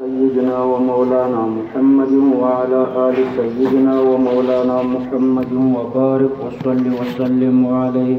سيدنا ومولانا محمد وعلى آل سيدنا ومولانا محمد وبارك وصل وسلم عليه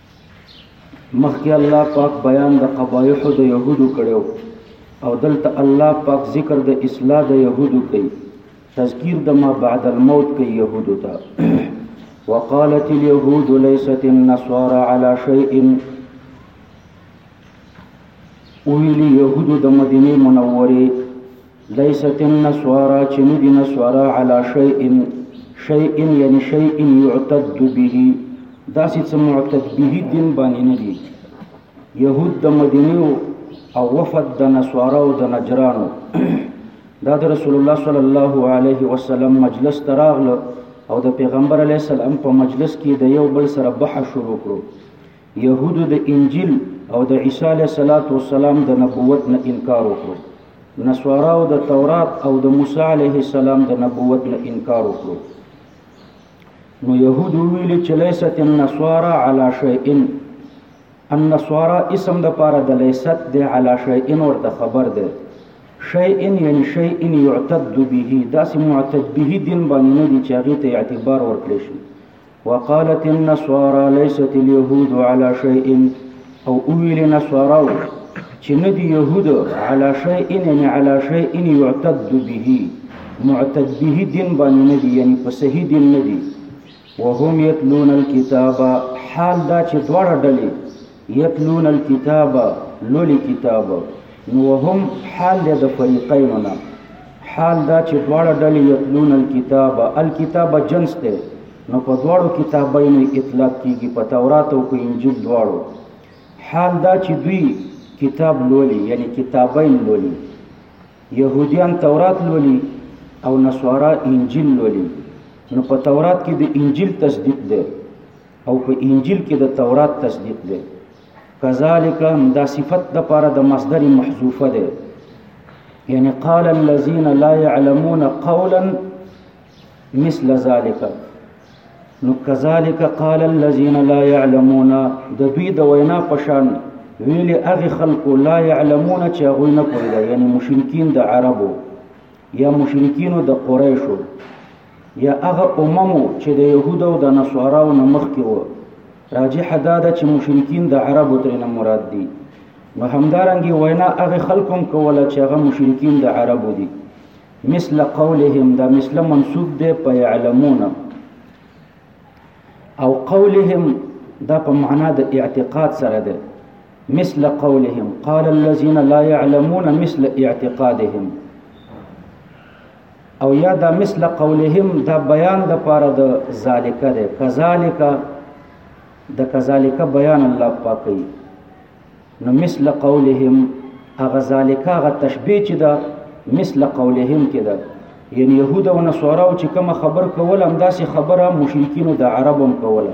مخکې الله پاک بیان د قبایحو د یهودو کړو او دلته الله پاک ذکر د اصلاح د یهودو کوي تذکیر د ما بعد الموت کوي یهودو ته وقالت اليهود ليست النصارى على شيء ویلی یهودو د مدینه منورې ليست النصارى چې نه دي نصارا على شيء شيء يعني شيء يعتد به داسې څه معتد به دین باندې نه دي يهود د مدینه او وفد د نصارا او د نجرانو دا د رسول الله صلی الله علیه وسلم مجلس تراغله او د پیغمبر علیه السلام په مجلس کې د یو بل سره بحث شروع کړو يهودو د انجیل او د عیسی علیه الصلاۃ والسلام د نبوت نه انکار وکړو نسواراو د تورات او د موسی علیه السلام د نبوت نه انکار وکړو نو يهود ویل چې لیست النصارى على شيء النصارى اسم د پاره د لیست د على شيء ورته خبر ده شيء یعنی شيء يعتد به دا سم معتد به دین باندې نه دي چې هغه ته اعتبار ورکړي شي وقالت النصارى ليست اليهود على شيء او اویل نصارو چې نه دی يهود على شيء ان على شيء يعتد به معتد به دین باندې نه دی یعنی په صحیح دین نه دی وهم يتلون الكتاب حال دا چې دواړه ډلې یتلون الکتاب لولی کتاب نو وهم حال دی د فریقینو نه حال دا چې دواړه ډلې یتلون الکتاب الکتاب جنس دی نو په دواړو کتابینو اطلاق کیږي په تورات او په انجیل دواړو حال دا چې دوی کتاب لولي یعنی کتابین لولي يهوديان تورات لولي او نصارا انجیل لولي نو په تورات کې د انجیل تصدیق دی او په انجیل کې د تورات تصدیق دی کذالک دا صفت د پاره د مصدر محذوفه ده یعنی قال الذين لا يعلمون قولا مثل ذلك نو کذالک قال الذين لا يعلمون د دوی د وینا پشان ویل اغه خلق لا يعلمون چې هغه نه پوهیږي یعنی مشرکین د عربو یا مشرکین د قریشو یا هغه اممو چې د يهودو او د نصاراو نه مخکې وو راجح دا ده چې مشرکین د عربو ترنه مراد دي نو همدارنګه وینا هغه خلکم کوله چې هغه مشرکین د عربو دي مثل قولهم دا مثل منسوب دی په يعلمون او قولهم دا په معنا د اعتقاد سره ده مثل قولهم قال الذين لا يعلمون مثل اعتقادهم او یا دا مثل قولهم دا بیان د پاره د ذالک ده کذالک د کذالک بیان الله پاکي نو مثل قولهم هغه ذالک هغه تشبیه چې دا مثل قولهم کې ده یعنی يهود او نصارا او چې کوم خبر کول هم داسې خبره مشرکین د عربم کوله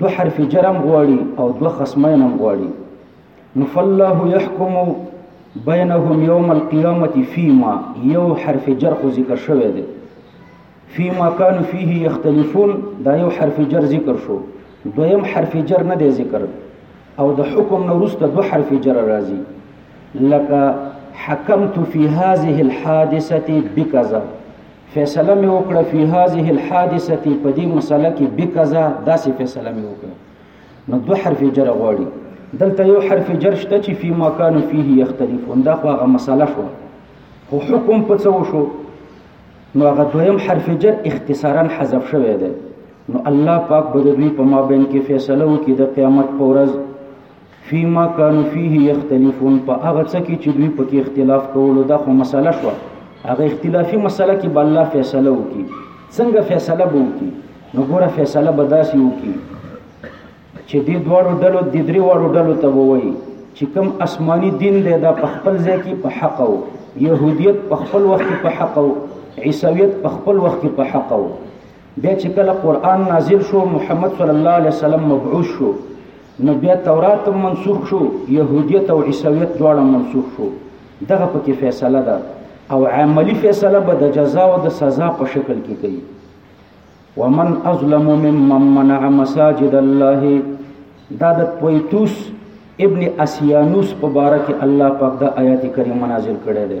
دو حرف جرم غواړي او دو خصمین هم غواړي نو فالله يحكم بينهم يوم القيامه فيما یو حرف جر خو ذکر شوی دی فيما كانوا فيه يختلفون دا یو حرف جر ذکر شو دویم حرف جر نه دی ذکر او د حکم نه وروسته دو حرف جر راځي لکه حکمت في هذه الحادثه بكذا فیصله مې وکړه فی هذه الحادثه په دې مسله کې بکذا داسې فیصله مې وکړه نو دوه حرف جر غواړي دلته یو حرف جر شته چې فی ما کان فيه یختلفون دا خو هغه مسله شو خو حکم په څه وشو نو هغه دویم حرف جر اختصارا حذف شوی دی نو الله پاک به دوی په مابین کې فیصله وکړي د قیامت په ورځ فيما كانوا فيه يختلفون په هغه څه کې چې دوی پکې اختلاف کولو دا خو مسله شو هغه اختلافي مسله کې بل الله فیصله وکي څنګه فیصله به وکي نو ګوره فیصله به داسې وکي چې دې دواړو ډلو د درې واړو ډلو ته ووایي چې کوم آسماني دین دی دا په خپل ځای کې په حق او يهودیت په خپل وخت کې په حق او عیسویت په خپل وخت کې په حق او بیا چې کله قرآن نازل شو محمد صلی الله علیه وسلم مبعوث شو نو بیا تورات هم منسوخ شو یهودیت او عیسویت دواړه منسوخ شو دغه پکې فیصله ده او عملی فیصله به د جزا او د سزا په شکل کې کوي ومن اظلم ممن منع مساجد الله دا د پویتوس ابن اسیانوس په باره کې الله پاک د آیات کریمه نازل کړی دی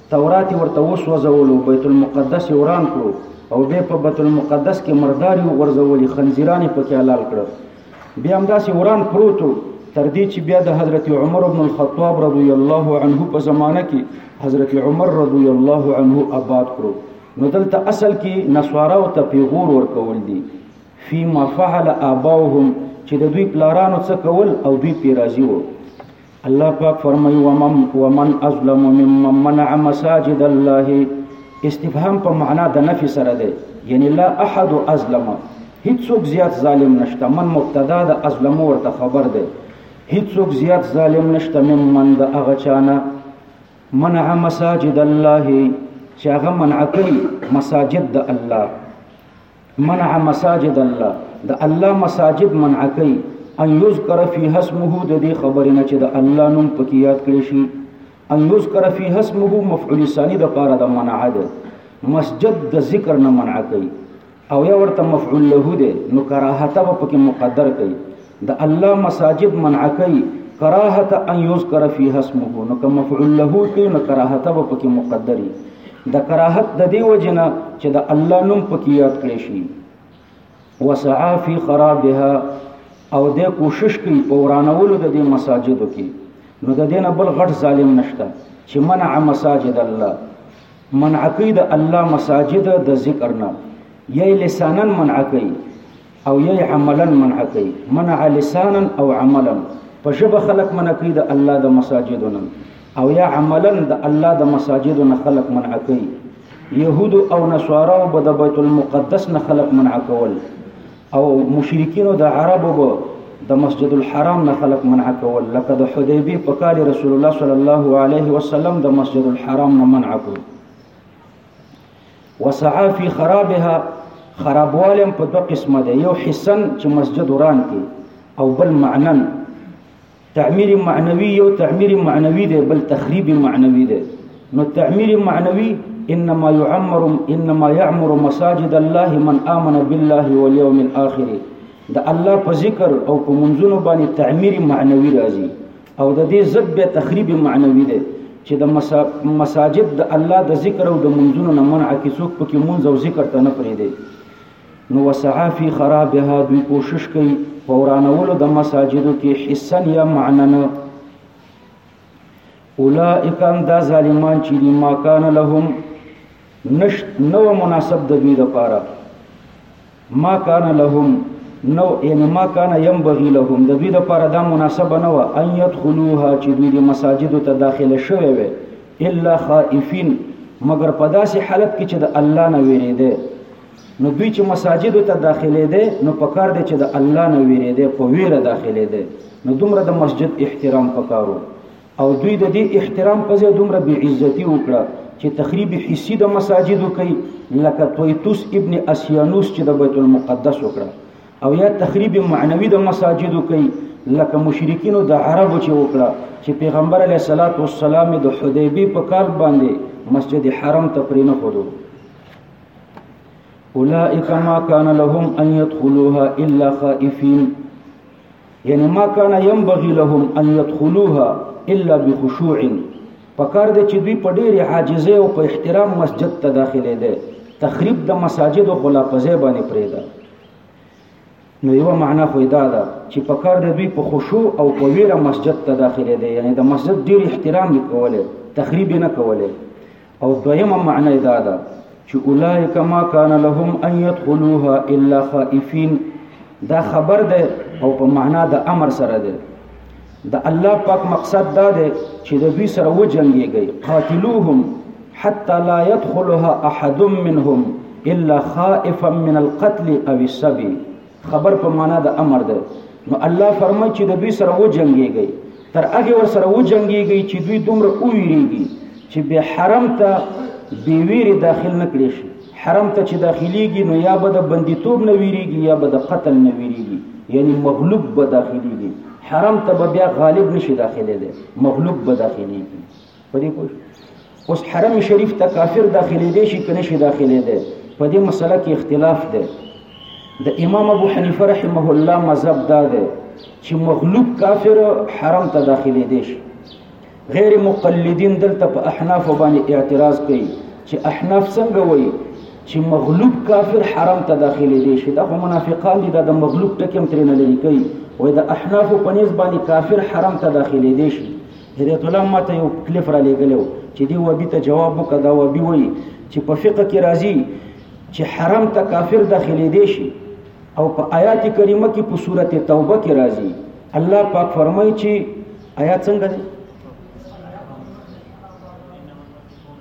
تورات یې ورته وسوځولو، بیت المقدس یې وران کړو او بیا په بیت المقدس کې مرداري وغورځولي، خنزیران یې پکې حلال کړل. بیا همداسې وران پروت و تر دې چې بیا د حضرت عمر بن الخطاب رضی الله عنه په زمانه کې حضرت عمر رضی الله عنه آباد کړو نو دلته اصل کې نصارا او ته پیغور ورکول دي فيما فعل آباؤهم چې د دوی پلارانو څه کول او دوی پیرازي وو الله پاک فرمای ومن ومن ازلم ممن منع مساجد الله استفهام په معنا د نفي سره دی یعنی لا احد ازلم هیڅوک زیات ظالم نشته من مبتدا د ازلم ورته خبر دی هیڅوک زیات ظالم نشته ممن د هغه چانه منع مساجد الله چې هغه منع کړي مساجد د الله منع مساجد الله د الله مساجد منع کوي ان یذکر فی اسمه د دې خبرې نه چې د الله نوم پکې یاد کړی شي ان یذکر فی اسمه مفعول ثانی د پاره د منع ده مسجد د ذکر نه منع کوي او یا ورته مفعول له ده نو کراهته په کې مقدر کوي د الله مساجد منع کوي کراهت ان یذکر فیها اسمه نو کوم مفعول له کې نو کراهت به پکې مقدري د کراهت د دې وجنه چې د الله نوم پکې یاد کړی شي وسعا فی خرابها او د کوشش کوي په ورانولو د دې مساجدو کې نو د دینه بل غټ ظالم نشته چې منع مساجد الله منع کوي د الله مساجد د ذکر نه یې لسانن منع کوي او یی عملا منع کوي منع لسانا او عملا په ژبه خلق منع کوي د الله د مساجدو نه او یا عملا د الله د مساجدو نه خلق منع کوي يهود او نصارا او د بیت المقدس نه خلق منع کول او مشرکین او د عربو به د مسجد الحرام نه خلق منع کول لکه د حدیبی په کال رسول الله صلی الله علیه وسلم د مسجد الحرام نه منع کول وسعا فی خرابها خرابوالم په دوه قسمه ده یو حسن چې مسجد وران کې او بل معنا تعمیر معنوي یو تعمیر معنوي ده بل تخریب معنوي ده نو تعمیر معنوي انما يعمر انما يعمر مساجد الله من امن بالله واليوم الاخر د الله په ذکر او په منځونو باندې تعمیر معنوي راځي او د دې ضد به تخریب معنوي دی چې د مساجد د الله د ذکر او د منځونو نه منع کې څوک پکې منځ او ذکر ته نه پرېږدي نو وسعا فی خرابها دوی کوشش کوي په ورانولو د مساجدو کې حسن یا معننه اولئک ان دا ظالمان چې ما کان لهم نشت نو مناسب د دوی لپاره ما کان لهم نو یعنی ما کان ينبغي لهم د دوی لپاره دا مناسب نه و ان يدخلوها چې دوی د مساجد ته داخله شوي وي الا خائفين مگر په داسې حالت کې چې د الله نه ویریده نو دوی چې مساجد ته داخله دي نو په کار دي چې د الله نه ویریده په ویره داخله دي نو دومره د مسجد احترام پکارو او دوی د دې احترام په ځای دومره بې عزتي وکړه چې تخریب حسی د مساجدو کوي لکه تویتوس ابن اسیانوس چې د بیت المقدس وکړه او یا تخریب معنوي د مساجدو کوي لکه مشرکینو د عربو چې وکړه چې پیغمبر علیه الصلاۃ والسلام د حدیبی په کار باندې مسجد حرم ته پرې نه خورو اولئک ما کان لهم ان يدخلوها الا خائفین یعنی ما کان ينبغي لهم ان يدخلوها الا بخشوع پکار د چې دوی په ډېر عاجزۍ او په احترام مسجد ته داخلي دي تخریب د مساجد او خلا په ځای باندې پرېدا نو یو معنا خو دا ده چې په کار د دوی په خوشو او په ویره مسجد ته داخله دي یعنی د مسجد ډیر احترام کوله تخریب نه کوله او دویمه معنی دا ده چې اولایک ما کان لهم ان يدخلوها الا خائفين دا خبر ده او په معنا د امر سره ده د الله پاک مقصد دا ده چې د دوی سره و جنگيږي قاتلوهم حتى لا يدخلها احد منهم الا خائفا من القتل او السبي خبر په معنا د امر ده نو الله فرمای چې د دوی سره و جنگيږي تر هغه ور سره و جنگيږي چې دوی دومره اوویریږي چې به حرم ته بی ویری داخل نکړي شي حرم ته چې داخليږي نو یا به د بندیتوب نه ویریږي یا به د قتل نه ویریږي یعنی مغلوب به داخليږي حرم ته به بیا غالب نشي داخلي دي مغلوب به داخليږي په دې پوه اوس حرم شریف ته کافر داخلي دی شي کنه شي داخلي دی په دې مسله کې اختلاف دی د امام ابو حنیفه رحمه الله مذهب دا دی چې مغلوب کافر حرم ته داخلي دی شي غیر مقلدین دلته په احناف باندې اعتراض کوي چې احناف څنګه وایي چې مغلوب کافر حرم ته داخلي دی شي دا خو منافقان دي دا د مغلوب ټکم ترې نه لري کوي وای د احناف په نسبت باندې کافر حرم ته داخلي دی شي هدایت الله ماته یو کلیف را لېږلی و چې دې وابي ته جواب وکړه دا وابي وایي چې په فقه کې راځي چې حرم ته کافر داخلېدی شي او په آیات کریمه کې په صورت توبه کې راځي الله پاک فرمایي چې آیات څنګه دی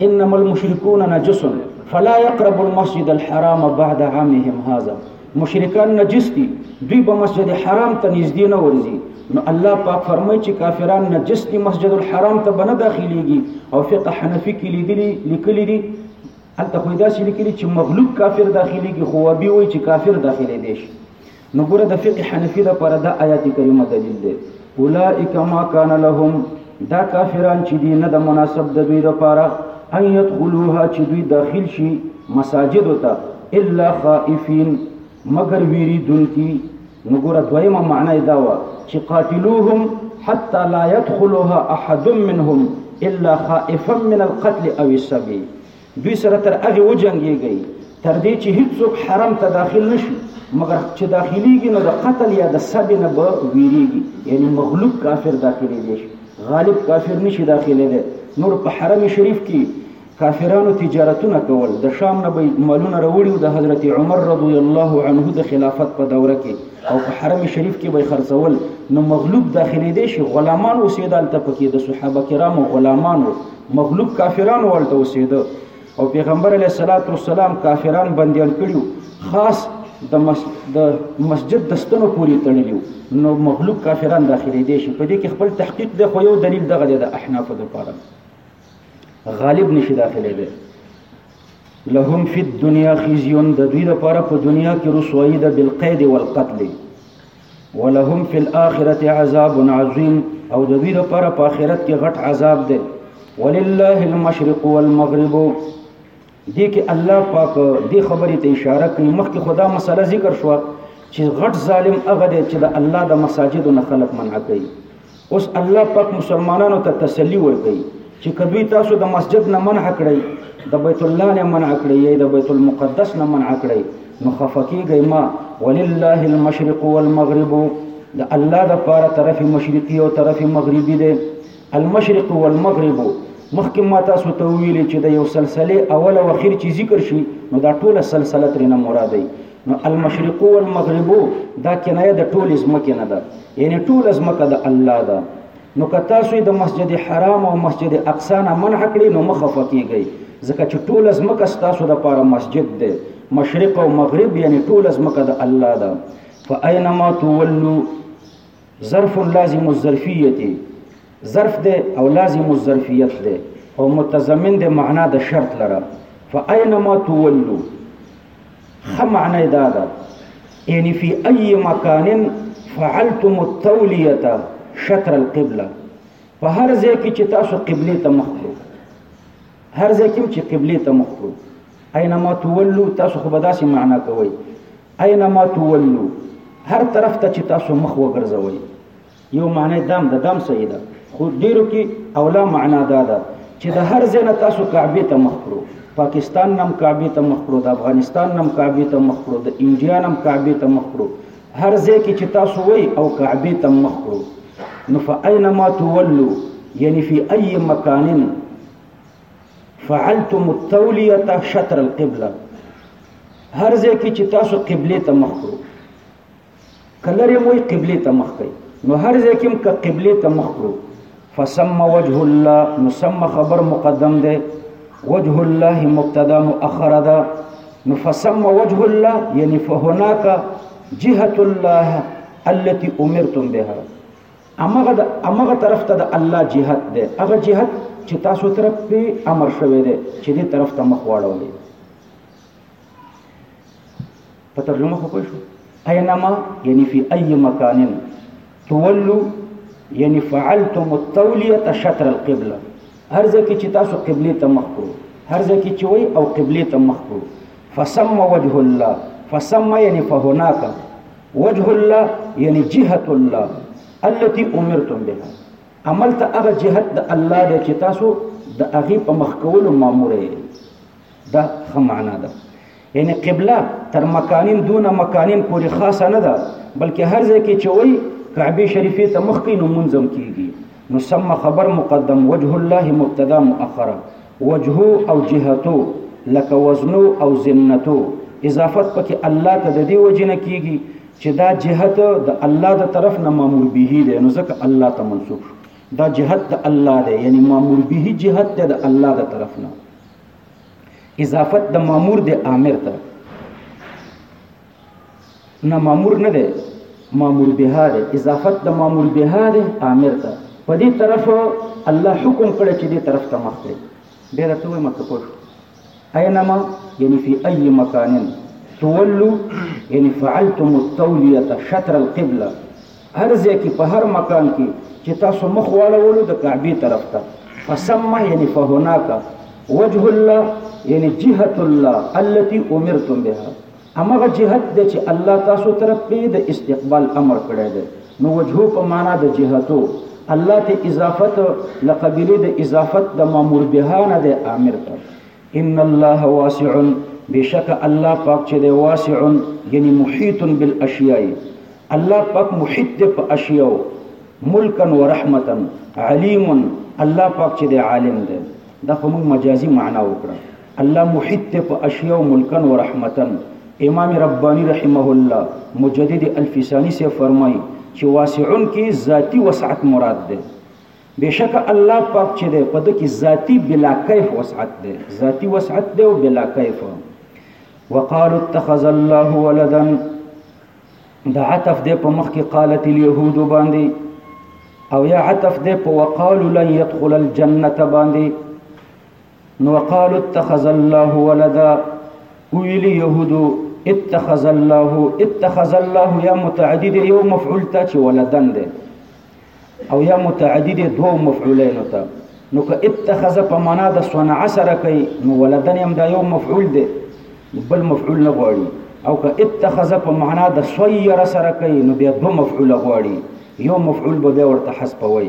انما المشركون نجس فلا يقرب المسجد الحرام بعد عامهم هذا مشرکان نجس دي دوی په مسجد حرام ته نږدې نه ورځي نو الله پاک فرمایي چې کافران نجس دي مسجد الحرام ته بنه داخليږي او فقه حنفي کې لیدلي لیکلي دي الته خو داسې لیکلي چې مغلوب کافر داخليږي خو وبي وي چې کافر داخلي دي شي نو ګوره د فقه حنفي د پر د آیات کریمه دلیل دی اولئک ما کان لهم دا کافران چې دی نه د مناسب د دوی د پاره ان يدخلوها چې دوی داخل شي مساجد ته الا خائفین مگر ویری دن کی نو ګوره دویمه معنی دا و چې قاتلوهم حتى لا يدخلها احد منهم الا خائفا من القتل او السبي دوی سره تر هغه و جنگيږي تر دې چې هیڅوک حرم ته داخل نشي مګر چې داخليږي نو د قتل یا د سب نه به ویریږي یعنی مغلوب کافر داخلي دي غالب کافر نشي داخلي دي نور په حرم شریف کې کافرانو تجارتونه کول د شام نه مالونه راوړي او د حضرت عمر رضی الله عنه د خلافت په دوره کې او په حرم شریف کې به خرڅول نو مغلوب داخلي دي شي غلامان اوسېدل ته پکې د صحابه کرامو غلامانو مغلوب کافرانو ورته اوسېده او پیغمبر علیه الصلاۃ والسلام کافران بندیان کړیو خاص د مس... د مسجد د ستنو پورې تړلیو نو مغلوب کافران داخلي دي شي په دې کې خپل تحقیق دی خو یو دلیل دغه دی د احناف د پاره غالب نشي داخلي دی لهم فی الدنیا خزیون د دوی لپاره په دنیا کې رسوایی ده بالقید والقتل ولهم فی الاخرة عذاب عظیم او د دوی لپاره په آخرت کې غټ عذاب دی ولله المشرق والمغرب دې کې الله پاک دې خبرې ته اشاره کوي مخکې خدا مسله ذکر شو چې غټ ظالم هغه دی چې د الله د مساجدو نه خلق منع کوي اوس الله پاک مسلمانانو ته تسلی ورکړي چې کدوی تاسو د مسجد نه منع کړئ د بیت الله نه منع کړئ یا د بیت المقدس نه منع کړئ نو خفقېږئ ما ولله المشرق والمغرب د الله د پاره طرف مشرقي او طرف مغربي دی المشرق والمغرب مخکې ما تاسو ته ویلي چې د یو سلسله اول او اخر چې ذکر شي نو دا ټوله سلسله ترې نه مراد دی نو المشرق والمغرب دا کنایه د ټول ځمکې نه ده یعنی ټول ځمکه د الله ده نو که تاسو د مسجد حرام او مسجد اقصا نه منع کړی نو مخه فکیږي ځکه چې ټول ځمکه تاسو د پاره مسجد ده مشرق او مغرب یعنی ټول ځمکه د الله ده فاینما تولوا ظرف لازم الظرفیت ظرف ده او لازم الظرفیت ده او متضمن ده معنا د شرط لره فاینما تولو خ معنی دا ده یعنی فی ای مکان فعلتم التولیه شطر القبله په هر ځای کې چې تاسو قبله ته مخ کړو هر ځای کې چې قبله ته مخ کړو اينما تولو تاسو خو به داسې معنا کوئ اينما تولو هر طرف ته چې تاسو مخ وګرځوئ یو معنی دام د دام صحیح ده خو ډیرو کې اولا معنا دا ده چې د هر ځای نه تاسو کعبه ته مخ کړو پاکستان نم کعبه ته مخ کړو د افغانستان نم کعبه ته مخ کړو د انډیا نم کعبه ته مخ کړو هر ځای کې چې تاسو وای او کعبه ته مخ کړو نو فاینما تولوا یعنی فی ای مکان فعلتم التولیه شطر القبله هر ځای کې چې تاسو قبله ته مخ کړو کله یې موي قبله ته مخ کړئ نو هر ځای کې موږ قبله ته مخ کړو فسم وجه الله مسم خبر مقدم ده وجه الله مبتدا مؤخر ده نو فسم وجه الله یعنی فهناک جهه الله التي امرتم بها همغه د همغه طرف ته د الله جهت دی هغه جهت چې تاسو تر په امر شوه دی چې دې طرف ته مخ واړوي په ترجمه خو پوه شو اينما یعنی فی ای مکان تولو یعنی فعلتم التولیه شطر القبله هر ځکه چې تاسو قبله ته مخ کړو هر ځکه چې وای او قبله ته مخ کړو فسم وجه الله فسم یعنی فهناک وجه الله یعنی جهت الله التي امرتم بها عمل ته هغه جهت د الله دی چې تاسو د هغه په مخ کولو مامور یې دا ښه معنا ده یعنی قبله تر مکانین دون مکانین پورې خاصه نه ده بلکې هر ځای کې چې وای کعبه شریفه ته مخ کینو منظم کیږي نو سم خبر مقدم وجه الله مبتدا مؤخره وجه او جهتو لکه وزنو او زنتو اضافت پکې الله ته د دې وجنه کیږي چې دا جهت د الله د طرف نه مامور به دی نو ځکه الله ته منسوب شو دا جهت د الله دی یعنی مامور به جهت دی د الله د طرف نه اضافت د مامور د امر ته نه مامور نه دی مامور بها دی اضافت د مامور بها دی امر ته په دې طرف الله حکم کړی چې دې طرف ته مخ کړي بیا درته وایم ته پوه اينما يعني في أي مكان تولوا يعني فعلتم التولية شطر القبلة هر ځای کې په هر مکان کې چې تاسو مخ واړولو د کعبه طرف ته فسمه يعني فهناك وجه الله يعني جهة الله التي أمرتم بها امغه جهت د چې الله تاسو طرف په د استقبال امر کړی دی نو وجهو په معنا د جهتو الله ته اضافت لقبیله د اضافت د مامور بها نه د امر ته ان الله واسع بشک الله پاک چې دی واسع یعنی محیط بالاشیاء الله پاک محیط دی په اشیاء ملکا ورحمتا علیم الله پاک چې دی عالم دی دا خو موږ مجازي معنا وکړه الله محیط ته په اشیاء ملکن و رحمتن امام ربانی رحمه الله مجدد الفسانی سے فرمای چې واسعون کې ذاتی وسعت مراد ده بشک الله پاک چې ده په دکی ذاتی بلا کیف وسعت ده ذاتی وسعت ده او بلا کیف وقالوا اتخذ الله ولدا دا عطف ده په مخ کې قالت اليهود باندې او یا عطف ده په وقالوا لن يدخل الجنه باندې نو وقالو اتخذ الله ولدا ویلی یهودو اتخذ الله اتخذ الله یا متعدد یو مفعول ته چې ولدن دی او یا متعدد دوه مفعولین ته نو که اتخذ په معنا د صنع سره کوي نو ولدن هم دا یو مفعول دی بل مفعول نه غواړي او که اتخذ په معنا د صیر سره کوي نو بیا دوه مفعول غواړي یو مفعول به ورته حسب وي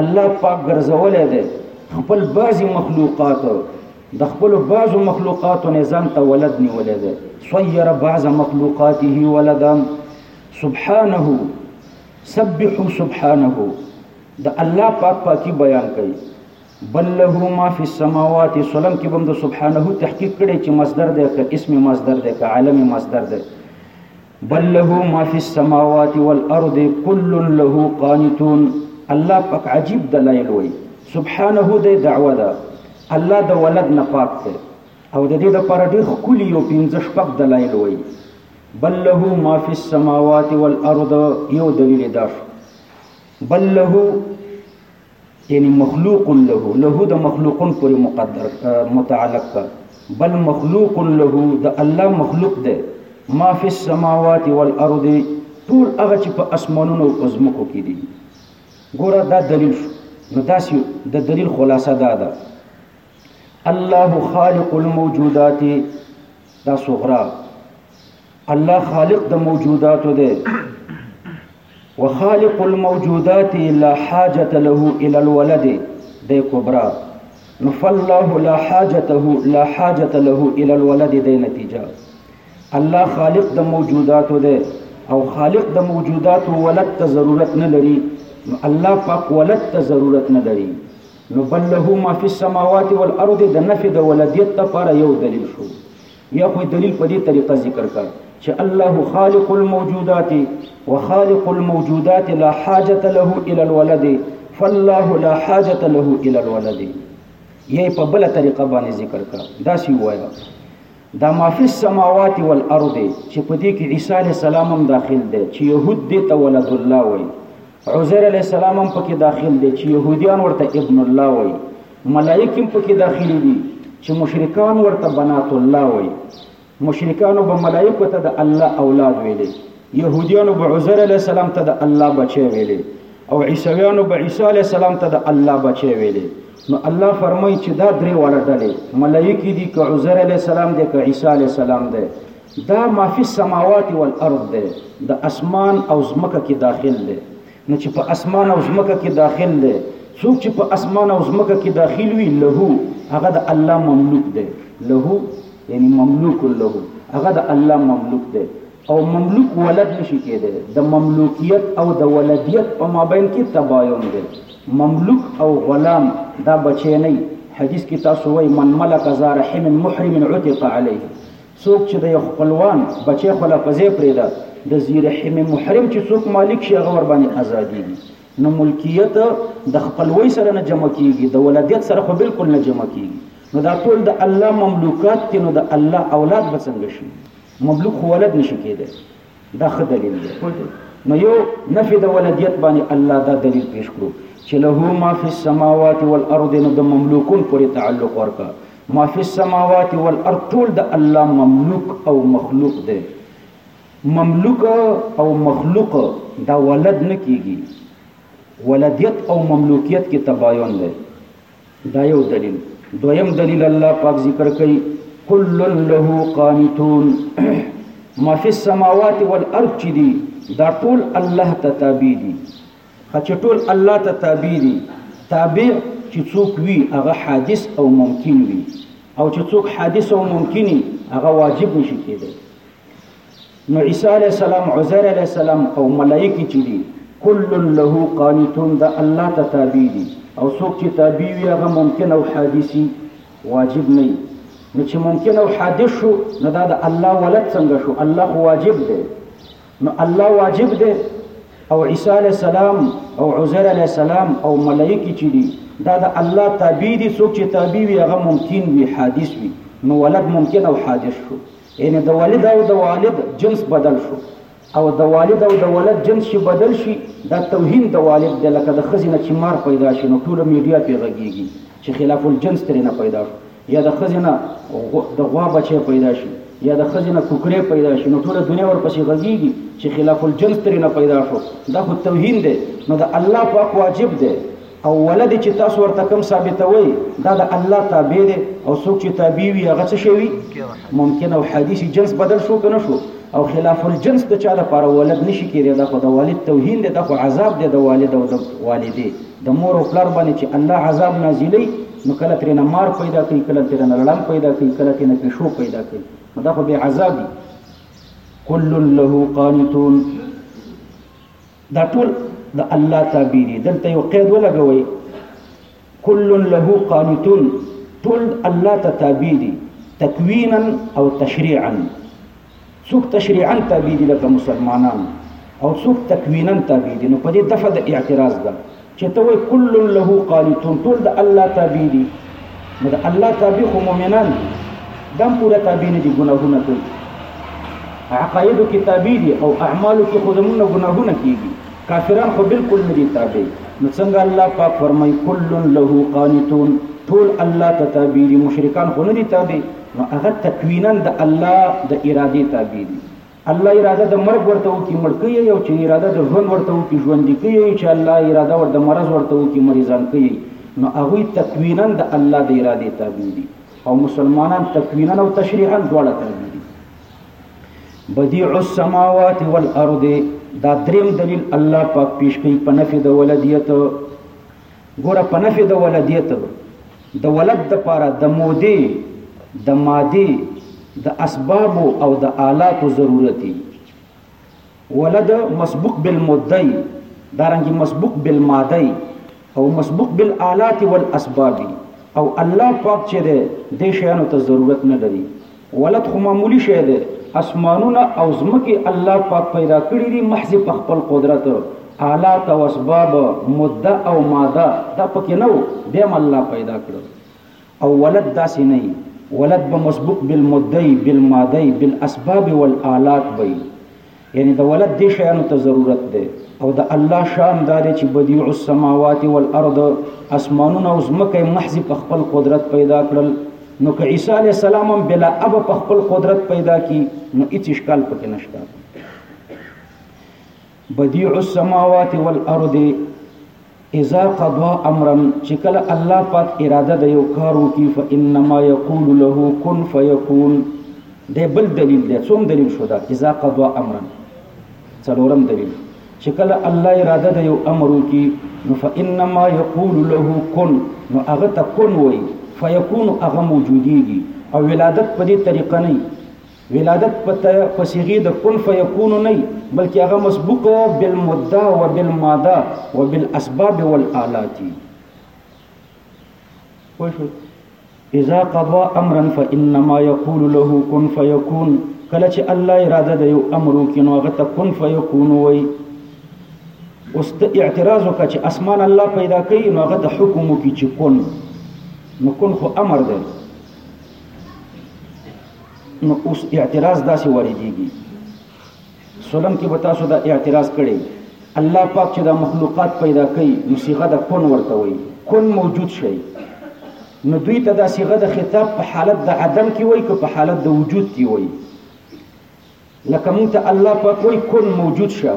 الله پاک ګرځولې ده خپل بعضی مخلوقات د خپل بعضو مخلوقاتو نه ځان ته ولد نیولې ده صیر بعض مخلوقاته ولدا سبحانه سبح سبحانه د الله پاک پاکي بیان کړي بل له ما فی السماوات سلام کې بم د سبحانه تحقیق کړي چې مصدر ده که اسم مصدر ده که عالم مصدر ده بل له ما فی السماوات والارض کل له قانتون الله پاک عجیب دلایل وای سبحانه د دعوه ده الله د ولد نه پاک دی او د دې د پر ډیر خولي یو پنځه شپږ دلایل وای بل له ما فی السماوات والارض یو دلیل داش بل له یعنی مخلوق له له د مخلوقون پورې مقدر متعلق کا بل مخلوق له د الله مخلوق ده ما فی السماوات والارض ټول هغه چې په اسمانونو او زمکو کې دي ګوره دا دلیل شو نو داسې د دلیل خلاصه دا ده الله خالق الموجودات دا صغرا الله خالق د موجوداتو دی وخالق الموجودات لا حاجت له الى الولد دی کبرا نو فالله لا حاجته لا حاجت له الى الولد دی نتیجه الله خالق د موجوداتو دی او خالق د موجوداتو ولد ته ضرورت نه لري نو الله پاک ولد ته ضرورت نه لري نو بل له ما فی السماوات والارض د نفي د ولدیت لپاره یو دلیل شو یا خو یې دلیل په دې طریقه ذکر کړ چې الله خالق الموجودات وخالق الموجودات لا حاجت له الى الولد فالله لا حاجت له الى الولد یې په بل طریقه باندې ذکر کړ دا سی وایا دا مافی السماوات والارض چې په دې کې عیسی علی السلام هم داخل دی چې يهود دې ته ولد الله وایي عزیر علیه السلام هم پکې داخل دی چې يهوديان ورته ابن الله وایي ملائک هم پکې داخل دي چې مشرکان ورته بنات الله وایي مشرکانو به ملائکه ته د الله اولاد ویلې يهوديانو به عزير عليه السلام ته د الله بچي ویلې او عیسویانو به عیسی عليه السلام ته د الله بچي ویلې نو الله فرمایي چې دا درې واړه ډلې ملائکه دي که عزير عليه السلام دي که عیسی عليه السلام دي دا مافی السماوات والارض دی د اسمان او زمکه کې داخل دی نو چې په اسمان او زمکه کې داخل دی څوک چې په اسمان او زمکه کې داخل وي له هغه د الله مملوک دی له یعنی مملوک له هغه د الله مملوک دی او مملوک ولد نشي کېدی د مملوکیت او د ولدیت په مابین کې تباین دی مملوک او غلام دا بچی نه حدیث کې تاسو وایي من ملک زار حم محرم عتق علیه څوک چې د یو خپلوان بچی خلا په ځای پرېږده د زیرحم محرم چې څوک مالک شي هغه ورباندې ازادېږي نو ملکیت د خپلوۍ سره نه جمع کېږي د ولدیت سره خو بالکل نه جمع کېږي نو دا ټول د الله مملوکات دي نو د الله اولاد به څنګه شي مملوک خو ولد نشي کېدی دا خه دلیل دی پوه نو یو نفی د ولدیت باندې الله دا دلیل پیش کړو چې له ما فی السماوات والارض نو د مملوکون پورې تعلق ورکا ما فی السماوات والارض ټول د الله مملوک او مخلوق دی مملوک او مخلوق دا ولد نه کیږي ولدیت او مملوکیت کې تباین دی دا یو دلیل دویم دلیل الله پاک ذکر کوي کل له قانتون ما فی السماوات والارض چې دي دا ټول الله ته تابع دي چې ټول الله ته تابع دي تابع چې څوک وي هغه حادث او ممکن وي او چې څوک حادث او ممکني هغه واجب نشي کېدای نو عیسی علیه السلام عزیر علیه السلام او ملائکه چې دي کل له قانتون د الله ته تابع دي او څوک چې تابع وي هغه ممکن او حادثي واجب نه وي نو چې ممکن او حادث شو نو دا د الله ولد څنګه شو الله خو واجب دی نو الله واجب دی او عیسی علیه السلام او عزیر علیه السلام او ملائکه چې دي دا د الله تابع دي څوک چې تابع وي هغه ممکن وي حادث وي نو ولد ممکن او حادث شو یعنی د ولید او د والد جنس بدل شو او د والد او د ولد جنس چې بدل شي دا توهین د والد دی لکه د ښځې نه چې مار پیدا شي نو ټوله میډیا پرې غږیږي چې خلاف الجنس ترې نه پیدا شو یا د ښځې نه د غوا بچی پیدا شي یا د ښځې نه کوکری پیدا شي نو ټوله دنیا ورپسې غږیږي چې خلاف الجنس ترې نه پیدا شو دا خو توهین دی نو د الله پاک واجب دی او ولد چې تاسو ورته کوم ثابتوي دا د الله تابع دی او څوک چې تابع وي هغه څه شوی ممکن او حدیث جنس بدل شو کنه شو او خلاف الجنس د چا لپاره ولد نشي کېدی دا خو د والد توهین دی دا خو عذاب دی د والد او د والدې د مور او پلار باندې چې الله عذاب نازلوي نو کله ترې نه مار پیدا کوي کله ترې نه لړم پیدا کوي کله ترې نه پیشو پیدا کوي نو دا خو بې عذاب دي کل له قانتون دا ټول د الله تابع دي دلته یو قید ولګوي کل له قانتون ټول الله ته تابع دي تکوینا او تشریعا څوک تشریعا تابع دي لکه مسلمانان او څوک تکوینا تابع دي نو په دې دفعه د اعتراض ده چه ته وای کل له قانتون ټول د الله تابع دي نو د الله تابع خو مؤمنان دي دم پورا تابع نه دي ګناهونه کوي عقاید کې تابع دي او اعمال کې خو زمونږ ګناهونه کیږي کافران خو بالکل نه دي تابع نو څنګه الله پاک فرمای کل له قانتون ټول الله ته تابع دي مشرکان خو نه دي تابع نو هغه تکوینا د الله د اراده تابع دي الله اراده د مرګ ورته وکي مړ کوي او چې اراده د ژوند ورته وکي ژوندي کوي چې الله اراده ور د مرض ورته وکي مریضان کوي نو هغه تکوینا د الله د اراده تابع دي او مسلمانان تکوینا او تشریحا دواړه تابع دي بدیع السماوات والارض دا دریم دلیل الله پاک پیش کوي په نفي د ولدیت ګوره په نفي د ولديت د ولد د پاره د مودي د مادي د اسباب او د آلات ضرورتي ولد مسبوق بالمدي دارنګ مسبوق بالمادي او مسبوق بالآلات والاسباب او الله پاک چې د شیانو ته ضرورت نه لري ولد خو معمولی شی دی اسمانونه او زمکه الله پاک پیدا کړی دی محض په خپل قدرت آلات او اسباب مده او ماده دا پکې نه و بیا الله پیدا کړو او ولد داسې نه ولد به مسبوق بالمدی بالمادی بالاسباب والآلات به یعنی د ولد دې شیانو ته ضرورت دی او د الله شان دا دی چې بدیع السماوات والارض اسمانونه او ځمکه محض په خپل قدرت پیدا کړل نو که عیسی علی السلام هم بلا اب په خپل قدرت پیدا کی نو هیڅ اشکال پکې نشته بدیع السماوات والارض اذا قضا امرا چې کله الله پاک اراده د یو کار وکي فانما یقول له کن فیکون د بل دلیل دی څوم دلیل شو دا اذا قضا امرا څلورم دلیل چې کله الله اراده د یو امر وکي نو فانما یقول له کن نو هغه ته کن وای فیکون هغه موجودیږي او ولادت په دې طریقه نه ولادت په په صيغه د کن فيكون نه بلکې هغه مسبوق بالمده وبالماده وبالاسباب والالات پوه شو اذا قضى امرا فانما يقول له كن فيكون کله چې الله اراده د یو امر وکینو هغه ته كن فيكون وای اوس ته اعتراض وکړه چې اسمان الله پیدا کوي نو هغه ته حکم وکړي چې كن نو كن خو امر دی نو اوس اعتراض داسې واردېږي سلم کې به تاسو دا اعتراض کړی الله پاک چې دا مخلوقات پیدا کوي نو صیغه د کون ورته وایي کون موجود شي نو دوی ته دا صیغه د خطاب په حالت د عدم کې وایي که په حالت د وجود کې وایي لکه مونږ ته الله پاک وایي کون موجود شه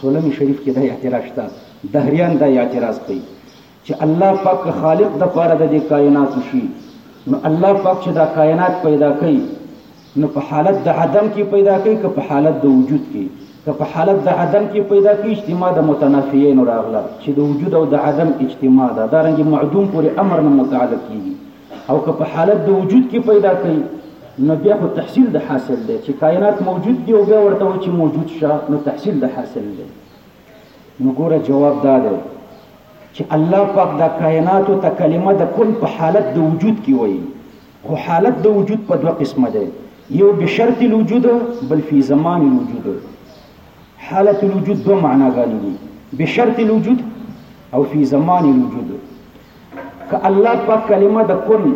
سنن شریف کې دا اعتراض شته دهریان دا اعتراض کوي چې الله پاک که خالق د پاره د دې کائنات شي نو الله پاک چې دا کائنات پیدا کوي نو په حالت د عدم کې پیدا کوي که په حالت د وجود کې که په حالت د عدم کې پیدا کوي اجتماع د متنافیین راغله چې د وجود او د عدم اجتماع ده دا رنګ معدوم پورې امر نه متعلق کیږي او که په حالت د وجود کې پیدا کوي نو بیا خو تحصیل د حاصل دی چې کائنات موجود دی او بیا ورته و چې موجود شه نو تحصیل د حاصل دی نو ګوره جواب دا دی چې الله پاک دا کائنات او ته کلمه د کن په حالت د وجود کې وایي خو حالت د وجود په دوه قسمه دی یو بشرط الوجود بل فی زمان الوجود حالت الوجود دو معناګانې دي بشرط الوجود او فی زمان الوجود که الله پاک کلمه د کن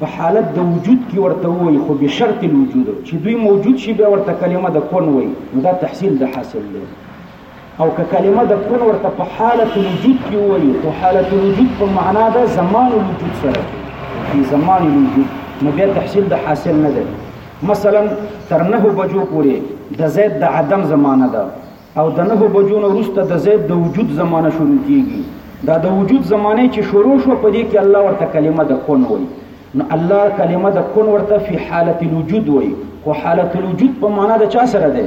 په حالت د وجود کې ورته ووایي خو بشرط الوجود چې دوی موجود شي بیا ورته کلمه د کن وایي نو دا تحصیل د حاصل دی او که کلمه د کن ورته په حالت الوجود کې ووایي خو حالت الوجود په معنا د زمان الوجود سره فی زمان الوجود نو بیا تحصیل د حاصل نه دی مثلا تر نه بجو پورې د زید د عدم زمانه ده او د نهو بجو نه وروسته د زید د وجود زمانه شروع کیږي دا د وجود زمانه چې شروع شو په دې کې الله ورته کلمه د کون وایي نو الله کلمه د کون ورته فی حالت الوجود وایي خو حالت الوجود په معنا د چا سره ده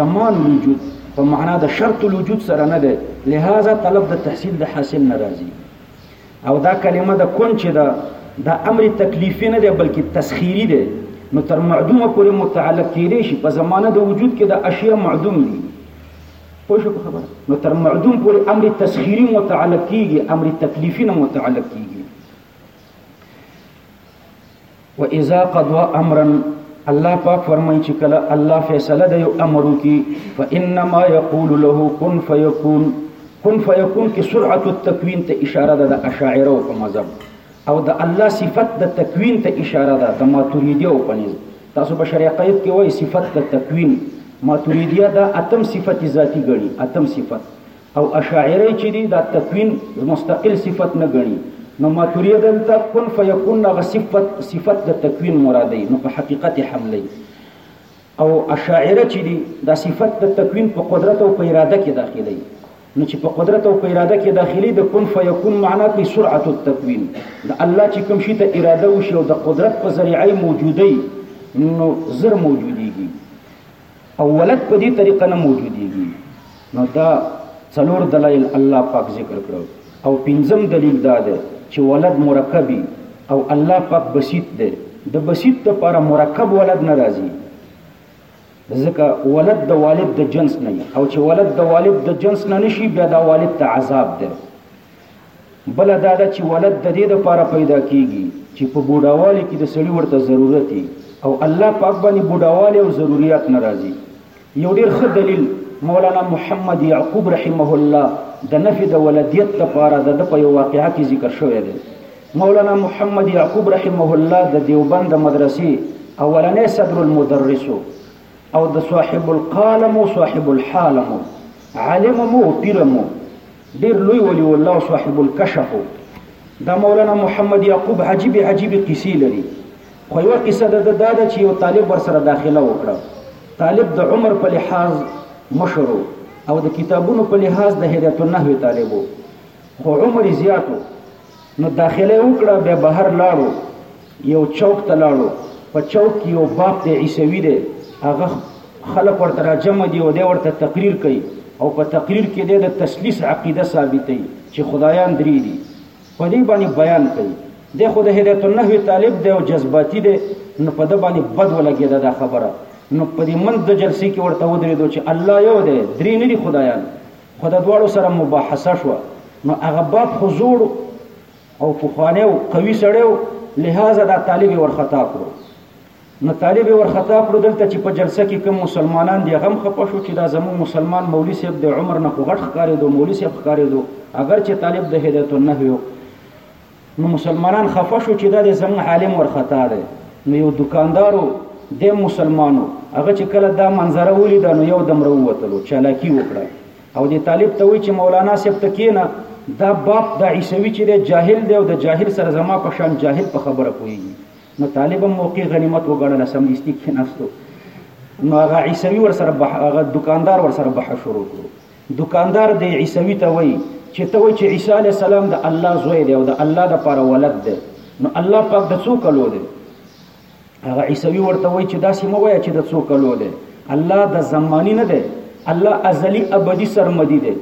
زمان الوجود په معنا د شرط الوجود سره نه ده لہذا طلب د تحصیل د حاصل ناراضي او دا کلمه د کن چې ده دا امر تکلیفي نه دی بلکې تسخیری دی نو تر معدومه پورې متعلق کېدی شي په زمانه د وجود کې د اشیاء معدوم دي پوه شو په خبره نو تر معدوم پورې امر تسخیری متعلق کېږي امر تکلیفي نه متعلق کېږي و اذا قضا امرا الله پاک فرمایي چې کله الله فیصله د یو امر وکي فانما یقول له کن فیکون کن فیکون کې سرعت التکوین ته اشاره ده د اشاعره او په مذهب او د الله صفت د تکوین ته اشاره ده د ماتوریدی او پنځ تاسو په شریعت کې وایي صفت د تکوین ماتوریدی دا اتم صفت ذاتی غړي اتم صفت او اشاعره چی دی دا تکوین مستقل صفت نه ګڼی نو ماتوریه دلته کن فیکون هغه صفت صفت د تکوین مرادی نو په حقیقت حملی او اشاعره چی دی دا صفت د تکوین په قدرت او په اراده کې داخلی نو چې په قدرت او په اراده کې داخلي د کن فیکون معنا کوي سرعت التکوین د الله چې کوم شي ته اراده وشي او د قدرت په ذریعه موجودي نو زر موجوديږي او ولد په دې طریقه نه موجودیږي نو دا څلور دلایل الله پاک ذکر کړو او پنځم دلیل دا دی چې ولد مرکبي او الله پاک بسیط دی د بسیط لپاره مرکب ولد نه راځي ځکه ولد د والد د جنس نه او چې ولد د والد د جنس نه نشي بیا دا والد ته عذاب دی بله دا ده چې ولد د دې لپاره پیدا کیږي چې په بوډاوالي کې د سړي ورته ضرورت وي او الله پاک باندې بوډاوالی او ضروریات ناراضي یو ډیر ښه دلیل مولانا محمد یعقوب رحمه الله د نفي د ولدیت لپاره د د په یو واقعه کې ذکر شوی دی مولانا محمد یعقوب رحمه الله د دیوبند د مدرسې اولنې صدر المدرس او د صاحب القلم او صاحب الحالم عالم مو پیرمو ډیر لوی ولی الله او صاحب الکشف دا مولانا محمد یعقوب عجیب عجیب قصې لري خو یو قصه د دا ده چې یو طالب ور سره داخله وکړه طالب د عمر په لحاظ مشرو او د کتابونو په لحاظ د هدایت النحو طالبو خو عمر زیاتو نو داخله وکړه بیا بهر لاړو یو چوک ته لاړو په چوک کې یو باغ دی عیسوي دی هغه خلک ورته راجمع دي او دی ورته تقریر کوي او په تقریر کې دی د تسلیس عقیده ثابتوي چې خدایان درې دي په دې باندې بیان کوي د خو د هدایت النحو طالب دی او جذباتي دی نو په د باندې بد ولګېده دا خبره نو په دې من د جلسې کې ورته ودرېدو چې الله یو دی درې نه دي خدایان خو د دواړو سره مباحثه شوه نو هغه باب خو زوړ او پخوانی او قوي سړی و لهذا دا طالب یې ورخطا کړو نو طالب یې ورخطا کړو دلته چې په جلسه کې کوم مسلمانان دي هغه هم خفه شو چې دا زموږ مسلمان مولوي صاحب د عمر نه خو غټ ښکارېدو مولوي صاحب ښکارېدو اګر چې طالب د هدایت النحو نو مسلمانان خفه شو چې دا د زموږ عالم ورخطا دی نو یو دکاندارو د مسلمانو هغه چې کله دا منظره ولیده نو یو دم راووتلو چالاکي وکړه او د طالب ته وایي چې مولانا صاحب ته کینه دا باپ د عیسوي چې دی جاهل دی او د جاهل سره زما په شان جاهل په خبره پوهېږي نو طالب هم موقع غنیمت وګڼله سمدستي کېناستو نو هغه عیسوي ورسره هغه دکاندار ورسره بحث شروع کړو دوکاندار دی عیسوی ته وایي چې ته وایي چې عیسی علیه السلام د الله زوی دی او د الله د پاره ولد دی نو الله پاک د څو کلو دی هغه عیسوی ورته وایي چې داسې مو وایي چې د څو کلو دی الله د زمانی نه دی الله ازلی ابدی سرمدی دی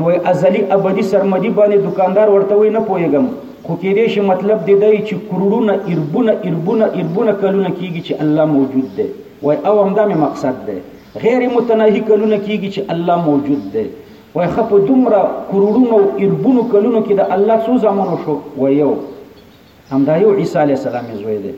نو ازلی ابدی سرمدی باندې دکاندار ورته وایي نه پوهیږم خو کې دې شي مطلب دی دی چې کرورونه اربونه اربونه اربونه کلونه کیږي چې الله موجود دی وای او همدا مې مقصد دی غیر متناهي کلونه کیږي چې الله موجود دی وای خه په دومره کروڑونو اربونو کلونو کې د الله څو زمونو شو و یو هم دا یو عیسی علی السلام زوی دی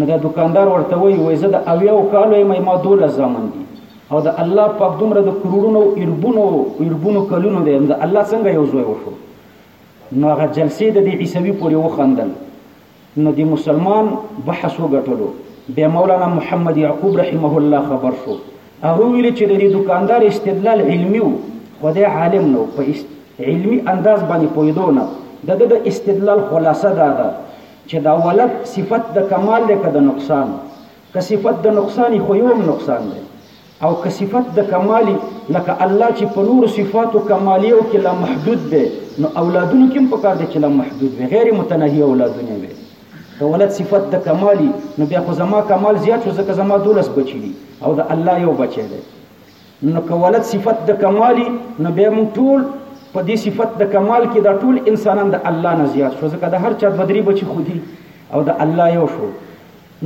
نو دا دکاندار ورته وای وای زه د اویا او کالو یم ما دوله زمون دي او د الله پاک دومره د کروڑونو اربونو اربونو کلونو دی د الله څنګه یو زوی وشو نو هغه جلسې د عیسوی پورې وخندل نه دی مسلمان بحث وګټلو بیا مولانا محمد یعقوب رحمه الله خبر شو هغه ویل چې د دې دکاندار استدلال علمي وو خو د عالم نو په علمي انداز باندې پویدو نه د د استدلال خلاصه دا ده چې دا ولد صفت د کمال ده که د نقصان که صفت د نقصان خو یو نقصان ده او که صفت د کمال وي لکه الله چې په نورو صفاتو کمالیو کې لامحدود دی نو اولادونو کې هم پکار دی چې لامحدود وي غیر متناهي اولادونه وي د ولد صفت د کمال نو بیا خو زما کمال زیات شو ځکه زما دولس بچي دي او د الله یو بچی دی نو که ولد صفت د کمال نو بیا موږ ټول په دې صفت د کمال کې دا ټول انسانان د الله نه زیات شو ځکه د هر چا دوه درې بچي خو دي او د الله یو شو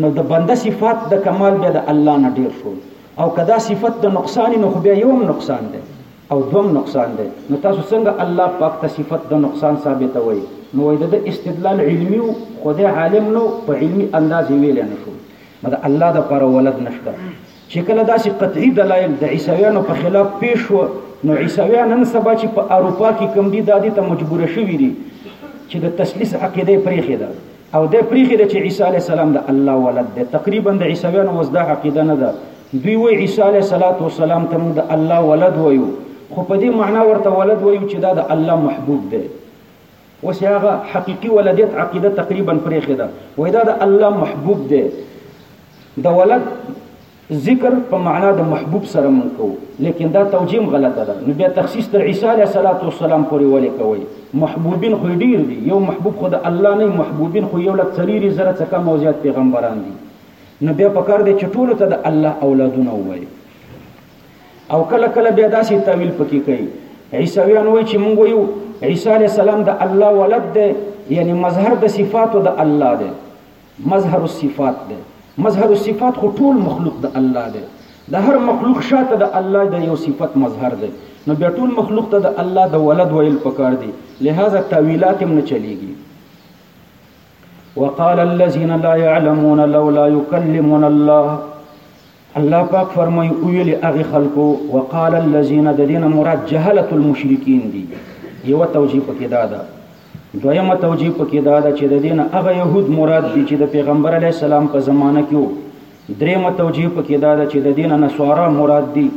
نو د بنده صفات د کمال بیا د الله نه ډیر شول او که دا صفت د نقصان نو خو بیا یو هم نقصان دی او دوم نقصان دی نو تاسو څنګه الله پاک ته صفت د نقصان ثابتوي نو وای د استدلال علمي او خدای عالم نو په علمي انداز ویل نه شو نو د الله د پر ولد نشته چې کله داسې قطعي دلایل د عیسویانو په خلاف پیښ شو نو عیسویان نن سبا چې په اروپا کې کوم دي دا دي ته مجبور شوي دي چې د تسلیس عقیده پرې خېده او د پریخي د چې عیسی علی السلام د الله ولد دی تقریبا د عیسویانو وس دا عقیده نه ده دوی وی عیسی علی السلام ته موږ د الله ولد وایو خو په دې معنا ورته ولد وایو چې دا د الله محبوب دی اوس هغه حقيقي ولدیت عقیده تقریبا پرېخې ده وای دا د الله محبوب دی د ولد ذکر په معنا د محبوب سره مونږ کوو لیکن دا توجیه هم غلطه ده نو بیا تخصیص تر عیسی علیه الصلاة والسلام پورې ولې کوئ محبوبین خو یې ډیر دي یو محبوب خو د الله نه محبوبین خو یو لک څلیری زره څه کم او زیات پیغمبران دي نو بیا پکار دی چې ټولو ته د الله اولادونه ووایي او کله کله بیا داسې تعویل پکې کوي عیسویان وایي چې مونږ وایو عیسی علیه السلام د الله ولد دی یعنی مظهر د صفاتو د الله دی مظهر الصفات دی مظهر الصفات خو ټول مخلوق د الله دی د هر مخلوق شاته د الله د یو صفت مظهر دی نو بیا ټول مخلوق ته د الله د ولد ویل پکار دی لہذا تاویلات هم نه چلیږي وقال الذين لا يعلمون لولا يكلمون الله الله پاک فرمایي او ویلي هغه خلکو وقال الذين د دینه مراد جهله المشرکین دي یو توجیه پکې دا ده دویمه توجیه پکې دا ده چې د دینه هغه يهود مراد دي چې د پیغمبر علی السلام په زمانه کې وو دریمه توجیه پکې دا ده چې د دینه نسوارا مراد دي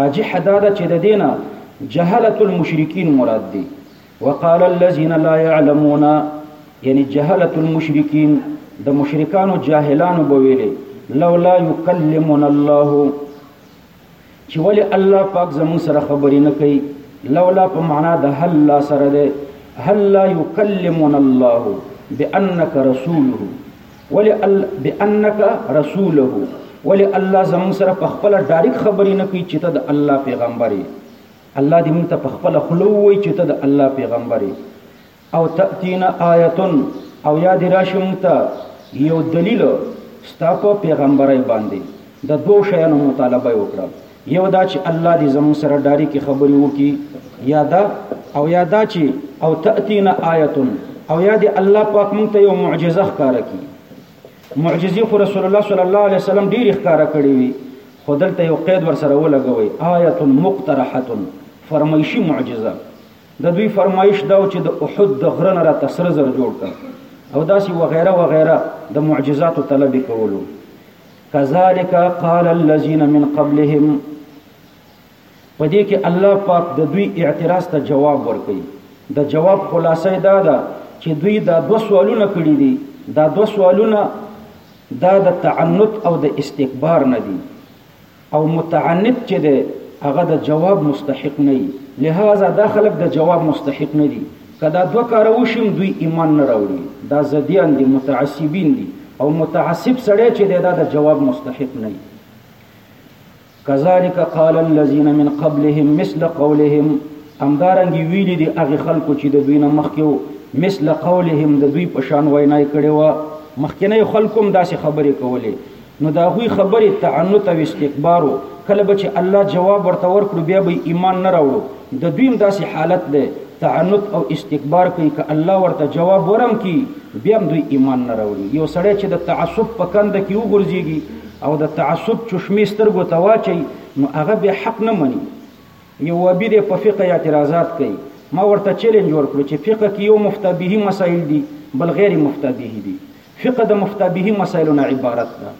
راجح دا ده چې د دینه جهله المشرکین مراد دي وقال الذين لا يعلمون یعنی جهلت المشرکین د مشرکانو جاهلانو به ویلې لولا یکلمون الله چې ولی الله پاک زمون سره خبرې نه کوي لولا په معنا د هل لا سره ده هل لا یکلمون الله بانك رسوله ولی بانك رسوله ولی الله زمون سره په خپل ډایرک خبرې نه کوي چې ته د الله پیغمبري الله دې مونږ ته په خپل خلو وای چې ته د الله پیغمبر او تاتینا آیتن او یاد راشي مونږ ته یو دلیل ستا په پیغمبرای باندې د دوو شیانو مطالبه وکړه یو دا چې الله دې زموږ سره ډاری کې خبرې وکړي یا دا او یا دا چې او تاتینا آیتن او یا دې الله پاک مونږ ته یو معجزه ښکاره کړي معجزې خو رسول الله صلی الله علیه وسلم ډېرې ښکاره کړې وي خو دلته یو قید ورسره ولګوئ آیت مقترحه فرمایشي معجزه د دوی فرمایش دا و چې د احد د غره نه راته سره زر جوړ کړه او داسې وغیره وغیره د معجزاتو طلب یې کولو کذلک قال الذین من قبلهم په دې کې الله پاک د دوی اعتراض ته جواب ورکوي د جواب خلاصه دا ده چې دوی دا دوه سوالونه کړي دي دا دوه سوالونه دا د تعنت او د استکبار نه دي او متعنت چې ده هغه د جواب مستحق نه وي لهدا دا خلک د جواب مستحق نه دي کدا دوه کار وشم دوی ایمان نه راوړي دا زديان دي متعصبین دي او متعصب سړی چې دا د جواب مستحق نه وي کذالک قال الذين من قبلهم مثل قولهم همدارنګ ویلي دي هغه خلکو چې د دوی نه مخکیو مثل قولهم د دوی په شان وینای کړي و مخکنه خلکم داسې خبرې کولې نو دا غوي خبرې تعنت او استکبار کله به چې الله جواب ورته ورکړو بیا به ایمان نه راوړو د دویم داسې حالت ده تعنت او استکبار کوي که الله ورته جواب ورم کی بیا هم دوی ایمان نه راوړي یو سړی چې د تعصب په کند کې وګرځيږي او د تعصب چشمه سترګو ته واچي نو هغه به حق نه مني یو وبی د په فقه اعتراضات کوي ما ورته چیلنج ورکړ چې فقه کې یو مفتبهي مسائل دي بل غیر مفتبهي دي فقه د مفتبهي مسائلو نه عبارت ده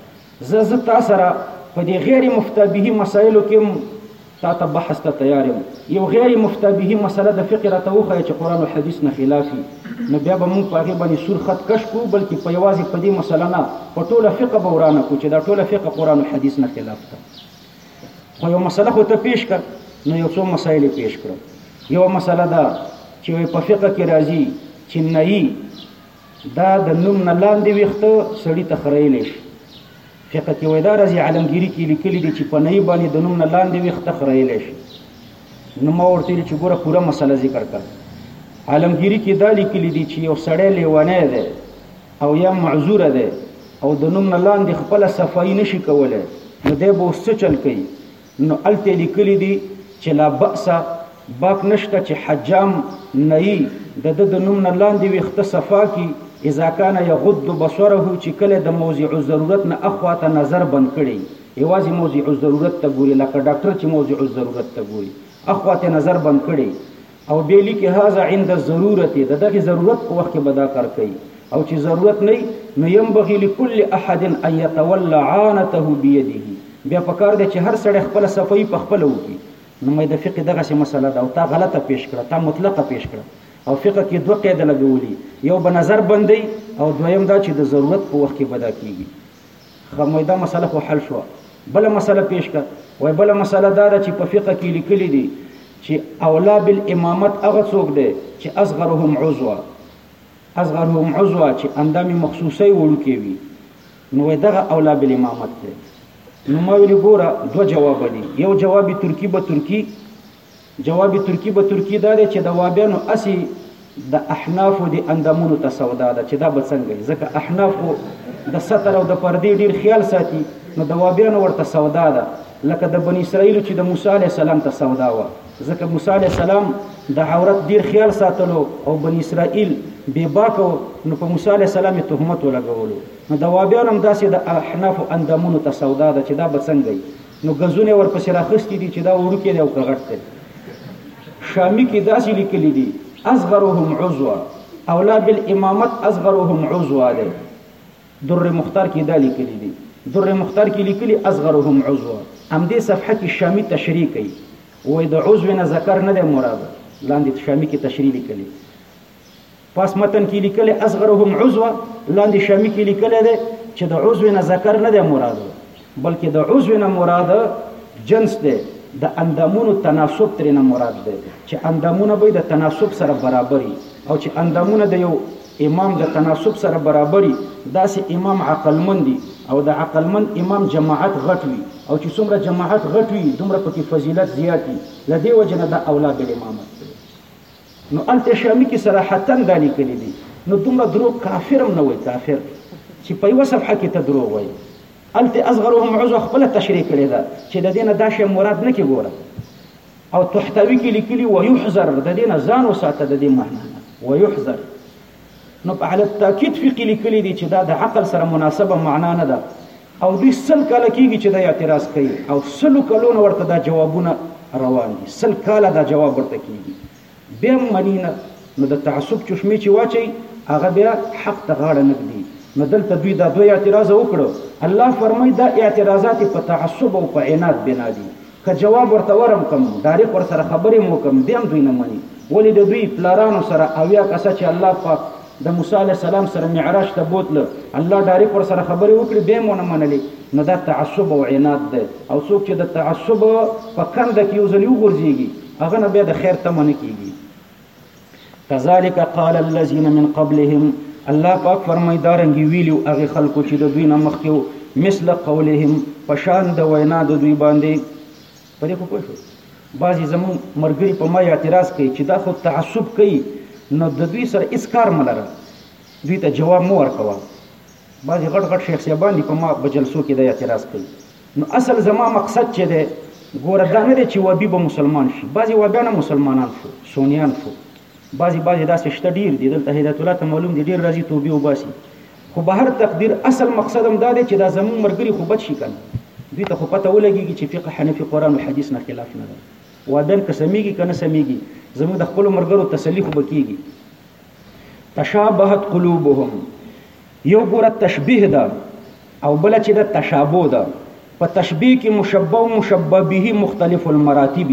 زه زه تاسو را په دې غیر مفتبهي مسائلو کې تاته بحث ته تیار یم یو غیر مفتابهی مسله د فقه راته وښایه چې قران او حدیث نه خلاف وي نو بیا به مونږ په هغې باندې سور خط کش کړو بلکې په یوازې په دې مسله نه په ټوله فقه به ورانه کړو چې دا ټوله فقه قران او حدیث نه خلاف ده خو یو مسله خو ته پیش کړ نو یو څو مسایل پیش کړو یو مسله دا چې په فقه کې راځي چې نئی دا د نوم نه لاندې ویخته سړی ته خرایلی شي فقه کې وای دا رازي عالمګيري کې لیکلي دي چې په نه باندې د نوم نه لاندې ویخته خرایلی شي نو ما ورته چې ګوره پوره مسله ذکر کړه عالمګيري کې دا لیکلي دي چې یو سړی لیوانه دی او یا معذور دی او د نوم نه لاندې خپل صفائی نشي کولای نو دی به څه چل کوي نو هلته لیکلي دي چې لا بأس باک نشته چې حجام نئی د د د نوم نه لاندې ویخته صفا کی اذا کان یغض بصره چې کله د موضع الضرورت نه اخوا ته نظر بند کړي یوازې موضع الضرورت ته ګوري لکه ډاکټر چې موضع الضرورت ته ګوري اخوا ته نظر بند کړي او دی لیکي هذا عند الضرورت د دغه ضرورت په وخت کې به دا کار کوي او چې ضرورت نه نو ينبغي لكل احد ان يتولى عانته بيده بیا په کار دی چې هر سړی خپل صفائی په خپل وکي نو مې د فقه دغه سي مسله ده او تا غلطه پیش کړه تا مطلقه پیش کړه او فقه کې دوه قاعده لګولي یو به نظر بندي او دویم دا چې د ضرورت په وخت کې بدا کیږي ښه موده مسله خو حل شوه بله مسله پیش کړه وای بله مسله دا ده چې په فقه کې لیکلي دي چې اولا بالامامت هغه څوک دی چې اصغرهم عضوا اصغرهم عضوا چې اندامي مخصوصي وړو کې وي نو دغه اولا بالامامت دی نو ما ویل ګوره دوه جواب دي یو جواب ترکی به ترکی جواب ترکي به ترکي دا دی چې د وابیانو اسي د احنافو د اندامونو ته سودا ده چې دا به څنګه وي ځکه احناف خو د ستر او د پردې ډیر خیال ساتي نو د وابیانو ورته سودا ده لکه د بنی اسرائیل چې د موسی علی السلام ته سودا و ځکه موسی علی السلام د عورت ډیر خیال ساتلو او بنی اسرائیل بے باکو نو په موسی علی السلام تهمت ولګولو نو د وابیانو هم داسې د احناف اندامونو ته سودا ده چې دا به څنګه نو غزونه یې ورپسې راخستي دي چې دا وړوکی دی او که غټ دی شامي کې داسې لیکلي دي اصغرهم عضوا اولا بالامامت اصغرهم عضوا دی در مختار کې دا لیکلي دي در مختار کې لیکلي اصغرهم عضوا همدې صفحه کې شامي تشریح کوي وایي د عضو نه ذکر نه دی مراد لاندې شامي کې تشریح لیکلي پس متن کې لیکلې اصغرهم عضو لاندې شامی کې لیکلې ده چې د عضو نه ذکر نه ده مراد بلکې د عضو نه مراد جنس ده د اندامونو تناسب ترې نه مراد ده چې اندامونه به د تناسب سره برابري او چې اندامونه د یو امام د تناسب سره برابري داسې امام عقلمن دي او د عقلمن امام جماعت غټ وي او چې څومره جماعت غټ وي دومره پکې فضیلت زیات وي له دې وجه نه دا اولا بالامامت دی نو هلته شامی کی صراحتن دا لیکلی دی نو دومره دروغ کافر هم نه وای کافر چی په یوه صفحه کی ته دروغ وای هلته اصغرهم عضو خپل تشریح کړی ده چی د دینه دا شی مراد نه کی ګوره او تحتوی کی لیکلی و یحذر د دینه ځان وساته د دې معنی نه و یحذر نو په علت تاکید فقې لیکلي دي چې دا د عقل سره مناسبه معنا نه ده او دوی سل کاله کېږي چې دا اعتراض کوي او سلو کلونو ورته دا جوابونه روان دي سل کاله دا جواب ورته کېږي بیا هم مني نه نو د تعصب چشمې چې واچي هغه بیا حق ته غاړه نه ږدي نو دلته دوی دا دوی اعتراض وکړو الله فرمای دا اعتراضات په تعصب او په عناد بنا دي که جواب ورته ورم کم ډاریک ورسره خبری هم وکم بیا هم دوی نه منی ولی د دوی پلارانو سره اویا کسه چی الله پاک د موسی علیه السلام سره معراج ته بوتله الله ډاریک ورسره خبری وکړی بیا هم ونه منلی نو دا تعصب او عناد دی او څوک چی د تعصب په کنده کی یو ځلی وغورځیږی هغه نه بیا د خیر تمه نه کیږی. کذالک قال الذين من قبلهم الله پاک فرمای دارنګي ویلو هغه خلکو چې د دوی نه مخکیو مثل قولهم پشان د وینا د دوی باندې پرې خو پوه شو بعضی زمون مرګري په ما اعتراض کوي چې دا خو تعصب کوي نو د دوی سره اس کار ملره دوی ته جواب مو ورکوه بعضی غټ غټ شیخ صاحبان دی په ما به جلسو کی دا اعتراض کوي نو اصل زما مقصد چه دی ګوره دا نه دی چه وابی به مسلمان شي بعضی وابیان هم مسلمانان شو سونیان شو بعضی بعضی داسی شته ډیر دی دلته هدایت الله ته معلوم دی ډیر راځي توبی وباسي خو به هر تقدیر اصل مقصد هم دا دی چه دا زمون مرګری خو بچ شي کنه دوی ته خو پته ولګیږي چه فقه حنفی قران او حدیث نه خلاف نه ده وابیان که سمیږي کنه سمیږي زمون د خپل مرګرو تسلی خو بکیږي تشابهت قلوبهم یو ګوره تشبیه ده او بل چې د تشابه ده په تشبیه کې مشبه او مشبه به مختلف المراتب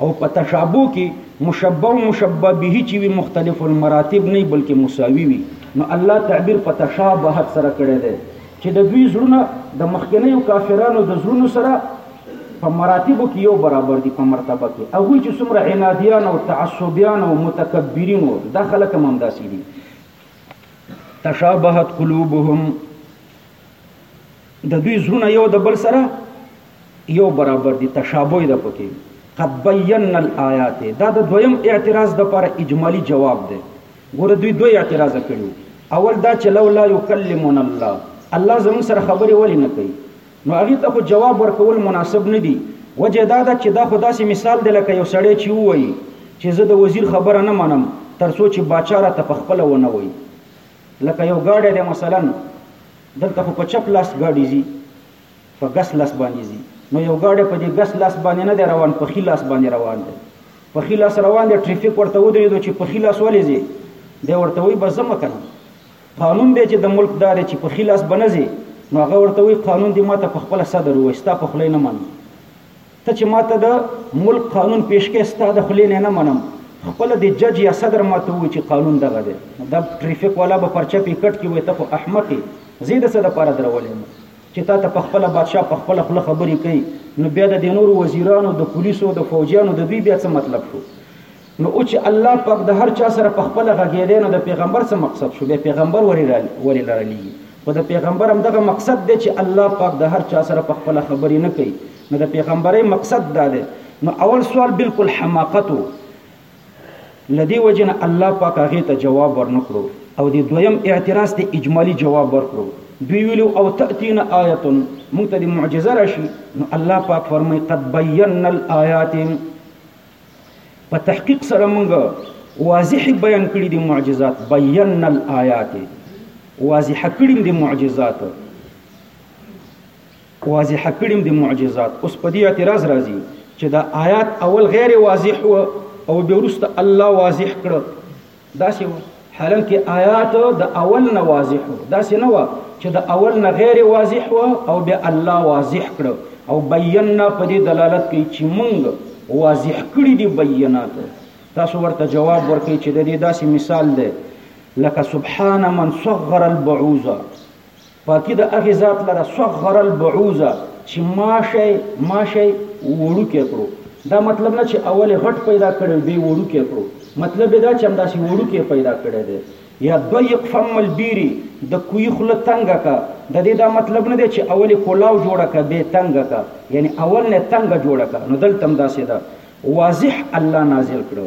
او په تشابه کې مشبه او مشبه به چې وي مختلف المراتب نه بلکې مساوي وي نو الله تعبیر په تشابهت سره کړی دی چې د دوی زړونه د مخکنیو کافرانو د زړونو سره په مراتبو کې یو برابر دي په مرتبه کې هغوی چې څومره عنادیان او تعصبیان او متکبرین وو دا خلک هم همداسې دي تشابهت قلوبهم د دوی زړونه یو د بل سره یو برابر دي تشابه ده پکې قد بینا الآیات دا د دویم اعتراض د پر اجمالی جواب ده ګوره دوی دوی اعتراض کړو اول دا چې لولا یکلمون الله الله زموږ سره خبرې ولې نه کوي نو هغې ته خو جواب ورکول مناسب نه دي، وجه یې دا ده چې دا خو داسې مثال دی لکه یو سړی چې ووایي چې زه د وزیر خبره نه منم تر څو چې باچا راته په خپله ونه وایي. لکه یو ګاډی دی مثلاً دلته خو په چپ لاس ګاډي ځي په ګس لاس باندې ځي نو یو ګاډی په دې ګس لاس باندې نه دی روان په ښي لاس باندې روان دی په ښي لاس روان دی ټریفیک ورته ودرېدو چې په ښي لاس ولې ځې دی ورته وایي بس ځمه که نه قانون دی چې د ملک دار یې چې په ښي لاس به نه ځې نو هغه ورته وایي قانون دې ماته په خپله صدر ووایي ستا په خوله نه منم ته چې ماته د ملک قانون پیش کړې ستا د خولې نه نه منم خپله د جج یا صدر ماته ووایي چې قانون دغه دی دا ټریفیک والا به پرچه پې کټ کې وایي ته خو احمق یې زه د څه دپاره درولې یم چې تا ته په خپله بادشاه په خپله خوله خبرې کوي نو بیا د دې نورو وزیرانو د پولیسو د فوجیانو د دوی بیا څه مطلب شو نو اوچې الله پاک د هر چا سره په خپل غږېدی نو د پیغمبر څه مقصد شو بیا پیغمبر ولې لرلیږي خو د پیغمبر هم دغه مقصد دی چې الله پاک د هر چا سره په خپل خبرې نه کوي نو د پیغمبري مقصد دا دی نو اول سوال بالکل حماقت لدی وجنه الله پاک هغه ته جواب ورنکړو او دی دویم اعتراض ته اجمالی جواب ورکړو دوی ویلو او تاتین آیه مونږ ته معجزه راشي نو الله پاک فرمای قد بینا الآیات په تحقیق سره موږ واضح بیان کړی دی معجزات بیان الآیات واضح کړی دی معجزات واضح کړی دی معجزات اوس په دې اعتراض راځي چې دا آیات اول غیر واضح و او به ورسته الله واضح کړ داسې و حالت کې آیات د اول نه واضح و داسې نه و چې د اول نه غیر واضح و او بیا الله واضح کړ او بینا په دې دلالت کوي چې مونږ واضح کړی دی بینات تاسو ورته جواب ورکړي چې د دې داسې مثال دی لکه سبحان من صغر البعوزه پاکي د هغه ذات لره صغر البعوزه چې ماشه ماشه وړوکی کړو دا مطلب نه چې اول غټ پیدا کړو به وړوکی کړو مطلب دا چې همداسې وړوکی پیدا کړی دی یا ضيق فم البير د کوی خله تنګه کا د دې دا مطلب نه دی چې اول کولاو جوړه کا به تنګه کا یعنی اول نه تنګه جوړه کا نو دلته هم داسې ده واضح الله نازل کړو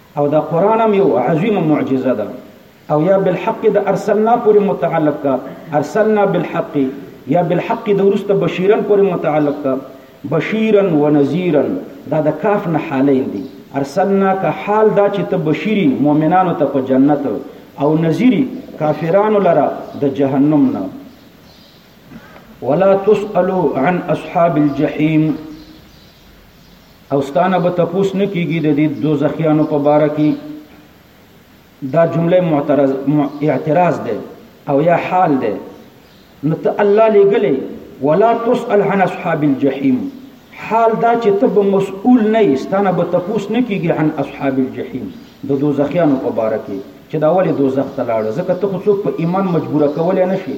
او دا قرآن هم یو عظیم معجزه ده او یا بالحق د ارسلنا پورې متعلق کا ارسلنا بالحق یا بالحق د ورسته بشیرن پورې متعلق کا بشیرن و نذیرن دا د کاف نه حالین دي ارسلنا کا حال دا چې ته بشیری مؤمنانو ته په جنت او نذیری کافرانو لره د جهنم نه ولا تسألوا عن اصحاب الجحیم او ستانه به تپوس نه کیږي د دې دوزخیانو په باره کې دا جمله معترض اعتراض ده او یا حال ده نو ته الله لګلې ولا تسأل عن اصحاب الجحیم حال دا چې ته به مسؤل نه یې ستانه به تپوس نه کیږي عن اصحاب الجحیم د دوزخیانو په باره کې چې دا ولې دوزخ ته لاړ ځکه ته خو څوک په ایمان مجبوره کولای نه شي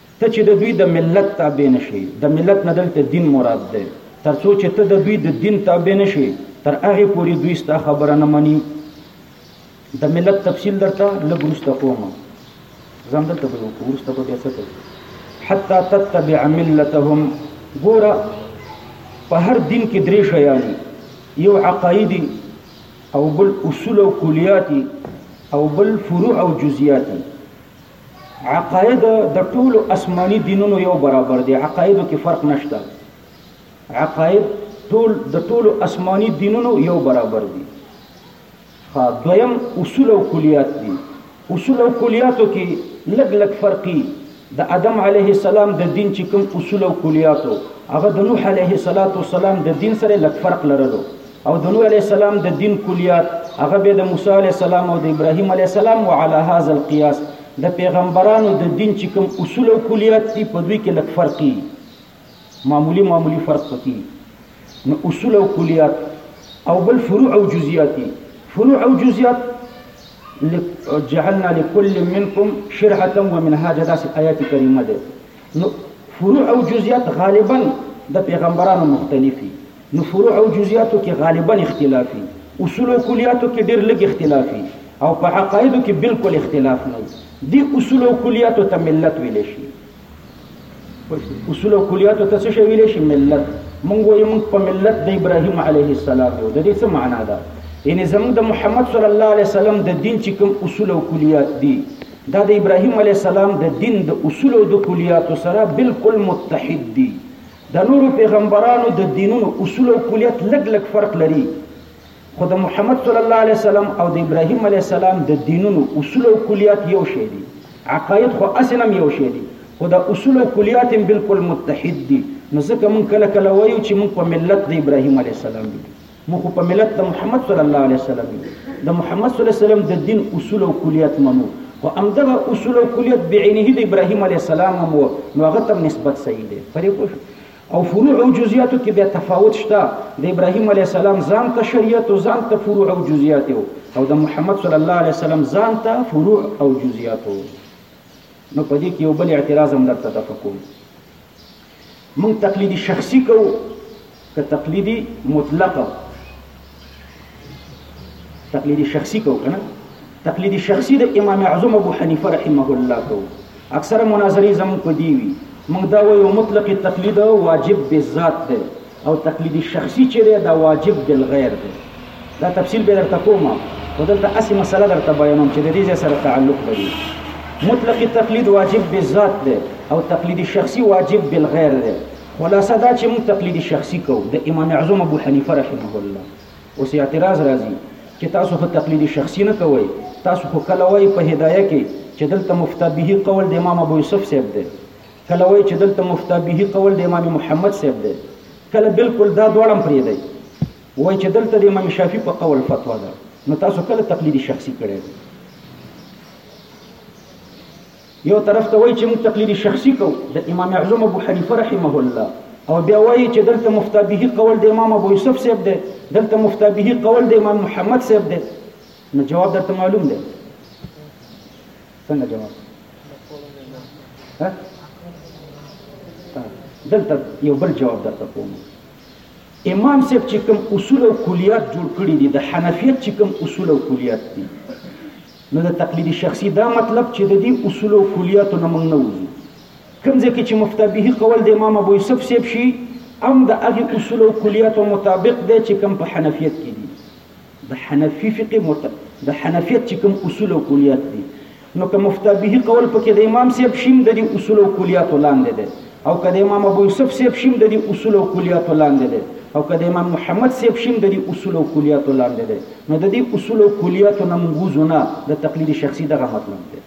ته چې د دوی د ملت تابع نه شې، د ملت نه دلته دین مراد دی، تر څو چې ته د دوی د دین تابع نه شې، تر هغې پورې دوی ستا خبره نه مني. د ملت تفصیل درته لږ وروسته کوم، زه همدلته به یې وکړو، وروسته به بیا څه کوو. حتی تتبع ملتهم ګوره په هر دین کې درې شیان یو عقایدي او بل اصول او کلیات او بل فروع او جزئیات عقاید د ټولو اسماني دینونو یو برابر دي، عقایدو کې فرق نشته. عقاید ټول د ټولو اسماني دینونو یو برابر دي. ښه دویم اصول او کلیات دي. اصول او کلیاتو کې لږ لږ فرقي د ادم علیه السلام د دین چې کوم اصول او کلیاتو هغه د نوح علیه السلام د دین سره لږ فرق لرلو او د نوح علی السلام د دین کلیات هغه به د موسی علی السلام او د ابراهیم علی السلام وعلى هذا القياس د پیغمبرانو د دین چې کوم اصول او کلیات دي په دوی کې لک فرقي معمولی معمولی فرق پکې نو اصول او کلیات او بل فروع او جزئیات فروع او جزئیات جعلنا لكل منكم شرعه ومنهاجا داسې آیات کریمه ده نو فروع او جزیات غالبا د پیغمبرانو مختلف وي نو فروع او جزیاتو کې غالبا اختلاف وي اصول او کلیاتو کې ډېر لږ اختلاف وي او په عقایدو کې بالکل اختلاف نه وي دي اصول او کلیاتو ته ملت ویل شي اصول او کلیاتو ته څه ویل شي ملت مونږ وایو مونږ په ملت د ابراهیم علیه السلام یو د دې څه معنا ده یعنی زمونږ د محمد صلی الله علیه وسلم د دین چې کوم اصول او کلیات دي دا د ابراهیم علیه السلام د دین د اصول او د کلیاتو سره بالکل متحد دي د نورو پیغمبرانو د دینونو اصول او کلیت لګ لګ فرق لري خو د محمد صلی الله علیه وسلم او د ابراهیم علیه السلام د دینونو اصول او کلیات یو شی دي عقاید خو اصلا یو شی دي خو د اصول او کلیات هم بالکل متحد دي نو ځکه مونږ کله کله وایو چې مونږ په ملت د ابراهیم علیه السلام یو موږ خو په ملت د محمد صلی الله علیه وسلم یو د محمد صلی الله علیه وسلم د دین اصول او کلیات منو خو همدغه اصول او کلیات بعینه د ابراهیم علیه السلام هم وو نو هغه تم نسبت صحیح دی پرې پوه او فروع او جزئیاتو کې بیا تفاوت شته د ابراهیم علیه السلام ځان ته شریعت او ځان ته فروع او جزئیات او د محمد صلی الله علیه وسلم ځان ته فروع او جزئیات نو په دې کې یو بل اعتراض هم درته دفع کوم موږ تقلید شخصي کوو که تقلید مطلق تقلید شخصي کوو کنه تقلید شخصي د امام اعظم ابو حنیفه رحمه الله کوو اکثره مناظرې زموږ په دی وی موږ دا وایو مطلق تقلید واجب به ذات ده او تقلید شخصی چه دی دا واجب بالغیر دی دا تفصیل به درته کوم خو دلته اسی مسله درته بیانوم چه د دې ځای سره تعلق لري مطلق تقلید واجب بالذات دی او تقلید شخصی واجب بالغیر دی خلاصه دا چې موږ تقلید شخصي کوو د امام اعظم ابو حنیفه رحمه الله اوس اعتراض راځي چې تاسو خو تقلید شخصي نه کوئ تاسو خو کله وایي په هدایه کې چې دلته مفتبهي قول د امام ابو یوسف صاحب دی کله وایي چې دلته مفتا به قول د امام محمد صاحب دی کله بالکل دا دواړه هم پرېږدئ وایي چې دلته د امام شافعي په قول فتوا ده نو تاسو کله تقلیدي شخصي کړی دی یو طرف ته وایي چې موږ تقلیدي شخصي کوو د امام اعظم ابو حنیفه رحمه الله او بیا وایي چې دلته مفتا به قول د امام ابو یوسف صاحب دی دلته مفتا به قول د امام محمد صاحب دی نو جواب درته معلوم دی څنګه جواب ها دلته یو بل جواب درته کوم امام صاحب چې کوم اصول او کلیات جوړ کړي دي د حنفیت چې کوم اصول او کلیات دي نو د تقلید شخصي دا مطلب چې د دې اصول او کلیاتو نه موږ نه وځو کوم ځکه چې مفتبه قول د امام ابو یوسف صاحب شي ام د هغه اصول او کلیاتو مطابق دی چې کوم په حنفیت کې دي د حنفي فقې معتبر د حنفیت چې کوم اصول او کلیات دي نو که مفتابهي قول پکې د امام صاحب شیم د دې اصول او کلیاتو لاندې دی او که د امام ابو یوسف صاحب شیم د دې اصول او کلیاتو لاندې دی او که د امام محمد صاحب شیم د دې اصول او کلیاتو لاندې دی نو د دې اصول او کلیاتو نه موږ وځو نه د تقلید شخصي دغه مطلب دی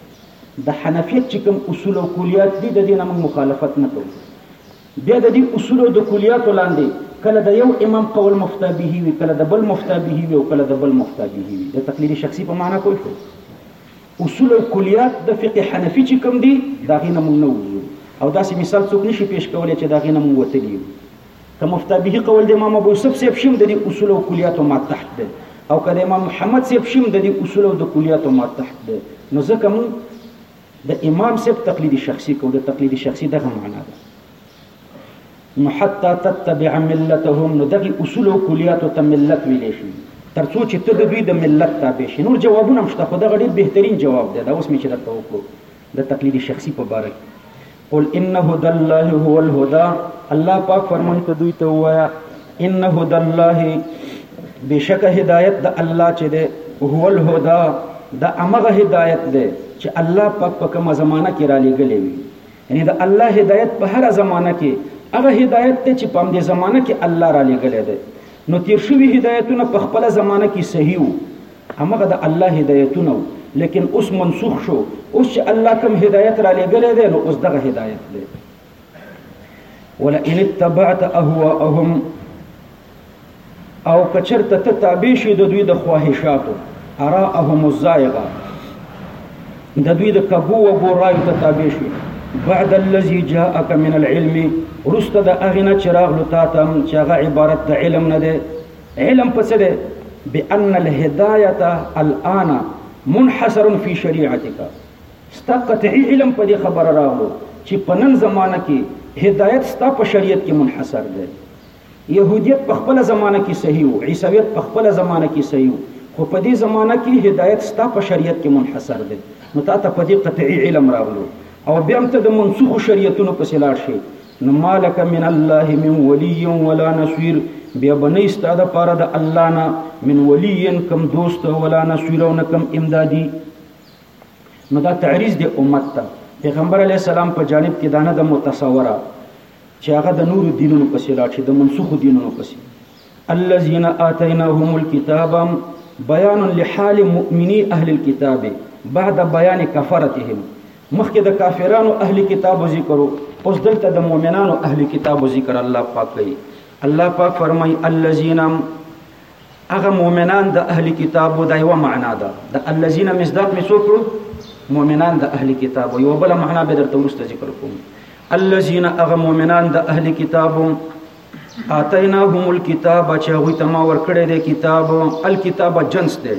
د حنفیت چې کوم اصول او کلیات دي د دې نه موږ مخالفت نه کوو بیا د دې اصولو د کلیاتو لاندې کله د یو امام قول مفتا به وي کله د بل مفتا به وي او کله د بل مفتا به وي د تقلید شخصي په معنا پوه شوي اصول او کلیات د فقه حنفي چې کوم دي دا غینه مونږ نه وځو او داسې مثال څوک نشي پیش کولای چې دا غینه مونږ وتلی یو که مفتا به قول د امام ابو یوسف صاحب شیم د دې اصول او کلیاتو ما تحت ده او که د امام محمد صاحب شیم د دې اصول او د کلیاتو ما تحت ده نو ځکه مونږ د امام صاحب تقلید شخصی کو د تقلید شخصی دغه معنا ده نو حتی تتبع ملتهم نو دغه اصول او کلیات ته ملت ویلې شي ترڅو چې ته د دوی د ملت تابع شې نور جوابونه هم شته خو دغه ډیر بهترین جواب دی دا اوس مې چې درته وکړو د تقلید شخصي په باره کې قل ان هدى الله هو الهدى الله پاک فرمایي ته دوی ته وایا ان هدى الله بشک هدایت د الله چې ده هو الهدى دا امغه هدایت ده چې الله پاک په کومه زمانہ کې را لګلې وي یعنی د الله هدایت په هر زمانہ کې هغه هدایت ته چې په دې زمانہ کې الله را لګلې ده نو تیر شوی هدایتونه په خپل زمانہ کې صحیح وو همغه د الله هدایتونه وو لیکن اوس منسوخ شو اوس چې الله کوم هدایت را لېږلی دی نو اوس دغه هدایت دی ولئن اتبعت اهواءهم او کچرته ته تابع شي د دوی د خواهشاتو اراءهم الزائغه د دوی د کبو و ګورای ته تابع شي بعد الذي جاءك من العلم رست د اغنه چراغ لتا تم چې هغه عبارت د علم نه ده علم په څه دی؟ بأن الهدایت الآن منحصر فی شریعتک ستا قطعی علم په دې خبره راغلو چې په نن زمانه کې هدایت ستا په شریعت کې منحصر دی يهوديت په خپل زمانه کې صحیح وو عیسویت په خپل زمانه کې صحیح وو خو په دې زمانه کې هدایت ستا په شریعت کې منحصر دی نو تا ته په دې قطعي علم راغلو او بیا هم ته د منسوخ شریعتونو پسې لاړ شي نو مالک من الله من ولی ولا نصير بیا بنې ستاد پاره د الله نه من ولی کم دوست ولا نصير او نه کم امدادي نو دا تعریض د امت ته پیغمبر علی السلام په جانب کې دانه د متصوره چې هغه د نور دینونو پسې لاړ شي د منسوخ دینونو پسې الذين آتيناهم الكتاب بيان لحال مؤمني اهل الكتاب بعد بيان كفرتهم مخکې د کافرانو اهل کتابو ذکرو اوس دلته د مؤمنانو اهل کتابو ذکر الله پاک کوي الله پاک فرمای الذين هغه مؤمنان د اهل کتابو د یو معنا ده د الذين مصداق می څوک مؤمنان د اهل کتابو یو بل معنا به درته ورسته ذکر کوم الذين هغه مؤمنان د اهل کتابو اتیناهم الكتاب چې هغه ته ما ورکړې دی کتاب الکتاب جنس دی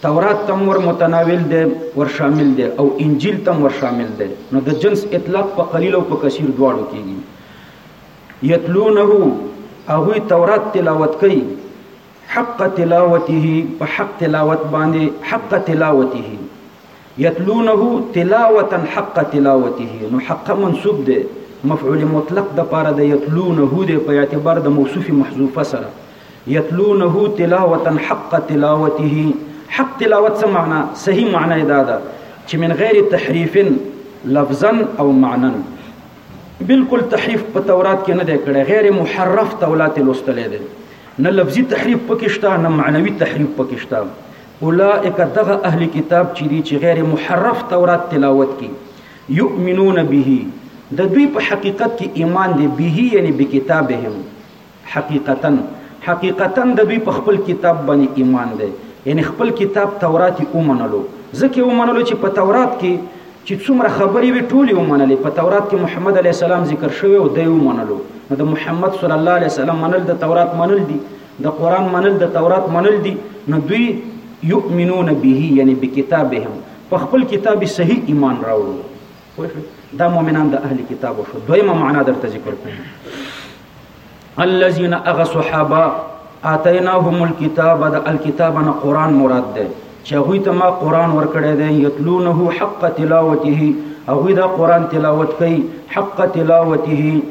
تورات تم ور متناول دی ور شامل دی او انجیل تم ور شامل دی نو د جنس اطلاق په قلیل او په کثیر دواړو کیږي یتلونه هغه تورات تلاوت کوي حق تلاوته په حق تلاوت باندې حق تلاوته یتلونه تلاوتا حق تلاوته نو حق منصوب ده مفعول مطلق د پاره د یتلونه ده په اعتبار د موصوف محذوفه سره یتلونه تلاوتا حق تلاوته حق تلاوت څه معنا صحیح معنا دا ده چې من غیر تحریف لفظا او معنا بالکل تحریف په تورات کې نه دی کړی غیر محرف تورات لوستلې ده نه لفظي تحریف پکې شته نه معنوي تحریف پکې شته اولئک دغه اهل کتاب چې دي چې غیر محرف تورات تلاوت کی یؤمنون به د دوی په حقیقت کې ایمان دی به یعنی به کتابهم حقیقتا حقیقتا د دوی په خپل کتاب باندې ایمان دی یعنی خپل کتاب تورات اومنلو ځکه اومنلو چې په تورات کې چې څومره خبرې وي ټولې ومنلې په تورات کې محمد علی السلام ذکر شوی او دی ومنلو نو د محمد صلی الله علیه وسلم منل د تورات منل دي د قران منل د تورات منل دي نو دوی یؤمنون به یعنی بکتابهم په خپل کتاب صحیح ایمان راوړو دا مؤمنان د اهل کتابو شو دویمه معنا درته ذکر کوم الذين اغه صحابه اتیناهم الكتاب د الكتاب نه قران مراد ده چې هغه ته ما قران ورکړی دی یتلونه حق تلاوته هغه دا قران تلاوت کوي حق تلاوته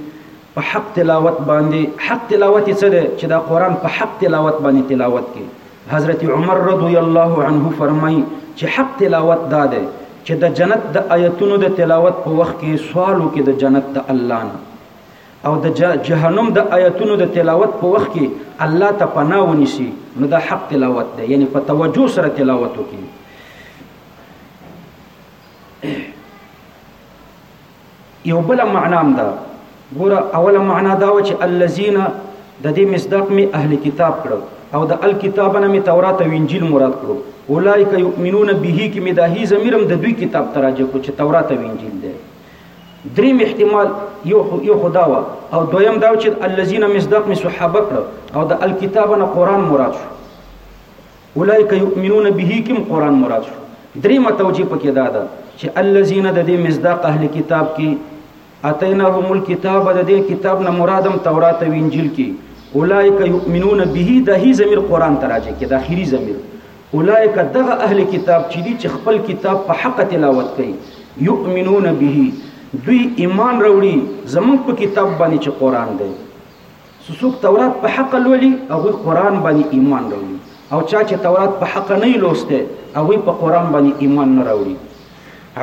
په حق تلاوت باندې حق تلاوت څه ده چې دا قران په حق تلاوت باندې تلاوت کوي حضرت عمر رضی الله عنه فرمایي چې حق تلاوت دا ده چې د جنت د آیتونو د تلاوت په وخت کې سوالو کې د جنت د الله نه او د جهنم د آیتونو د تلاوت په وخت کې الله ته پناه ونیسي نو دا حق تلاوت دی یعنی په توجه سره تلاوت وکړي یو بل معنا هم ده ګوره اوله معنا دا و چې الذین د دې مصداق می اهل کتاب کړو او د الکتابنا می تورات او انجیل مراد کړو اولایک یؤمنون به کی می د هی زمیرم د دوی کتاب تراجه کو چې تورات او انجیل دی دریم احتمال یو یو خدا وا او دویم دا چې الذين مصداق می صحابه کړ او د الکتاب نه قران مراد شو اولئک یؤمنون به کوم قران مراد شو دریمه توجیه پکې دا ده چې الذين د دې مصداق اهل کتاب کې اتیناهم الكتاب د دې کتاب نه مرادم تورات او انجیل کې اولئک یؤمنون به د هی ضمیر قران تراجه کې د اخیری ضمیر اولئک دغه اهل کتاب چې دي چې خپل کتاب په حق تلاوت کوي یؤمنون به دوی ایمان راوړي زموږ په کتاب باندې چې قران دی سوسوک تورات په حق لولي او قران باندې ایمان راوړي او چا چې تورات په حق نه لوسته او په قران باندې ایمان نه راوړي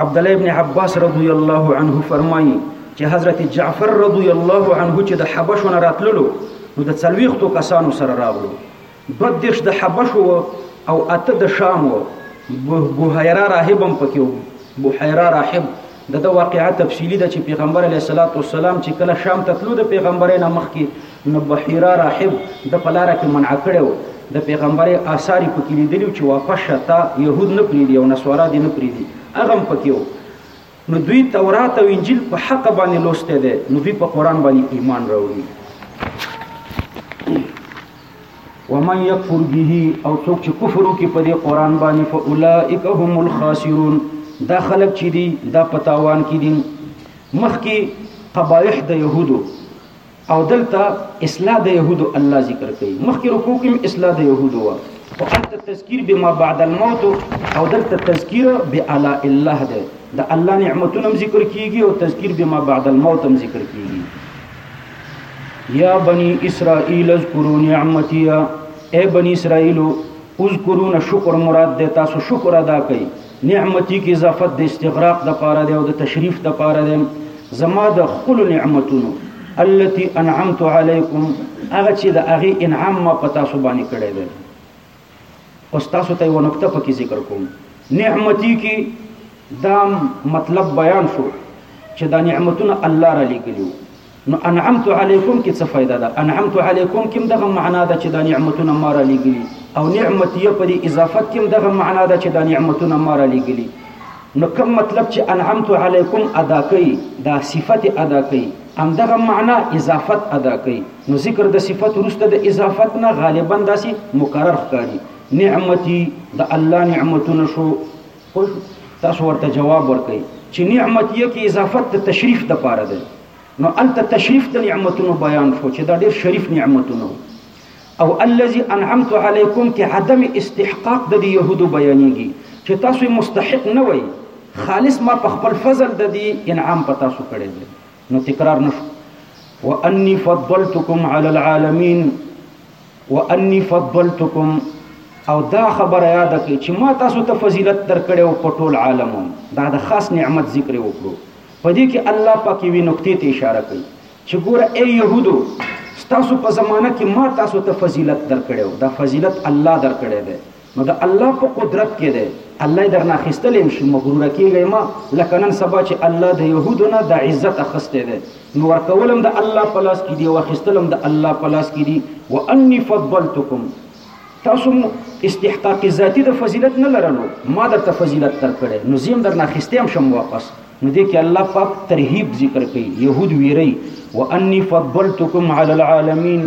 عبد الله ابن عباس رضی الله عنه فرمایي چې حضرت جعفر رضی الله عنه چې د حبشو نه راتللو نو د څلويختو کسانو سره راغلو دوه دېرش د حبشو وه او اته د شام وه، بحیره راهب هم پکې و، بحیره راهب د ده واقعه تفصیلي ده چې پیغمبر علیه الصلاة والسلام چې کله شام ته تلو د پیغمبرۍ نه مخکې نو بحیره راهب ده په لاره کې منع کړی و، د پیغمبرۍ آثار یې پکې لیدلي و چې واپس شه تا یهود نه پرېږدي او نصارا دې نه پرېږدي، هغه هم پکې و. نو دوی تورات او انجیل په حق باندې لوسته دي نو دوی په قران باندې ایمان راوړي ومن يكفر به او څوک چې کفر وکړي په دې قران باندې فاولائک هم الخاسرون دا خلک چې دي دا پتاوان کې دي مخکې قبایح د يهودو او دلته اصلاح د يهودو الله ذکر کوي مخکې رکوع کې اصلاح د يهودو وا او انت تذکیر بما بعد الموت او دلته تذکیر بعلا الله ده د الله نعمتونو ذکر کیږي او تذکیر بما بعد الموت هم ذکر کیږي یا بنی اسرائیل اذکروا نعمتی اے بنی اسرائیل اذکرون شکر مراد ده تاسو شکر ادا کړئ نعمتي کې اضافت د استغراق د پاره دی او د تشریف د پاره دی زما د خپل نعمتونو التي انعمت عليكم هغه چې د هغه انعام ما پتا سو باندې کړی دی او تاسو ته یو نقطه پکې ذکر کوم نعمتي کې دا مطلب بیان شو چې دا نعمتونه الله را لګلیو نو انعمت علیکم کې څه فائدہ ده انعمت علیکم کې دغه معنا ده چې دا نعمتونه ما را لګلی او نعمتیه په دې اضافت کې دغه معنا ده چې دا نعمتونه ما را لګلی نو کوم مطلب چې انعمت علیکم ادا کوي دا صفت ادا کوي ام دغه معنا اضافت ادا کوي نو ذکر د صفت ورسته د اضافت نه غالبا داسې مکرر ښکاري نعمتي د الله نعمتونه شو اوس تاسو ورته جواب ورکړئ چې نعمت یې کې اضافت د تشریف د پاره ده نو الته تشریف د نعمتونو بیان شو چې دا ډېر شریف نعمتونه او الذي انعمت عليكم کې عدم استحقاق د يهودو بیانېږي چې تاسو مستحق نه وای خالص ما په خپل فضل د دې انعام په تاسو کړی دی نو تکرار نشو واني فضلتكم على العالمين واني فضلتكم او دا خبره یاد کړئ چې ما تاسو ته فضیلت درکړې او په ټول عالم هم دا د خاص نعمت ذکر وکړو په دې کې الله پاک وی نقطې ته اشاره کوي چې ګوره اے يهودو تاسو په زمانہ کې ما تاسو ته فضیلت درکړې او دا فضیلت الله درکړې ده نو د الله په قدرت کې دی الله یې درنه اخیستلی هم شي مغروره کېږئ مه لکه نن سبا چې الله د یهودو نه د عزت اخیستی دی نو ورکول هم د الله په لاس کې دي او اخیستل هم د الله په لاس کې دي واني فضلتکم تاسو مو استحقاق ذاتی د فضیلت نه لرلو ما درته فضیلت درکړی نو زیم درنه اخیستی هم شم واپس نو دې کې الله پاک ترهیب ذکر کوي یهود ویری واني فضلتکم علی العالمین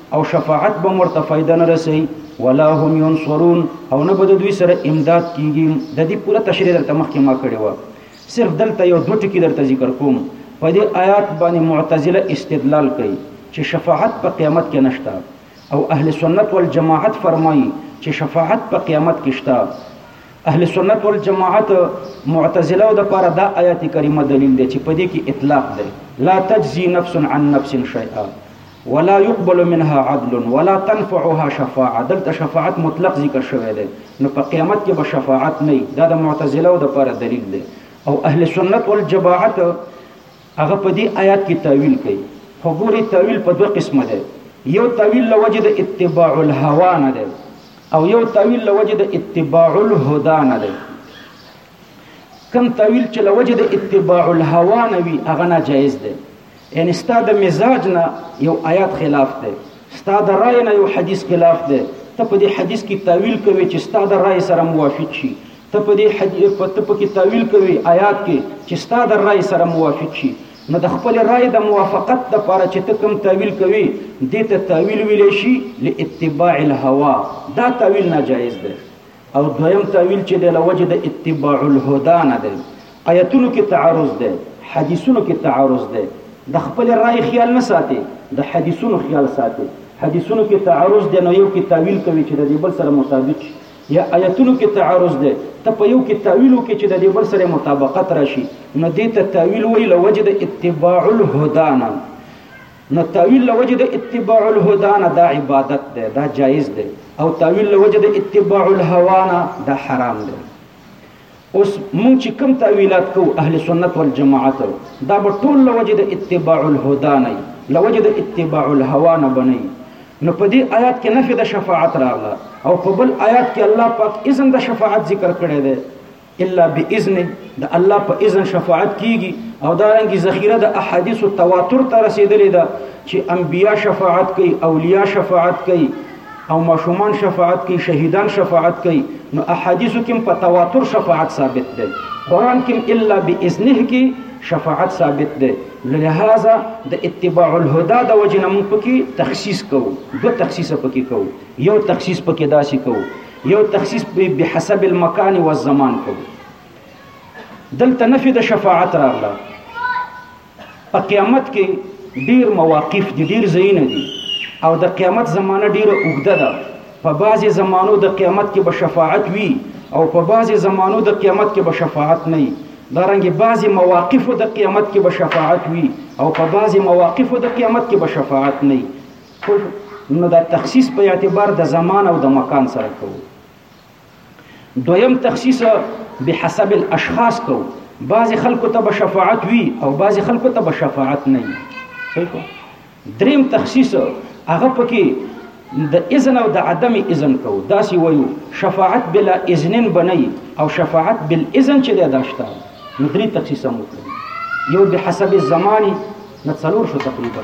او شفاعت به ورته فائدہ نه رسي ولا هم ينصرون او نه بده دوی سره امداد کیږي د دې پوره تشریح درته مخکې ما کړې و صرف دلته یو دوه ټکي درته ذکر کوم په دې آیات باندې معتزله استدلال کوي چې شفاعت په قیامت کې نشته او اهل سنت والجماعت فرمایي چې شفاعت په قیامت کې شته اهل سنت والجماعت معتزله او د پاره دا آیات کریمه دلیل دی چې په دې کې اطلاق دی لا تجزي نفس عن نفس شیئا ولا يقبل منها عدل ولا تنفعها شفاعه دلته شفاعت مطلق ذکر شوی دی نو په قیامت کې به شفاعت نه دا د معتزله او د پر دلیل دی او اهل سنت والجماعت هغه په دې آیات کې تعویل کوي خو ګوري تعویل په دوه قسمه دی یو تعویل لوجه د اتباع الهوا نه دی او یو تعویل لوجه د اتباع الهدى نه دی کم تعویل چې لوجه د اتباع الهوا نه وي هغه ناجایز دی یعنی ستا د مزاج نه یو آیات خلاف دی ستا د رای نه یو حدیث خلاف دی ته په دې حدیث کې تعویل کوي چې ستا د رای سره موافق شي ته په دې حدیث په ته په کې تعویل کوي آیات کې چې ستا د رای سره موافق شي نو د خپل رای د موافقت د لپاره چې ته کوم تعویل کوي دې ته تعویل ویل شي لاتباع الهوا دا تعویل ناجایز دی او دویم تاویل چې دی له وجې د اتباع الهدا نه دی آیتونو کې تعارض دی حدیثونو کې تعارض دی د خپل رای خیال نه ساتي د حدیثونو خیال ساتي حدیثونو کې تعارض دی نو یو کې تاویل کوي چې د دې بل سره مطابق شي یا آیتونو کې تعارض دی ته په یو کې تاویل وکړي چې د دې بل سره مطابقت راشي نو دې ته تاویل وایي له وجې د اتباع الهدا نه نو تاویل له وجه د اتباع الهدى نه دا عبادت دی دا جایز دی او تاویل له وجه د اتباع الهوا نه دا حرام دی اوس مونږ چې کوم تاویلات کو اهل سنت والجماعت دا به ټول له وجه د اتباع الهدى نه له وجه د اتباع الهوا نه بنئ نو په دې آیات کې نفي د شفاعت راغله او په بل آیات کې الله پاک اذن د شفاعت ذکر کړی دی الا باذن د الله په اذن شفاعت کیږي او دا رنګي ذخیره د احادیث تواتر ته رسیدلې ده چې انبیا شفاعت کوي اولیاء شفاعت کوي او ماشومان شفاعت کوي شهیدان شفاعت کوي نو احادیث کې په تواتر شفاعت ثابت ده قران کې الا باذنه کې شفاعت ثابت ده لہذا د اتباع الهدى د وجنه موږ پکې تخصیص کوو دو تخصیص پکې کوو یو تخصیص پکې داسې کوو یو تخصیص بحسب المکان والزمان کو دلته نفي د شفاعت راغله په قیامت کې ډیر مواقف دي ډیر ځایونه دي او د قیامت زمانه ډیره اوږده ده په بعضې زمانو د قیامت کې به شفاعت وي او په بعضې زمانو د قیامت کې به شفاعت نه وي دارنګه بعضې مواقفو د قیامت کې به شفاعت وي او په بعضې مواقفو د قیامت کې به شفاعت نه وي کوو نو دا تخصیص په اعتبار د زمان او د مکان سره کوو دویم تخصیص به حسب الاشخاص کوو بعض خلکو ته به شفاعت وي او بعض خلکو ته به شفاعت نه وي صحیح دریم تخصیص هغه پکې د اذن او د عدم اذن کو دا سی وایو شفاعت بلا اذنن بنئ او شفاعت بالاذن چې دا شته نو درې تخصیص مو یو به حسب الزمان نو څلور شو تقریبا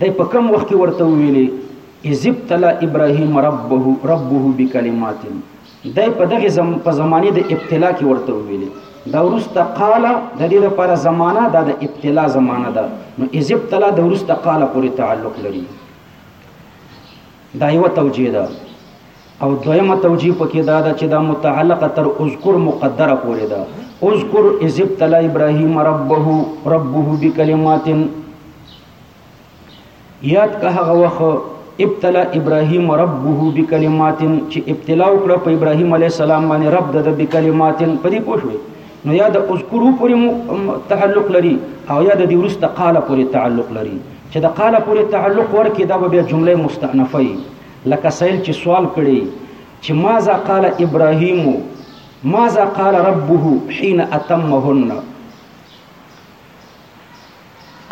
دی په کوم وخت کې ورته ویلي اذ ابتلا ابراهیم ربه ربه بکلمات دی په دغه زم په زمانه د ابتلا کې ورته ویلي دا ورسته قال د دې لپاره زمانہ دا د ابتلا زمانہ ده نو اذ ابتلا د ورسته قال پورې تعلق لري دا یو توجیه ده او دویمه توجیه پکې دا ده چې دا متعلقه تر اذکر مقدره پورې ده اذکر اذ ابتلا ابراهیم ربه ربه بکلمات یاد که هغه وخت ابتلا ابراهيم ربه بكلمات چې ابتلا وکړه په ابراهيم عليه السلام باندې رب د بكلمات په دې پوښوي نو یا د اذکرو پورې تعلق لري او یا د دې ورسته قال پورې تعلق لري چې د قال پورې تعلق ورکې دا به جمله مستأنفه لکه سیل چې سوال کړي چې ماذا قال ابراهیم ماذا قال ربه حين اتمهن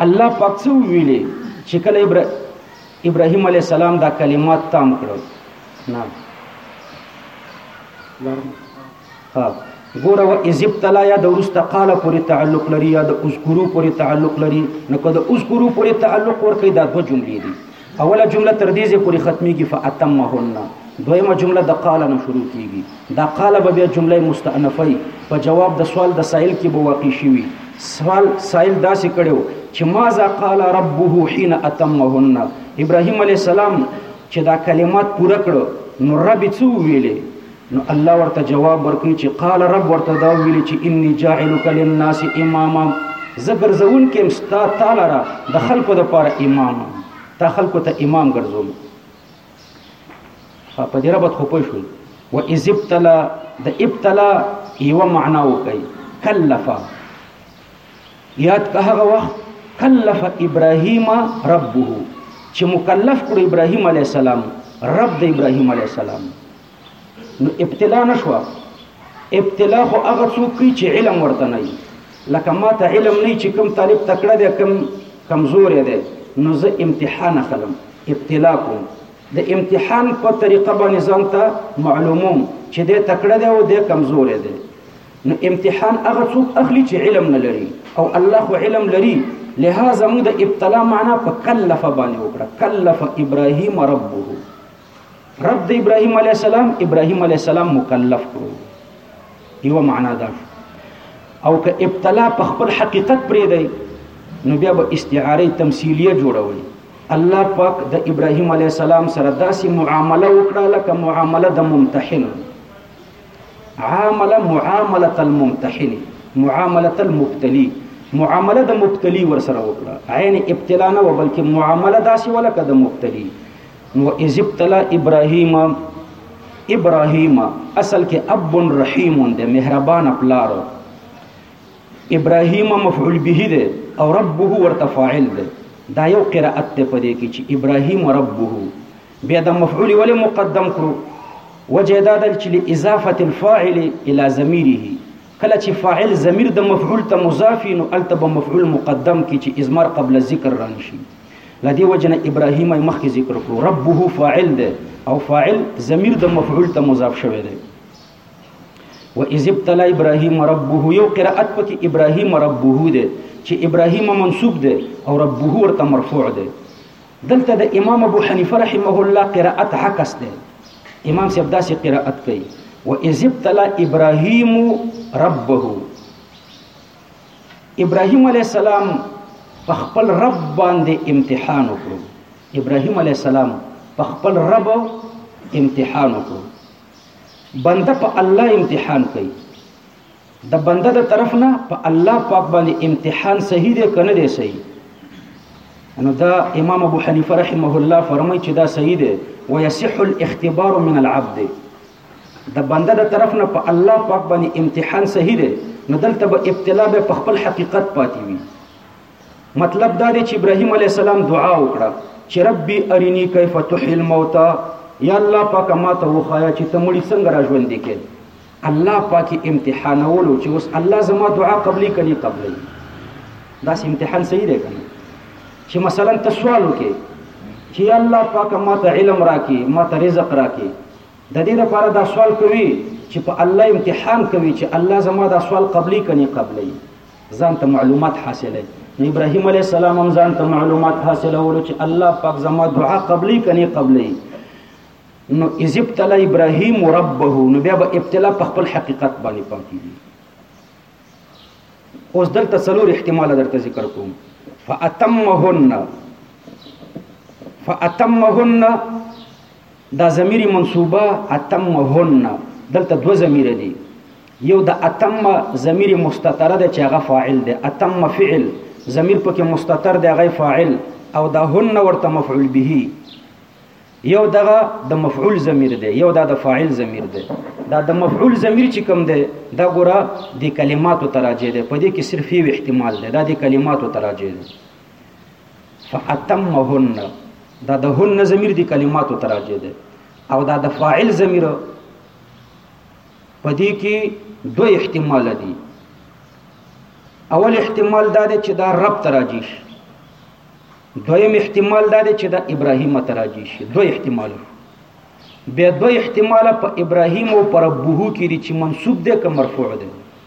الله پاک څو ویلې چې کله ابراهیم علی السلام دا کلمات تام کړو نه ها ګوره و اذ ابتلا یا د ورسته قال پورې تعلق لري یا د اذکرو پورې تعلق لري نو که د اذکرو پورې تعلق ورکړي دا دوه جملې دي اوله جمله تر دې ځې پورې ختميږي فاتمهن دویمه جمله د قال نه شروع کیږي دا قال به بیا جمله مستأنفه په جواب د سوال د سائل کې به واقع شي سوال سائل داسې کړو چې ماذا قال ربه حين اتمهن ابراهيم عليه السلام چې دا کلمات پوره کړو نو رب څه ویلې نو الله ورته جواب ورکړي چې قال رب ورته دا ویلي چې انی جاعلک للناس اماما زه ګرځون کې مستا تعالی را د خلکو د پاره امام تا خلکو ته امام ګرځوم په دې ربط خو پوه شوي و اذ ابتلا د ابتلا یو معنا وکي کلف یاد که هغه وخت کلف ابراهیم ربه چې مکلف کړ ابراهیم علی السلام رب د ابراهیم علی السلام نو ابتلا نه شوه ابتلا خو هغه څوک کوي چې علم ورته نه وي لکه ما ته علم نه چې کوم طالب تکړه دی کوم کمزوری دی نو زه امتحان اخلم ابتلا کوم د امتحان په طریقه باندې ځان ته معلوموم چې دی تکړه دی او دی کمزوری دی نو امتحان هغه څوک اخلي چې علم نه لري او الله خو علم لري لهذا موږ د ابتلا معنا په کلف باندې وکړه کلف ابراهیم ربه رب د ابراهيم عليه السلام ابراهيم عليه السلام مکلف کړو یو معنا ده او که ابتلا په خپل حقیقت پرې دی نو بیا به استعاره تمثيليه جوړوي الله پاک د ابراهيم عليه السلام سره داسې معامله وکړه لکه معامله د ممتحن عامل معامله الممتحن معامله المبتلي معامله د مبتلي ور سره وکړه عین ابتلا نه بلکې معامله داسې ولکه د مبتلي نو اذ ابتلا ابراهیم ابراهیم اصل کې اب رحیم دی مهربان پلارو ابراهیم مفعول به دی او ربه ورته فاعل دی دا یو قرائت ته پدې کې چې ابراهیم ربه بیا د مفعول ولې مقدم کړو وجه دا ده چې اضافه الفاعل الى ضمیره کله چې فاعل ضمیر د مفعول ته مضاف نو التب مفعول مقدم کې چې ازمر قبل ذکر رانشي لدی وجه نه ابراهیم ای مخکې ذکر کړو ربه فاعل ده او فاعل ضمیر د مفعول ته مضاف شوی دی و اذ ابتلى ابراهيم ربه یو قرأت پکې ابراهيم ربه ده چې ابراهيم منصوب ده او ربه ورته مرفوع ده دلته د امام ابو حنیفه رحمه الله قرأت عکس ده امام صاحب داسې قرأت کوي و اذ ابتلى ابراهيم ربه ابراهيم عليه السلام په خپل رب باندې امتحان وکړو ابراهيم عليه السلام په خپل رب امتحان وکړو بنده په الله امتحان کوي د بنده د طرف نه په الله پاک باندې امتحان صحیح دی کنه دی صحیح نو دا امام ابو حنیفه رحمه الله فرمایي چې دا صحیح دی ويصح الاختبار من العبد د بنده د طرف نه په الله پاک باندې امتحان صحیح دی نو دلته به ابتلا به په خپل حقیقت پاتې وي مطلب دا دی چې ابراهیم علی السلام دعا وکړه چې ربي ارینی کیف تحیی الموت یا الله پاک ما ته وخایا چې ته مړی څنګه را ژوند کې الله پاک امتحانولو چې اوس الله زما دعا قبلي کړي قبلي دا امتحان صحیح دی کنه چې مثلا تسوال وکړي چې الله پاک ما ته علم راکې ما ته رزق راکې د دې لپاره دا سوال کوي چې په الله امتحان کوي چې الله زما دا سوال قبلي کني قبلي ځان ته معلومات حاصله نو ابراهيم عليه السلام هم ځان ته معلومات حاصله ول چې الله پاک زما دعا قبلي کني قبلي نو اذ ابتلى ابراهيم ربه نو بیا به ابتلا په خپل حقیقت باندې پاتې دي اوس دلته څلور احتمال درته ذکر کوم فاتمهن فاتمهن دا ضمیر منصوبه اتم هن دلته دو ضمیر دي یو د اتم ضمیر مستتر ده چې هغه فاعل ده اتم فعل ضمیر پکې مستتر ده هغه فاعل او دا هن ورته مفعول به یو دغه د مفعول ضمیر ده یو دا د فاعل ضمیر ده دا د مفعول ضمیر چې کوم ده دا ګوره د کلماتو تراجه ده په دې کې صرف یو احتمال ده دا د کلماتو تراجه ده فاتمهن دا د هن ضمیر دی کلماتو تراجه ده او دا د فاعل ضمیر پدې کې دوه احتمال دي اول احتمال دا دی چې دا رب تراجیش دویم احتمال دا دی چې دا ابراهیم تراجیش دوه احتمال بیا دوه احتمال په ابراهیم او پر ابوه کې دي چې منسوب دی که مرفوع دی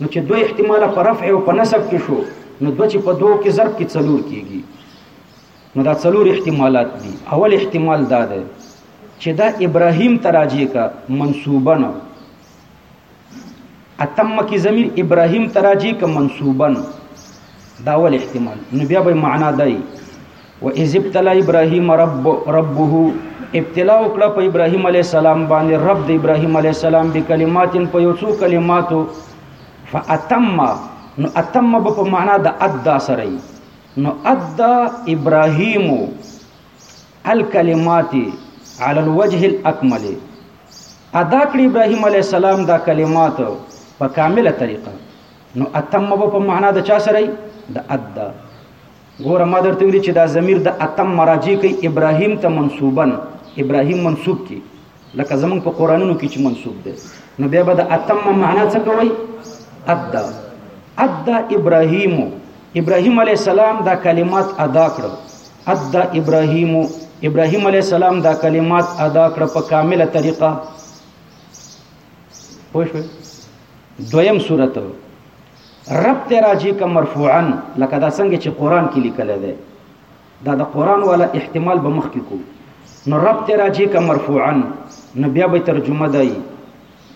نو چې دوه احتمال په رفع او په نصب کې شو نو دوه چې په دوو کې ضرب کې څلور کیږي نو دا څلور احتمالات دي اول احتمال دا دی چې دا ابراهیم تراجی کا منصوبه نه اتم کی ضمیر ابراهیم تراجی کا منصوبا دا ول احتمال نو بیا به معنا دی و اذ ابتلا ابراهيم رب ربه ابتلا وکړه په ابراهيم عليه السلام باندې رب د ابراهيم عليه السلام به کلمات په یو څو کلماتو فاتم نو اتم به په معنا د ادا سره نو ادا ابراهيم الکلمات على الوجه الاكمل ادا کړ ابراهيم عليه السلام دا کلمات په کامله طریقه نو اتم به په معنا د چا سره د ادا ګوره ما درته ویلي چې دا ضمیر د اتم مراجع کوي ابراهیم ته منصوبن ابراهیم منصوب کی لکه زمونږ په قرانونو کې چې منصوب دی نو بیا به د اتم معنا څه کوي ادا ادا ابراهیم ابراهیم علی السلام دا کلمات ادا کړل ادا ابراهیم ابراهیم علی السلام دا کلمات ادا کړ په کامله طریقه پوه شو دویم صورت رب ته راځي که مرفوعا لکه دا څنګه چې قران کې لیکل دی دا د قران والا احتمال به مخ کې کو نو رب ته راځي که مرفوعا نو بیا به ترجمه دی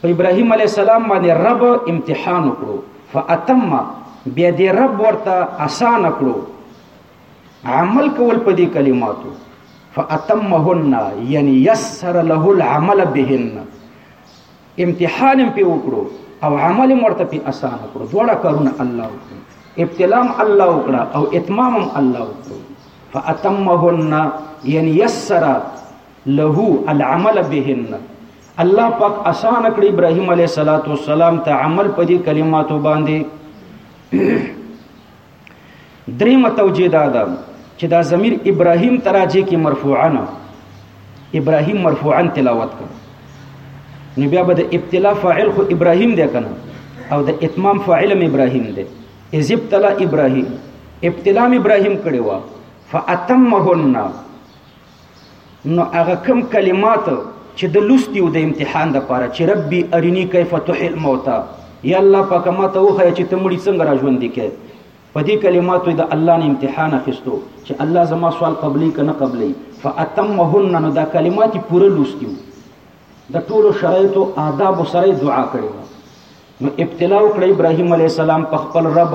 په ابراهيم عليه السلام باندې رب امتحان وکړو فاتم بیا دې رب ورته آسان کړو عمل کول په دې کلماتو فاتمهن یعنی یسر له العمل بهن امتحان هم په وکړو او عمل هم ورته په اسان کړو دواړه کارونه الله وکړو ابتلام الله وکړه او اتمام هم الله وکړو فاتمهن یعنی یسر له العمل بهن الله پاک اسان کړ ابراهیم علیه السلام ته عمل په دې کلماتو باندې درې متوجه دا ده چې دا ضمیر ابراهیم تراجه کې مرفوعا نه ابراهیم مرفوعا تلاوت کړ نو بیا به د ابتلا فاعل خو ابراهیم دی کنه او د اتمام فاعل هم ابراهیم دی اذ ابتلا ابراهیم ابتلا ابراهیم کړي وا فاتمهن نو هغه کم کلمات چې د لوستي او د امتحان د پاره چې ربي ارني کیف تحيي الموتى یا الله پاک ما ته وخیا چې ته مړي څنګه را ژوند کې په دې کلماتو د الله نه امتحان اخیستو چې الله زما سوال قبلي کنه قبلي فاتمهن نو دا کلمات پوره لوستي د ټولو شرایطو آداب سره دعا کړې نو ابتلا وکړه ابراهيم عليه السلام په خپل رب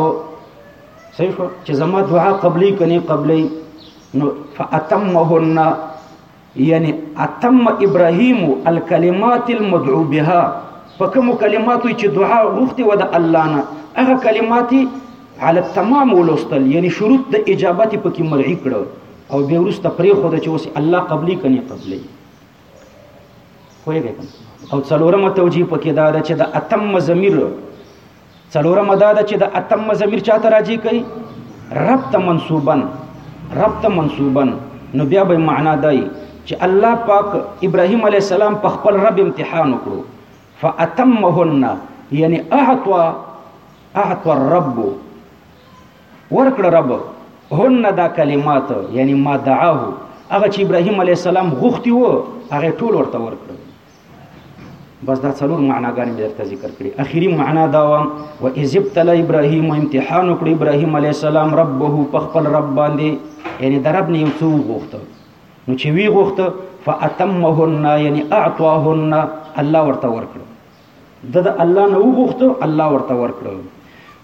صحیح شو چې زما دعا قبلي کني قبلي نو فاتمهن یعنی اتم ابراهيم الكلمات المدعو بها په کوم کلماتو چې دعا غوښتي و د الله نه هغه کلمات على التمام ولوستل یعنی شروط د اجابت په کې مرعي کړو او به ورسته پرې خو د چې اوس الله قبلي کني قبلي پوهیږئ کنه او څلورمه توجیه پکې دا ده چې د اتم مزمیر څلورمه دا ده چې د اتم مزمیر چاته راځي کوي رب ته منسوبن رب ته منسوبن نو بیا به معنا دی چې الله پاک ابراهیم علی السلام په خپل رب امتحان وکړو فاتمهن یعنی اعطى اعطى الرب ورکړه رب هن دا کلمات یعنی ما دعاه هغه چې ابراهیم علی السلام غوښتي وو هغه ټول ورته ورکړه بس دا څلور معناګانې مې درته ذکر کړې اخیری معنا دا و و اذ ابتلى ابراهيم امتحان وکړ ابراهيم عليه السلام ربه په خپل رب باندې یعنی د رب نه یو څو غوښته نو چې وی غوښته فاتمهن یعنی اعطاهن الله ورته ورکړ د د الله نه وغوښتو الله ورته ورکړو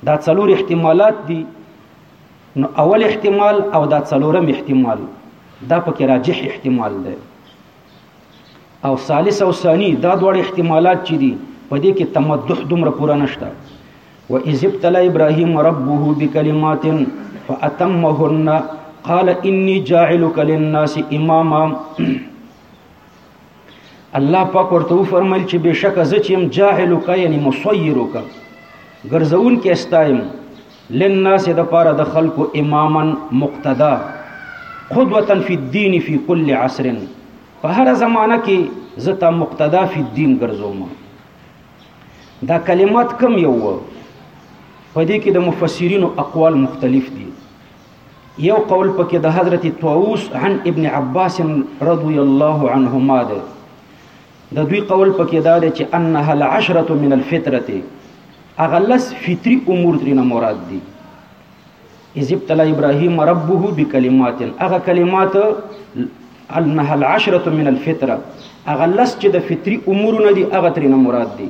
دا څلور احتمالات دي نو اول احتمال او دا څلورم احتمال دا پکې راجح احتمال دی او ثالث او ثانی دا دوړ احتمالات چې دي په دې کې تمدح دومره پورا نشته و اذ ابتلى ابراهيم ربه بكلمات فاتمهن قال اني جاعلك للناس اماما الله پاک ورته فرمایل چې بشک زه چې يم جاهل وک یعنی مصیر وک ګرځون کې استایم للناس د پاره د خلکو اماما مقتدا قدوه فی الدین فی کل عصر په هر زمانہ کې زتا مقتدا فی الدین ګرځوم دا کلمات کم یو په دې کې د مفسرینو اقوال مختلف دي یو قول پکې د حضرت طاووس عن ابن عباس رضی الله عنهما ده د دوی قول پکې دا ده چې انها العشره من الفطره اغلس فطری امور درنه مراد دي اذ ابتلى ابراهيم ربه بكلمات اغه کلمات انها العشره من الفطره اغلس چې د فطری امور نه دي اغه ترنه مراد دي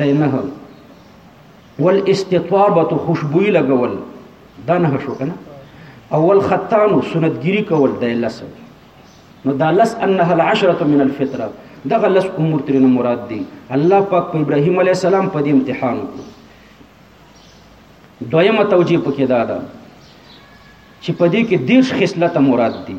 د نه والاستطابه خوشبوئی لګول دا نه شو کنه اول ختانو سنتګری کول د لس نو دا لس انها العشره من الفطره دغه لس امور ترنه مراد دي الله پاک په ابراهيم عليه السلام په دې امتحان وکړ دویمه توجیه پکې دا ده چې په دې کې دیش خصلت مراد دي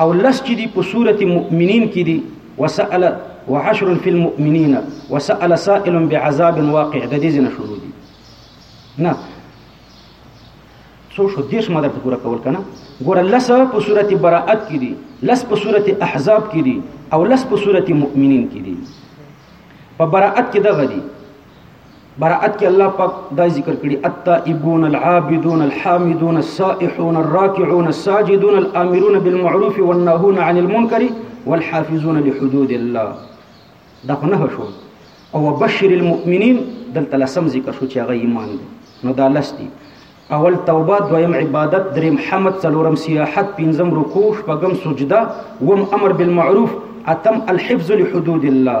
او لس چې دی په سورت مؤمنین کې دی وسأل وعشر في المؤمنين وسأل سائل بعذاب واقع د دې نه شروع دي نه څو شو دیش مدر ته پورا کول کنه ګور لس په سورته براءت کې دي لس په سورته احزاب کې دي او لس په سورته مؤمنین کې دي په براءت کې دغه دي براءت کې الله پاک دا ذکر کړی التائبون العابدون الحامدون السائحون الراكعون الساجدون الامرون بالمعروف والناهون عن المنكر والحافظون لحدود الله دا خو نه شو او بشر المؤمنین دلته لسم ذکر شو چې هغه ایمان دی نو دا لستی اول توبه دویم عبادت دریم حمد څلورم سیاحت پنځم رکوع شپږم سجده وم امر بالمعروف اتم الحفظ لحدود الله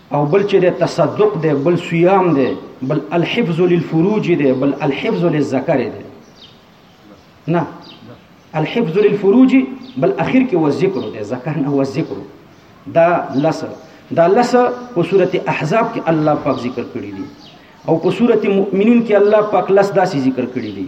او بل چې د تصدق دی بل صيام دی بل الحفظ للفروج دی بل الحفظ للذکر دی نه الحفظ للفروج بل اخر کې وذکر دی ذکر نه وذکر دا لس دا لس په سورته احزاب کې الله پاک ذکر کړی دی او په سورته مؤمنون کې الله پاک لس داسې ذکر کړی دی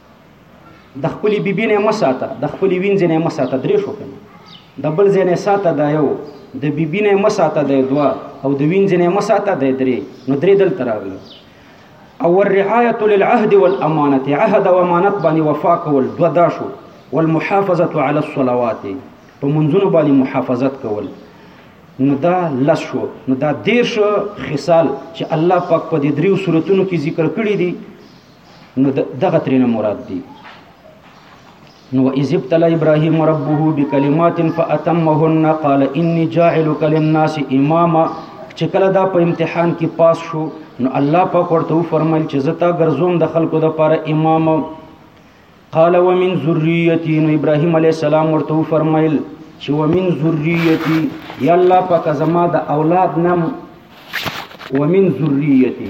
د خپلې بیبي نه مه ساته د خپلې وینځې نه مه ساته درې شو که نه د بل ځای نه ساته دا یو د بیبي نه مه ساته دی دوه او د وینځې نه مه ساته دی درې نو درې دلته راغلي او الرعایة للعهد والامانت عهد او امانت باندې وفا کول دوه دا شو والمحافظة على الصلوات په منځونو باندې محافظت کول نو دا لس شو نو دا دیر شو خصال چې الله پاک په دې دریو صورتونو کې ذکر کړی دي نو دغه ترینه مراد دی نو اذ ابتلى ابراهيم ربه بكلمات فاتمهن قال اني جاعلك للناس اماما چې کله دا په امتحان کې پاس شو نو الله پاک ورته فرمایل چې زتا ګرځوم د خلکو د پاره امام قال ومن ذريتي نو ابراهيم عليه السلام ورته فرمایل چې ومن ذريتي یا الله پاک زما د اولاد نم ومن ذريتي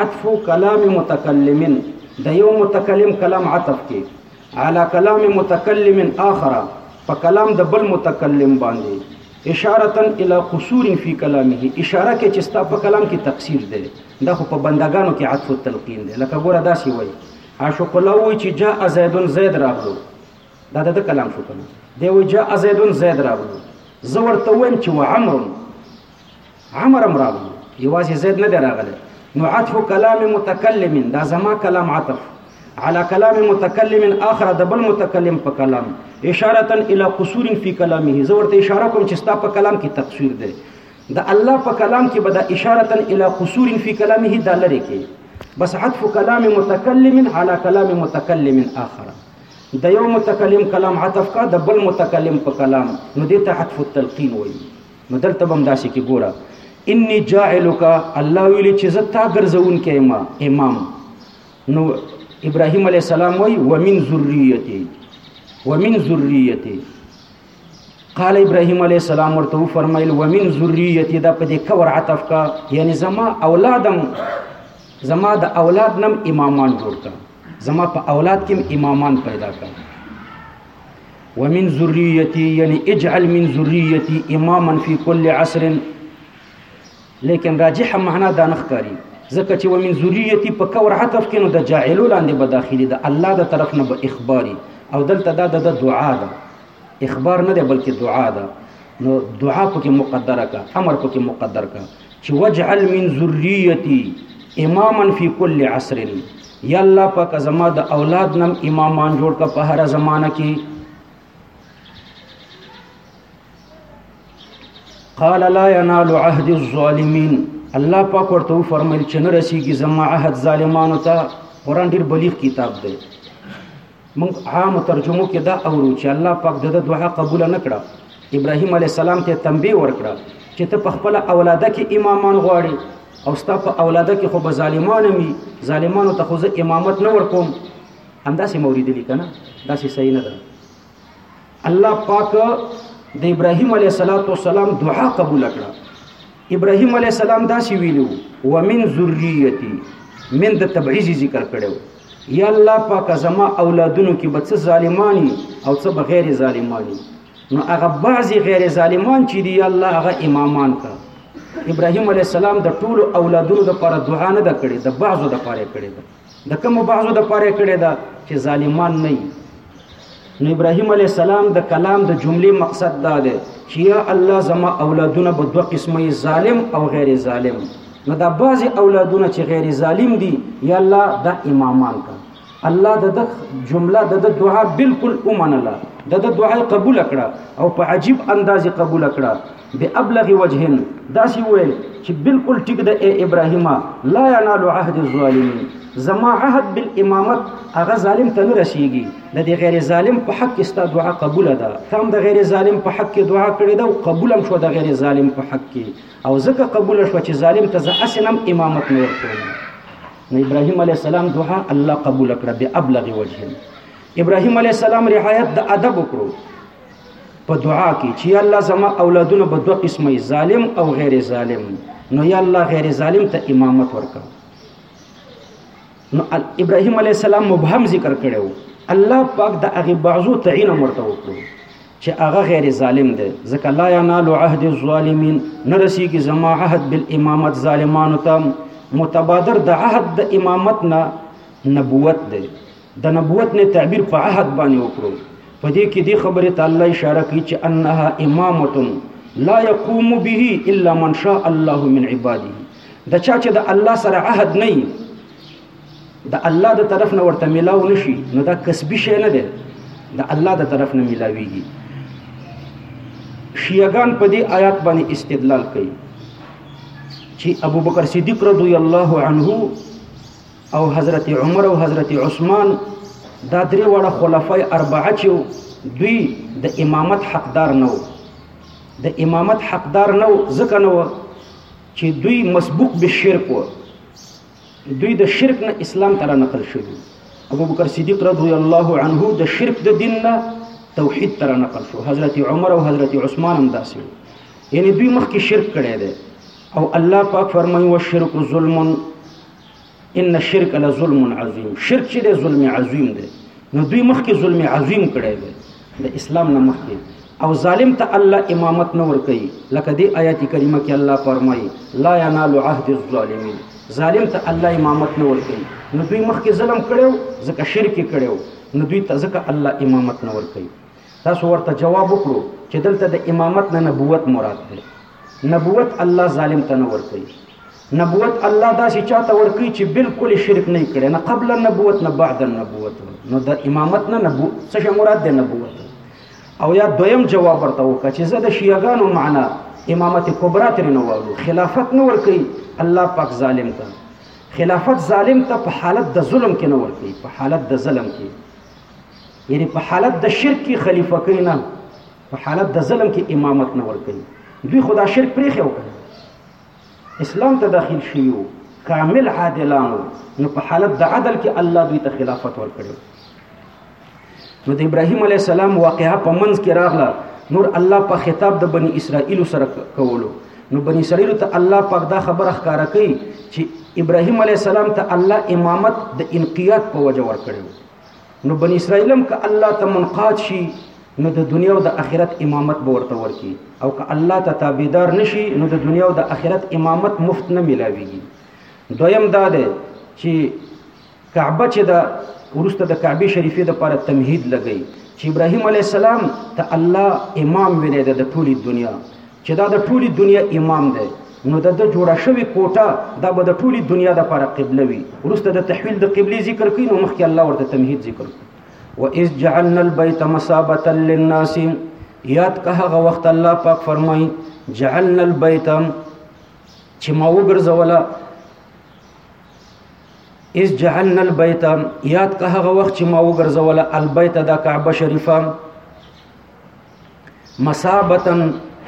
عطف کلام متکلم د یو متکلم کلام عطف کی علی کلام متکلم آخر په کلام د بل متکلم باندې اشارتا الى قصور فی کلامه اشاره کې چې ستا په کلام کې تقصیر دی دا خو په بندگانو کې عطف التلقین دی لکه ګوره داسې وای عاشق الله وای چې جاء زید زید راغلو دا د کلام شو کنه دی وای جاء زید زید راغلو زه ورته وایم چې وعمر عمر هم راغلو یوازې زید نه دی راغلی نو عطف کلام متکلم دا زما کلام عطف على كلام متكلم اخر د بل متکلم په کلام اشاره الى قصور في كلامه زه ورته اشاره کوم چې ستا په کلام کې تقصیر دی د الله په کلام کې به د اشاره الى قصور في كلامه دا لري کې بس عطف کلام متکلم على کلام متکلم اخر د یو متکلم کلام عطف کا د بل متکلم په کلام نو دې ته عطف التلقین وایي نو دلته هم داسې کې ګوره انی جاعلک الله ویلی چې زه تا ګرځون کې ما امام نو ابراهیم علی السلام وای ومن ذریته ومن ذریته قال ابراهيم عليه السلام ورته فرمایل ومن ذريتي دا په دې کور عطف کا یعنی زما اولادم زما د اولاد نم امامان جوړ کا زما په اولاد کې امامان پیدا کا ومن ذریتی یعنی اجعل من ذریتی اماما فی کل عصر لیکن راجح معنا دا نخکاری ځکه چې ومن ذریتی په کور عطف کې نو د جاعلو لاندې به داخلي د الله د طرف نه به اخباري او دلته دا د دعا ده اخبار نه ده بلکې دعا ده نو دعا پکې مقدره کا امر پکې مقدر کا چې وجعل من ذریتی اماما فی کل عصر یا الله پاک زما د اولاد نم امامان جوړ کا په هر زمانہ کې قال لا ينال عهد الظالمين الله پاک ورته فرمایل چې نه رسیږي زما عهد ظالمانو ته قران ډیر بلیغ کتاب دی موږ عامو ترجمو کې دا اورو چې الله پاک د ده دعا قبوله نه کړه، ابراهیم علیه السلام ته یې تنبیه ورکړه چې ته په خپله اولاده کې امامان غواړې او ستا په اولاده کې خو به ظالمان هم وي، ظالمانو ته خو زه امامت نه ورکوم. همداسې مو اورېدلي که نه؟ داسې صحیح نه ده. الله پاک د ابراهيم عليه السلام دعا قبول کړه ابراهيم عليه السلام داسې ویلو ومن ذريتي من د تبعیض ذکر کړو یا الله پاک زما اولادونو کې به څه ظالمانی او څه به غیر ظالمانی نو هغه بعضی غیر ظالمان چې دی یا الله هغه امامان کا ابراهیم علی السلام د ټول اولادونو لپاره دعا نه ده کړې د بعضو لپاره کړې ده د کوم بعضو لپاره کړې ده چې ظالمان نه نو ابراهيم عليه السلام د کلام د جملې مقصد دا دی چې یا الله زما اولادونه به دوه قسمه ظالم او غیر ظالم نو دا بعض اولادونه چې غیر ظالم دي یا الله دا امامان کا الله د د جمله د د دعا بالکل اومنله د د دعا قبول کړه او په عجیب انداز قبول کړه به ابلغ وجه داسې ویل چې بالکل ټیک د اے ابراهیم لا ینال عهد الظالمین زما عهد بالامامت هغه ظالم ته نه رسیږي د دې غیر ظالم په حق کې ستا دعا قبول ده تم د غیر ظالم په حق کې دعا کړې ده او قبول هم شو د غیر ظالم په حق کې او ځکه قبول شو چې ظالم ته زه اسنم امامت نه ورکوم نو ابراهیم علی السلام دعا الله قبول کړه به ابلغ وجه ابراهیم علی السلام رعایت د ادب وکړو په دعا کې چې الله زما اولادونه به دوه قسمه ظالم او غیر ظالم نو یا الله غیر ظالم ته امامت ورکړه نو ابراهيم عليه السلام مبهم ذکر کړو الله پاک د هغه بعضو تعین مرته وکړو چې هغه غیر ظالم دی ځکه لا ینال عهد الظالمین نرسی کی زما عهد بالامامت ظالمانو ته متبادر د عهد د امامت نه نبوت دی د نبوت نه تعبیر په عهد باندې وکړو په دې کې دې خبره ته الله اشاره کوي چې انها امامتون لا يقوم به الا من شاء الله من عباده د چا چې د الله سره عهد نه د الله د طرف نه ورته ملاو نشي نو دا کسبي شی نه دی د الله د طرف نه ملاويږي شیعاګان په دې آیات باندې استدلال کوي چې ابو بکر صدیق رضی الله عنه او حضرت عمر او حضرت عثمان دا درې واړه خلفای اربعه چې دوی د امامت حقدار نه وو د امامت حقدار نه وو ځکه نه وو چې دوی مسبوق به شرک وو دوی د شرک نه اسلام ته نقل شوی ابو بکر صدیق رضی الله عنه د شرک د دین نه توحید ته نقل شو حضرت عمر او حضرت عثمان هم داسې یعنی دوی مخکې شرک کړی دی او الله پاک فرمایي والشرک ظلم ان الشرك لظلم عظیم شرک چې د ظلم عظیم دی نو دوی مخکې ظلم عظیم کړی دی د اسلام نه مخکې او ظالم ته الله امامت نه ور کوي لکه دی آیات کریمه کې الله فرمایي لا ينال عهد الظالمین ظالم ته الله امامت نه ور کوي نو دوی مخکې ظلم کړو ځکه شرک کړو نو دوی ته ځکه الله امامت نه ور کوي تاسو ورته جواب وکړو چې دلته د امامت نه نبوت مراد ده نبوت الله ظالم ته نه ور کوي نبوت الله داسې چاته ورکړي چې بالکل شرک نه کړي نه قبل النبوت نه بعد النبوت نو د امامت نه نبوت څه مراد ده نبوت او یا دویم جواب ورته وکړه چې زه د شیعاګانو معنا امامت کبرا ترې نه وایو خلافت نه ورکوي الله پاک ظالم ته خلافت ظالم ته په حالت د ظلم کې نه ورکوي په حالت د ظلم کې یعنی په حالت د شرک کې خلیفه کوي نه په حالت د ظلم کې امامت نه ورکوي دوی خدا شرک پرې خو کوي اسلام ته داخل شوي وو کامل عادلان وو نو په حالت د عدل کې الله دوی ته خلافت ورکړو نو د ابراهیم علی السلام واقعا په منځ کې راغله نور الله په خطاب د بنی اسرائیل سره کولو نو بنی اسرائیل ته الله پاک دا خبره ښکارا کوي چې ابراهیم علی السلام ته الله امامت د انقیاد په وجه ورکړو نو بنی اسرائیل هم که الله ته منقاد شي نو د دنیا او د آخرت امامت به ورته ورکي او که الله ته تابعدار نشي نو د دنیا او د آخرت امامت مفت نه ملاويږي دویم دا دی چې کعبه چې دا ورسته د کعبه شریفه د لپاره تمهید لګی چې ابراهیم علی السلام ته الله امام ویلې ده د ټولي دنیا چې دا د ټولي دنیا امام دی نو د د جوړه شوی کوټه دا به د ټولي دنیا د لپاره قبله وي ورسته د تحویل د قبلي ذکر کین او مخکې الله ورته تمهید ذکر و اذ جعلنا البيت مثابه للناس یاد که هغه وخت الله پاک فرمای جعلنا البيت چې ما وګرځولا اذ جعلنا البيت یاد که هغه وخت چې ما وګرځولا البيت د کعبه شریفه مسابتن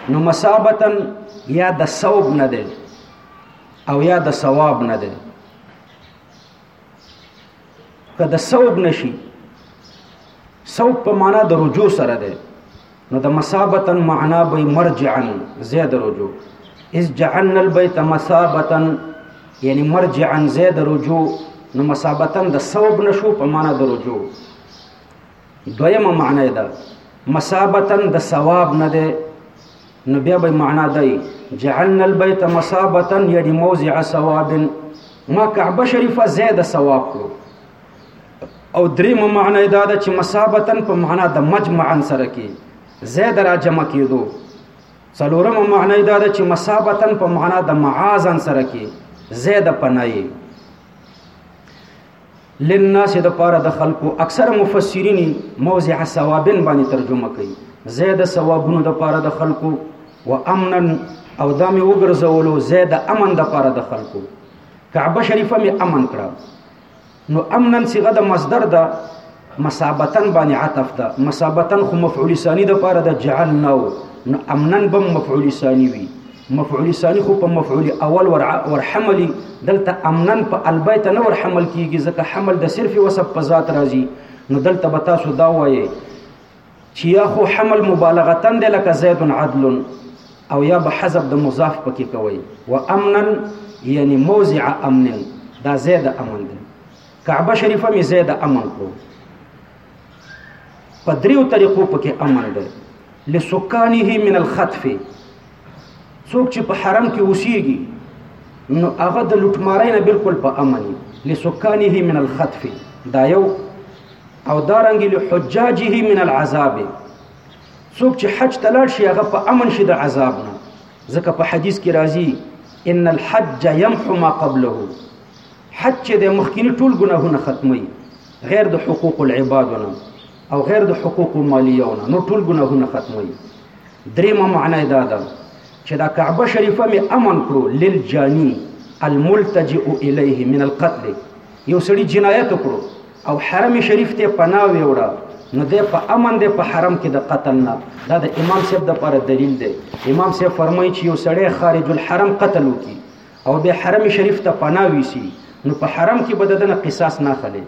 نو مسابتن یا د ثواب نه دی او یا د ثواب نه دی که د ثواب نشي ثواب په معنا د رجوع سره دی نو د مسابتن معنا به مرجعا زید رجوع اس جعلنا البيت مسابتا یعنی مرجعا زید رجوع نو مسابتن د ثواب نشو په معنا د رجوع دویمه معنی ده مسابتا د ثواب نه ده نو بیا به معنا دی جعلنا البيت مسابتا یعنی موضع ثواب ما کعبه شریفه زیاده ثواب کړو او دریم معنی دا ده چې مسابتا په معنا د مجمع سره کې زیاده را جمع کېدو څلورم معنی دا ده چې مسابتا په معنا د معاذ سره کې زیاده پنایي للناس د پاره د خلکو اکثر مفسرین موضع ثوابن باندې ترجمه کوي زید ثوابونو د پاره د خلکو و امنا او دا مې وګرځولو زید امن د پاره د خلکو کعبه شریفه مې امن کړه نو امنن صيغه د مصدر ده مسابتن باندې عطف ده مسابتن خو مفعول ثانی د پاره د جعلنا نو امنن بم مفعول ثانی وي مفعول ثانی خو په مفعول اول ور ورحمل دلته امنن په البیت نه ورحمل کیږي ځکه حمل د صرف وسب په ذات راځي نو دلته به تاسو دا وایي چې یا خو حمل مبالغه تن د لکه زید عدل او یا به حذف د مضاف پکې کوي و امنن یعنی موضع امن دا زید امن دی کعبه شریفه می زید امن کړو په دریو طریقو پکې امن ده لسکانه من الخطف څوک چې په حرم کې اوسېږي نو هغه د لوټمارۍ نه بالکل په امن لسکانه من الخطف دا یو او دارنګ له حجاجه من العذاب څوک چې حج تلل شي هغه په امن شي د عذاب نه ځکه په حدیث کې راځي ان الحج يمحو ما قبله حج چې د مخکینی ټول ګناهونه ختمي غیر د حقوق العبادونه او غیر د حقوق مالیونه نو ټول ګناهونه ختمي دریمه معنی دا ده چې دا کعبه شریفه می امن کړو للجانی الملتجئ الیه من القتل یو سړي جنایت وکړو او حرم شریف ته پناه ویوړه نو د په امن د په حرم کې د قتل نه دا د امام صاحب د پر دلیل دی امام صاحب فرمایي چې یو سړی خارج الحرم قتل وکړي او د حرم شریف ته پناه ویسی نو په حرم کې به ددنه قصاص نه خلی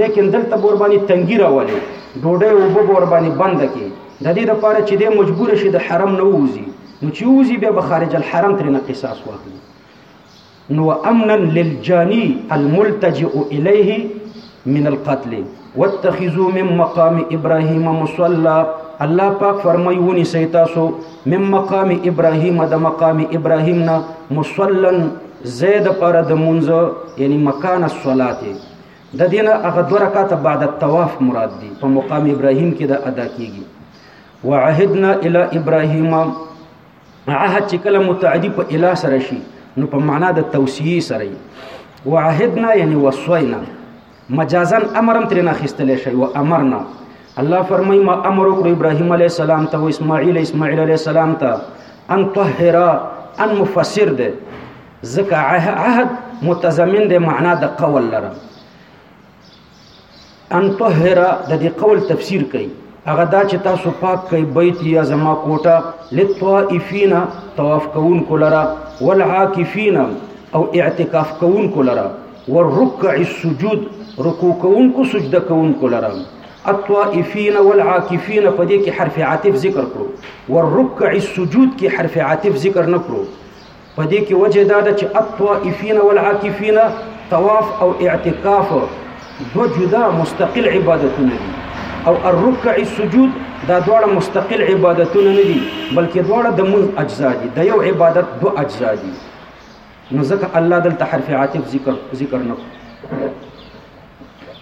لیکن دلته بور باندې تنګی راولي ډوډۍ او به بور باندې بند کی د دې لپاره چې د مجبور شي د حرم نه ووزي نو چې ووزي بیا به خارج الحرم ترې نه قصاص واخلي نو امنا للجانی الملتجئ الیه من القتل واتخذوا من مقام ابراهيم مصلى الله پاک فرمای ونی سیتاسو من مقام ابراهیم د مقام ابراهیم نه مصلن زید پر د منځ یعنی مکان الصلات د دینه هغه دوه رکعات بعد الطواف مراد دی په مقام ابراهیم کې دا ادا کیږي وعهدنا الى ابراهیم عهد چې کله متعدی په اله سره شي نو په معنا د توصیه سره وي وعهدنا یعنی وصینا مجازا امرم ترې نه خستلې شي او امرنا الله فرمای ما امر وکړ ابراهیم علی السلام ته او اسماعیل اسماعیل علی السلام ته ان طهرا ان مفسر ده ځکه عهد متضمن ده معنا د قول لره ان طهرا د دې قول تفسیر کوي هغه دا چې تاسو پاک کوي بیت یا زما کوټه لطائفین طواف کوون کولرا والعاکفین او اعتکاف کوون کولرا والرکع السجود رکوع کوون کو سجده کوون کولرا الطائفين والعاكفين په دې کې حرف عاطف ذکر کړو والركع السجود کې حرف عاطف ذکر نکړو په دې کې وجه دا ده چې الطائفین والعاکفین طواف او اعتکاف دو جدا مستقل عبادتونه دي او الرکع السجود دا دواړه مستقل عبادتونه نه دي بلکې دواړه د مون اجزا دي د یو عبادت دو اجزا دي نو ځکه الله دلته حرف عاطف ذکر ذکر نه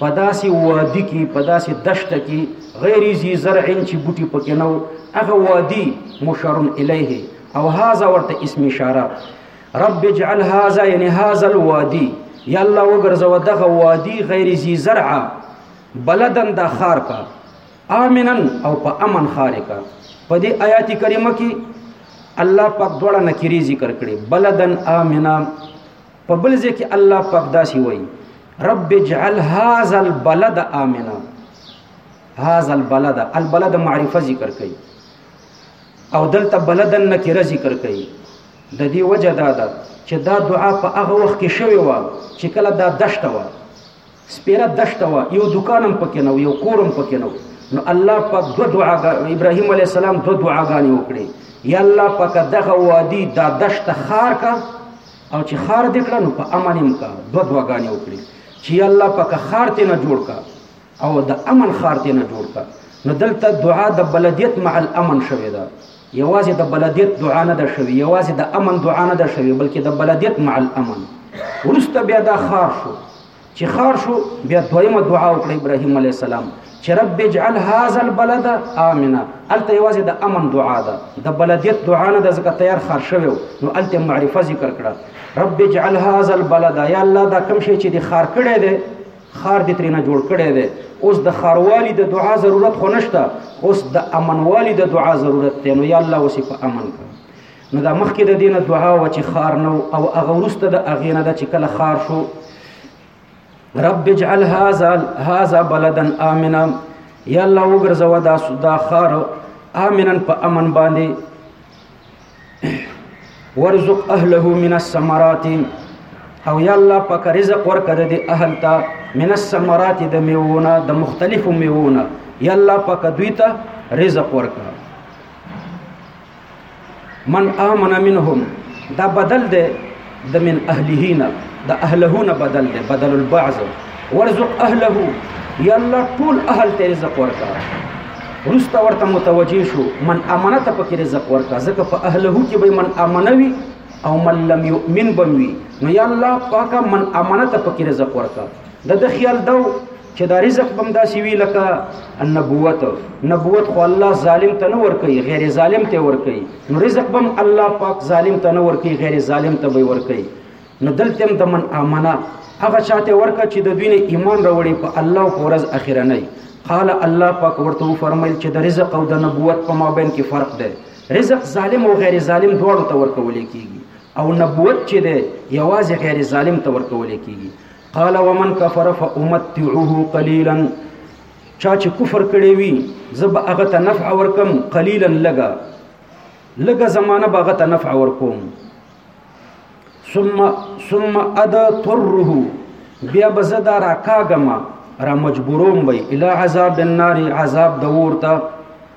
په داسې وادي کې په داسې دشته کې غیر ذی زرع چې بوټي پکې نه هغه وادي مشار الیه او هاذا ورته اسم اشاره رب اجعل هاذا یعنی هاذا الوادي یا الله وګرځو دغه وادي غیر ذی زرع بلدن دا خار کا امنن او په امن خار کا په دې آیات کریمه کې الله پاک دوړه نکری ذکر کړي بلدن امنا په بل ځای کې الله پاک داسې وایي رب اجعل هذا البلد امنا هذا البلد البلد معرفه ذکر کوي او دلته بلدن نکره ذکر کوي د دې وجه دا ده چې دا دعا په هغه وخت کې شوې و چې کله دا دشته و سپیره دشته و یو دکانم پکې نو یو کورم پکې نو نو الله پاک دو دعاګا ابراهيم عليه السلام دو دعاګانې وکړي یا الله پاک دغه وادي دا دشت خار کا او چې خار دې کړه نو په امن هم کا دوه دواګانې وکړي چې یا الله پاکه خار تې نه جوړ کا او د امن خار تې نه جوړ کا نو دلته دعا د بلدیت مع الامن شوې ده یوازې د بلدیت دعا نه ده شوې یوازې د امن دعا نه ده شوې بلکې د بلدیت مع الامن ورسته بیا دا خار شو چې خار شو بیا دویمه دعا وکړه ابراهیم علی السلام چې رب اجعل هذا البلد امنا الته یوازې د امن دعا ده د بلدیت دعا نه د زکه تیار خار شوی نو الته معرفه ذکر کړه رب اجعل هذا البلد یا الله دا کوم شی چې د خار کړی دی خار دې ترې نه جوړ کړی دی اوس د خاروالي د دعا ضرورت خو نشته اوس د امنوالي د دعا ضرورت دی نو یا الله اوس په امن کړه نو دا مخکې د دینه دعا و چې خار نو او هغه ورسته د هغې نه ده چې کله خار شو رب اجعل هذا هذا بلدا امنا یا الله وګرځوه دا دا خار امنا په امن باندې ورزق اهله من الثمرات او یا الله پاک رزق ورکړه دې اهل ته من الثمرات د میوونه د مختلفو میوونه یا الله پاک دوی ته رزق ورکړه من امن منهم دا بدل دی د من اهله نه د اهله نه بدل دی بدل البعض ورزق اهله یا الله ټول اهل ته رزق ورکا رستا ورته متوجه شو من امانت پکې رزق ورکا ځکه په اهله کې به من امنوي او من لم يؤمن بموي نو یا الله پاکه من امانت پکې رزق ورکا د د خیال دو چې دا رزق بم داسې وی لکه النبوت نبوت خو الله ظالم ته نه ورکي غیر ظالم ته ورکي نو رزق بم الله پاک ظالم ته نه ورکي غیر ظالم ته به ورکي نو دلته د من امنه هغه چاته ورکه چې د دوی نه ایمان راوړي په الله او پرز اخره نه قال الله پاک ورته فرمایل چې د رزق او د نبوت په مابین کې فرق دی رزق ظالم او غیر ظالم دواړو ته ورکول کیږي او نبوت چې دی یوازې غیر ظالم ته ورکول کیږي قال ومن كفر فامتعه قليلا چا چې کفر کړی وي زب هغه ته نفع ورکم قليلا لګا لګا زمانہ باغه ته نفع ورکوم ثم ثم ادا طره بیا بزدا راکاګما را مجبوروم وي الى عذاب النار عذاب دور ته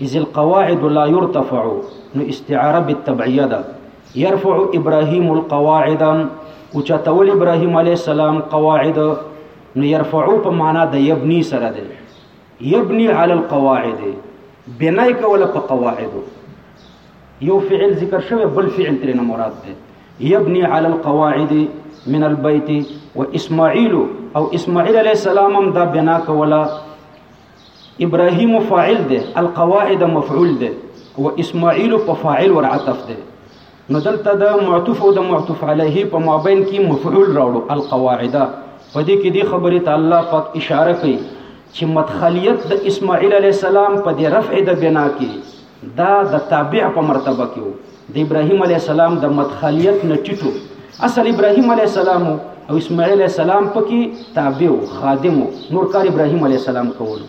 اذ القواعد لا يرتفع نو استعاره بالتبعيه ده يرفع ابراهيم القواعد او چتول ابراهيم عليه السلام قواعد نو يرفعو په معنا د يبني سره ده يبني على القواعد بنای کوله په قواعد یو فعل ذکر شوی بل فعل ترنه مراد ده يبني على القواعد من البيت واسماعيل او اسماعيل عليه السلام هم دا بنا کوله ابراهيم فاعل ده القواعد مفعول ده او اسماعيل په فاعل ور عطف ده نو دلته د معطوف او د معطوف عليه په مابین کې مفعول راوړو القواعده په دې کې د خبره تعالی پاک اشاره کوي چې مدخلیت د اسماعیل علی السلام په دې رفع د بنا کې دا د تابع په مرتبه کې وو د ابراهیم علی السلام د مدخلیت نه ټیټو اصل ابراهیم علی السلام او اسماعیل علی السلام پکې تابع او خادم نور کار ابراهیم علی السلام کول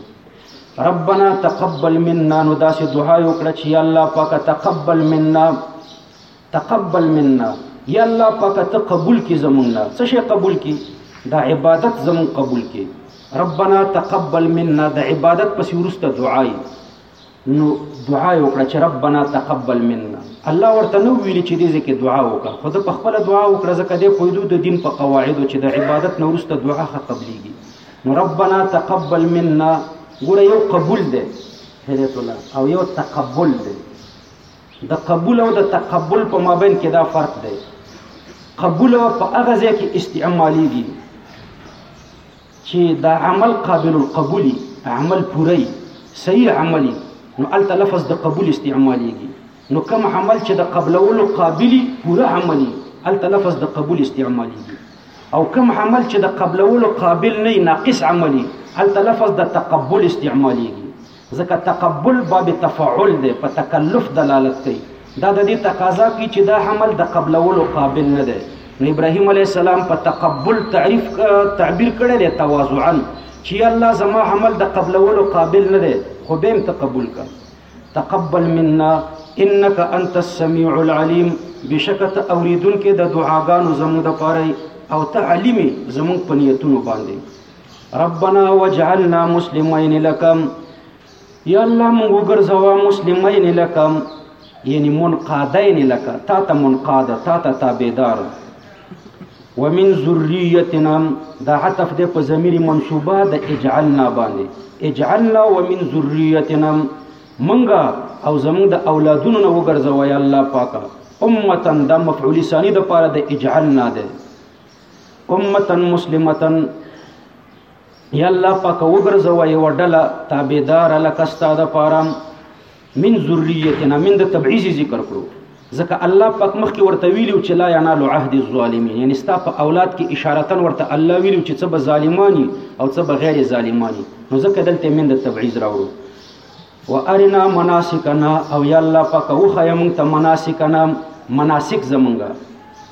ربنا تقبل منا نو داسې دعا وکړه چې الله پاک تقبل منا تقبل منا یا الله پاک ته قبول کی زمونږه څه شي قبول کی دا عبادت زمون قبول کی ربنا تقبل منا د عبادت پسې ورسته دعای نو دعا یې وکړه چې ربنا تقبل منا الله ورته نو ویلي چې دې ځکه دعا وکړه خو د په خپل دعا وکړه ځکه دې پویدو د دین په قواعدو چې د عبادت نو ورسته دعا ښه قبليږي نو ربنا تقبل منا ګوره یو قبول دی هدایت الله او یو تقبل دی د قبول او د تقبل په مابین کې دا فرق دی قبول په هغه ځای کې استعماليږي چی دا عمل قابل القبولی عمل پوری صحیح عملی نو الته لفظ د قبول استعمالیږي نو کم عمل چې د قبلولو قابلی پوره عملی الته لفظ د قبول استعمالیږي او کم عمل چې د قبلولو قابل نه ناقص عملی الته لفظ د تقبل استعمالیږي ځکه تقبل باب تفعل دی په تکلف دلالت کوي دا د دې تقاضا کوي چې دا عمل د قبلولو قابل نه دی نو ابراهيم عليه السلام په تقبل تعریف تعبیر کړی دی تواضعا چې الله زما عمل د قبلولو قابل نه دی خو به ته قبول کا تقبل منا انك انت السميع العليم بشکت اوریدونکې د دعاګانو زموږ د پاره او ته علیمي زموږ په نیتونو باندې ربنا وجعلنا مسلمین لکم یا الله مونږ وګرځوا مسلمین لکم یعنی منقادین لک تا ته منقاد تا ته تابعدار ومن ذریتنا دا عطف ده په ضمیر منصوبه د اجعلنا باندې اجعلنا ومن ذریتنا منګه او زمونږ د اولادونو نه وګرځوي الله پاکه امه دا مفعول ثانی د پاره د اجعلنا ده امتا مسلمتا یا الله پاک وګرځوا یو ډله تابعدار لک استاد پارم من ذریتنا من د تبعیض ذکر کړو ځکه الله پاک مخکې ورته ویلو چې لا ینال عهد الظالمین یعنی ستا په اولاد کې اشارتن ورته الله ویلو چې څه به ظالمانی او څه به غیر ظالمانی نو ځکه دلته من د تبعیض راوړو وارنا مناسکنا او یا الله پاک وخیا مونږ ته مناسکنا مناسک زمونږه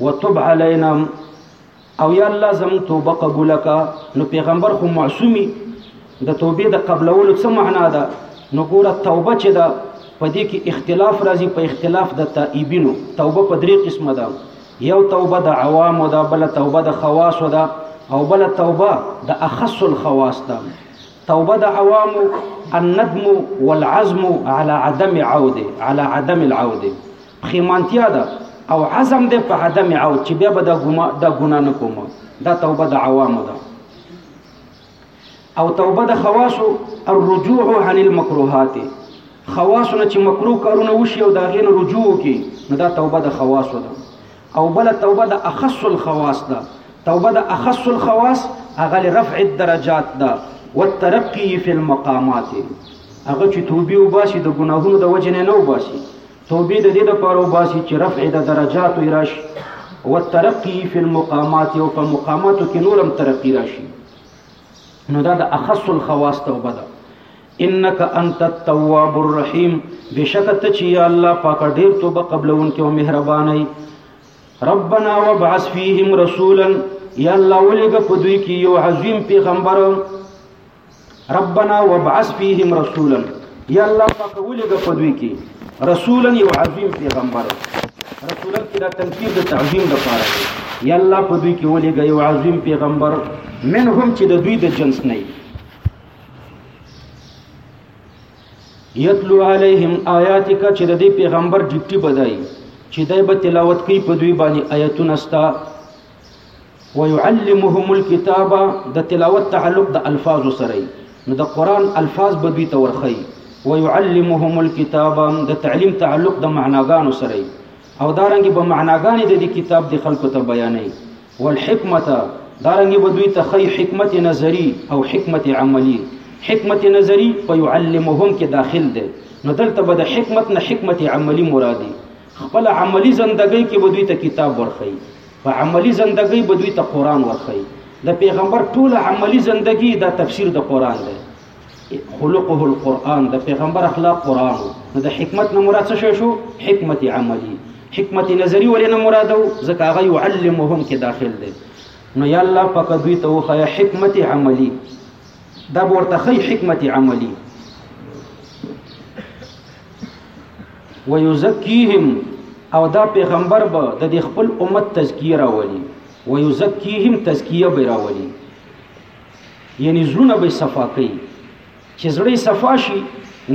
وتب علينا او یا الله زموږ توبه قبول کا نو پیغمبر خو معصومی د توبې د قبلولو څه معنا ده نو ګوره توبه چې ده په دې کې اختلاف راځي په اختلاف د تائبینو توبه په درې قسمه ده یو توبه د عوامو ده بل توبه د خواصو ده او بل توبه د اخص الخواص ده توبه د عوامو الندم والعزم على عدم عوده على عدم العوده پښیمانتیا ده او عزم ده په عدم عود چې بیا به دا ګما دا ګنا نه کوم دا توبه د عوامو ده او توبه د خواصو الرجوع عن المکروهات خواصو نه چې مکروه کارونه وشي او دا غین رجوع کی نو دا توبه د خواصو ده او بل توبه د اخص الخواص ده توبه د اخص الخواص هغه رفع الدرجات ده والترقي في المقامات هغه چې توبه وباسي د ګناهونو د وجنه نه وباسي توبې د دې لپاره وباسي چې رفع د درجاتو یې راشي والترقي فی المقامات او په مقاماتو کې نور هم ترقي راشي نو دا د اخص الخواص توبه ده انک انت التواب الرحیم بشکه ته چې یا الله پاک ډیر توبه قبلونکې او مهرباني ربنا وابعث فيهم رسولا یا الله ولګه په دوی کې یو عظیم پیغمبر ربنا وابعث فيهم رسولا یا الله پاک ولګه په دوی کې رسولا یو عظیم پیغمبر رسولا کې دا تنکیر د تعظیم د پاره دی یا الله په دوی کې ولګه یو عظیم پیغمبر منهم چې د دوی د جنس نه یتلو علیهم آیاتک چې د دې پیغمبر ډیپټي بدای چې دای به تلاوت کوي په دوی باندې آیتونه ستا ويعلمهم الكتاب د تلاوت تعلق د الفاظو سره نو د قران الفاظ به دوی ته ورخی ويعلمهم الكتاب د تعلیم تعلق د معناګانو سره او دارنګ به معناګانې د دې کتاب د خلکو ته بیانې والحکمت دارنګ به دوی ته خی حکمت نظری او حکمت عملی حکمت نظری په يعلمهم کې داخل ده نو دلته به د حکمت نه حکمت عملی مرادي خپل عملي زندګۍ کې به دوی ته کتاب ورخی په عملي زندګۍ به دوی ته قرآن ورخی د پیغمبر ټول عملي زندګي دا تفسیر د قرآن دی خلقه القرآن د پیغمبر اخلاق قرآن نو د حکمت نه مراد څه شو حکمت عملی حکمت نظری ولې نه مراد ځکه هغه يعلمهم کې داخل دی نو یا الله پاک دوی ته وخیا حکمت عملی دا ورته خی حکمت عملی ويزکیهم او دا پیغمبر به د دې خپل امت تزکیه راولي ويزکیهم تزکیه به راولي یعنی زړونه به صفا کوي چې زړه صفا شي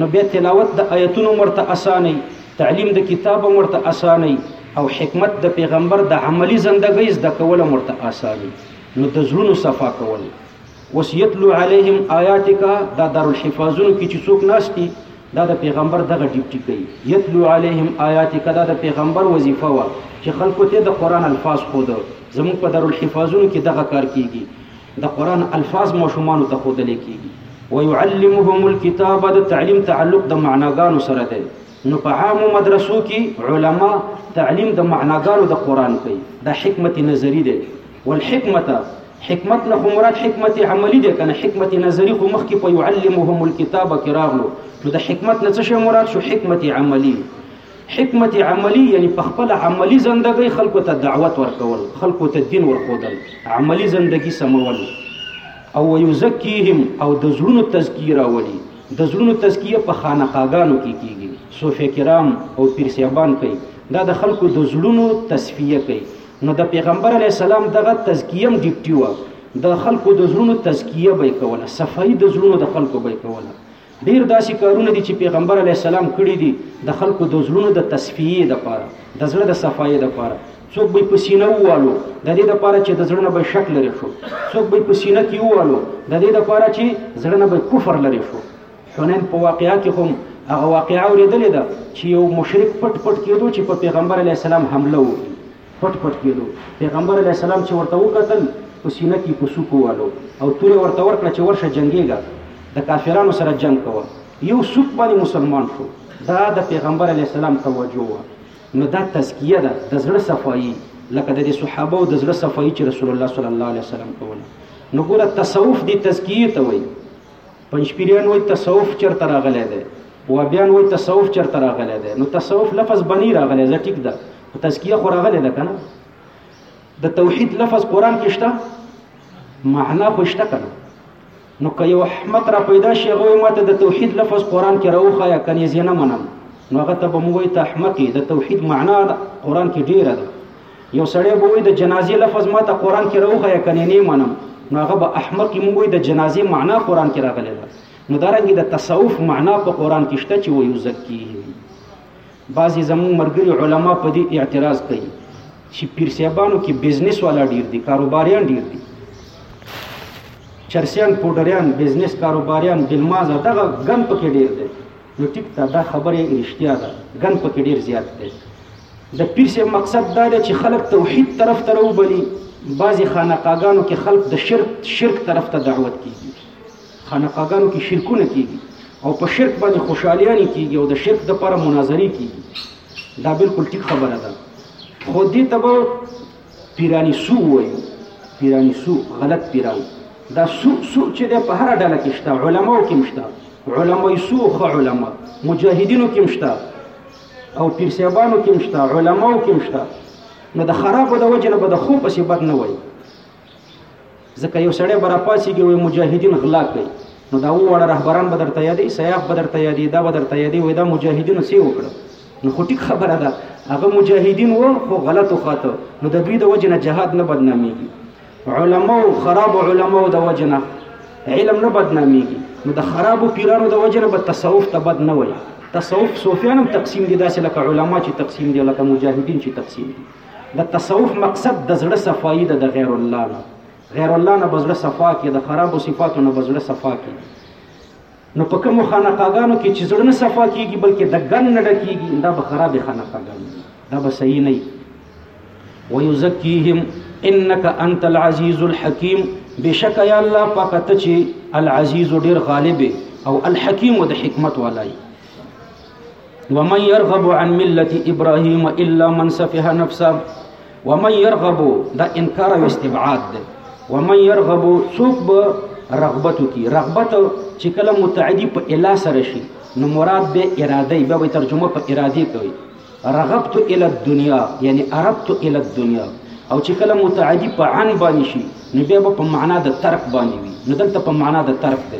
نو بیا تلاوت د آیتونو مرته اساني تعلیم د کتاب مرته اساني او حکمت د پیغمبر د عملی زندګۍ زده کول مرته اساني نو د زړونو صفا کول اوس یتلو علیهم آیاتک دا دارالحفاظونو کې چې څوک ناست دي دا د پیغمبر دغه ډیپټي کوي یتلو علیهم آیاتک دا د پیغمبر وظیفه وه چې خلکو ته د قرآن الفاظ ښوده زموږ په دارالحفاظونو کې دغه کار کیږي د قرآن الفاظ ماشومانو ته ښودل کیږي ويعلمهم الكتاب د تعلیم تعلق د معناګانو سره دی نو په عامو مدرسو کې علما تعلیم د معناګانو د قران کوي دا حکمت نظری دی والحکمت حکمت نه مراد حکمت عملی دی کنه حکمت نظری خو مخکې په يعلمهم الكتاب کې راغلو نو د حکمت نه څه مراد شو حکمت عملی حکمت عملی یعنی په خپل عملی زندګۍ خلکو ته دعوت ورکول خلکو ته دین ورکول عملی زندګی سمول او یزکیهم او د زړونو تزکیه راولي د زړونو تزکیه په خانقاګانو کې کیږي صوفه کرام او پیر صاحبان کوي دا د خلکو د زړونو تصفیه کوي نو د پیغمبر علی السلام دغه تزکیه هم ډیپټي و د خلکو د زړونو تزکیه به کوله صفائی د زړونو د خلکو به کوله ډیر داسې کارونه دي چې پیغمبر علی السلام کړی دي د خلکو د زړونو د تصفیه لپاره د زړه د صفائی لپاره څوک به په سینه ووالو د دې لپاره چې د زړه نه به شک لري شو څوک به په سینه کې ووالو د دې لپاره چې زړه نه به کفر لري شو حنین په واقعیا کې هم هغه واقعا ورېدلې ده چې یو مشرک پټ پټ کېدو چې په پیغمبر علی السلام حمله وکړي پټ پټ کېدو پیغمبر علی السلام چې ورته وکتل په سینه کې په سوکو والو او تورې ورته ورکړه چې ورشه جنگېږه د کافرانو سره جنگ کوه یو سوک باندې مسلمان شو دا د پیغمبر علی السلام توجه وه نو دا تزکیه ده د زړه صفایي لکه د صحابه او د زړه صفایي چې رسول الله صلی الله علیه وسلم کوله نو ګوره تصوف دی تزکیه ته وایي پنځپیریان وایي تصوف چرته راغلی دی وابیان وایي تصوف چرته راغلی دی نو تصوف لفظ بنی راغلی زه ټیک ده خو تزکیه خو راغلی ده کنه د توحید لفظ قران کې شته معنا خو شته کنه نو که یو احمد را پیدا شي هغه ماته د توحید لفظ قران کې راوخایا کني زینه منم نو هغه ته به موږ ته احمد د توحید معنا قران کې ډیره ده یو سړی به وي د جنازې لفظ ماته قران کې راوخایا کني نه منم نو هغه به احمد موږ د جنازې معنا قران کې راغلی ده نو دارنګه د تصوف معنا په قران کې شته چې وي زکی بعضی زموږ مرګري علما په دې اعتراض کوي چې پیر صاحبانو کې بزنس والا ډیر دي کاروباریان ډیر دي چرسیان پودریان بزنس کاروباریان بلمازه دغه ګن پکې ډیر دي نو ټیک ته دا خبره رښتیا ده ګن پکې ډیر زیات دی د پیر صاحب مقصد دا دی چې خلک توحید طرف ته راوبلي بعضې خانقاګانو کې خلک د شرک شرک طرف ته دعوت کیږي خانقاګانو کې شرکونه کیږي او په شرک باندې خوشحالیانې کیږي او د شرک د پاره مناظرې کیږي دا بالکل ټیک خبره ده خو دې ته به پیرانی سو وایي پیرانی سو غلط پیران دا سو سو چې د په هر ډله کې شته علماو کې مشته علماي سو خو علما مجاهدینو کې مشته او پیر صاحبانو کې مشته علماو کې مشته نو د خرابو د وجه نه به د خو په صفت نه وایي ځکه یو سړی به راپاڅېږي وایي مجاهدین غلا کوي نو دا وواړه رهبران به درته یادوي سیاف به درته یادوي دا به درته یادوي وایي دا مجاهدینو څه وکړه نو خو ټیک خبره ده هغه مجاهدین وو خو غلطو خاطر نو د دوی د وجه نه جهاد نه بدنامیږي علما او خراب علما د وجه نه علم نه بدنامیږي نو د خراب پیرانو د وجه نه به تصوف ته بد نه وایي تصوف صوفیانم تقسیم دي داسې لکه علما چې تقسیم دي لکه مجاهدین چې تقسیم دي د تصوف مقصد د زړه صفائی ده د غیر الله نه غیر الله نه بزړه صفا کې د خراب صفاتو نه بزړه صفا کې نو په کوم خانقاګانو کې چې زړه نه صفا کیږي بلکې د ګن نه ډکیږي دا به خراب خانقاګان دا به صحیح نه ويزكيهم انك انت العزيز الحكيم بشک یا الله پاک ته چې العزيز ډیر غالب او الحكيم د حکمت والای ومن يرغب عن ملت ابراهيم الا من سفه نفسه ومن يرغب دا انکار او استبعاد ده ومن يرغب څوک به رغبت کی رغبت چې کله متعدی په الا سره شي نو مراد به اراده به به ترجمه په اراده کوي رغبت الى الدنيا یعنی اردت الى الدنيا او چې کله متعدی په عن باندې شي نو به په معنا د ترک باندې وي نو دلته په معنا د ترک ده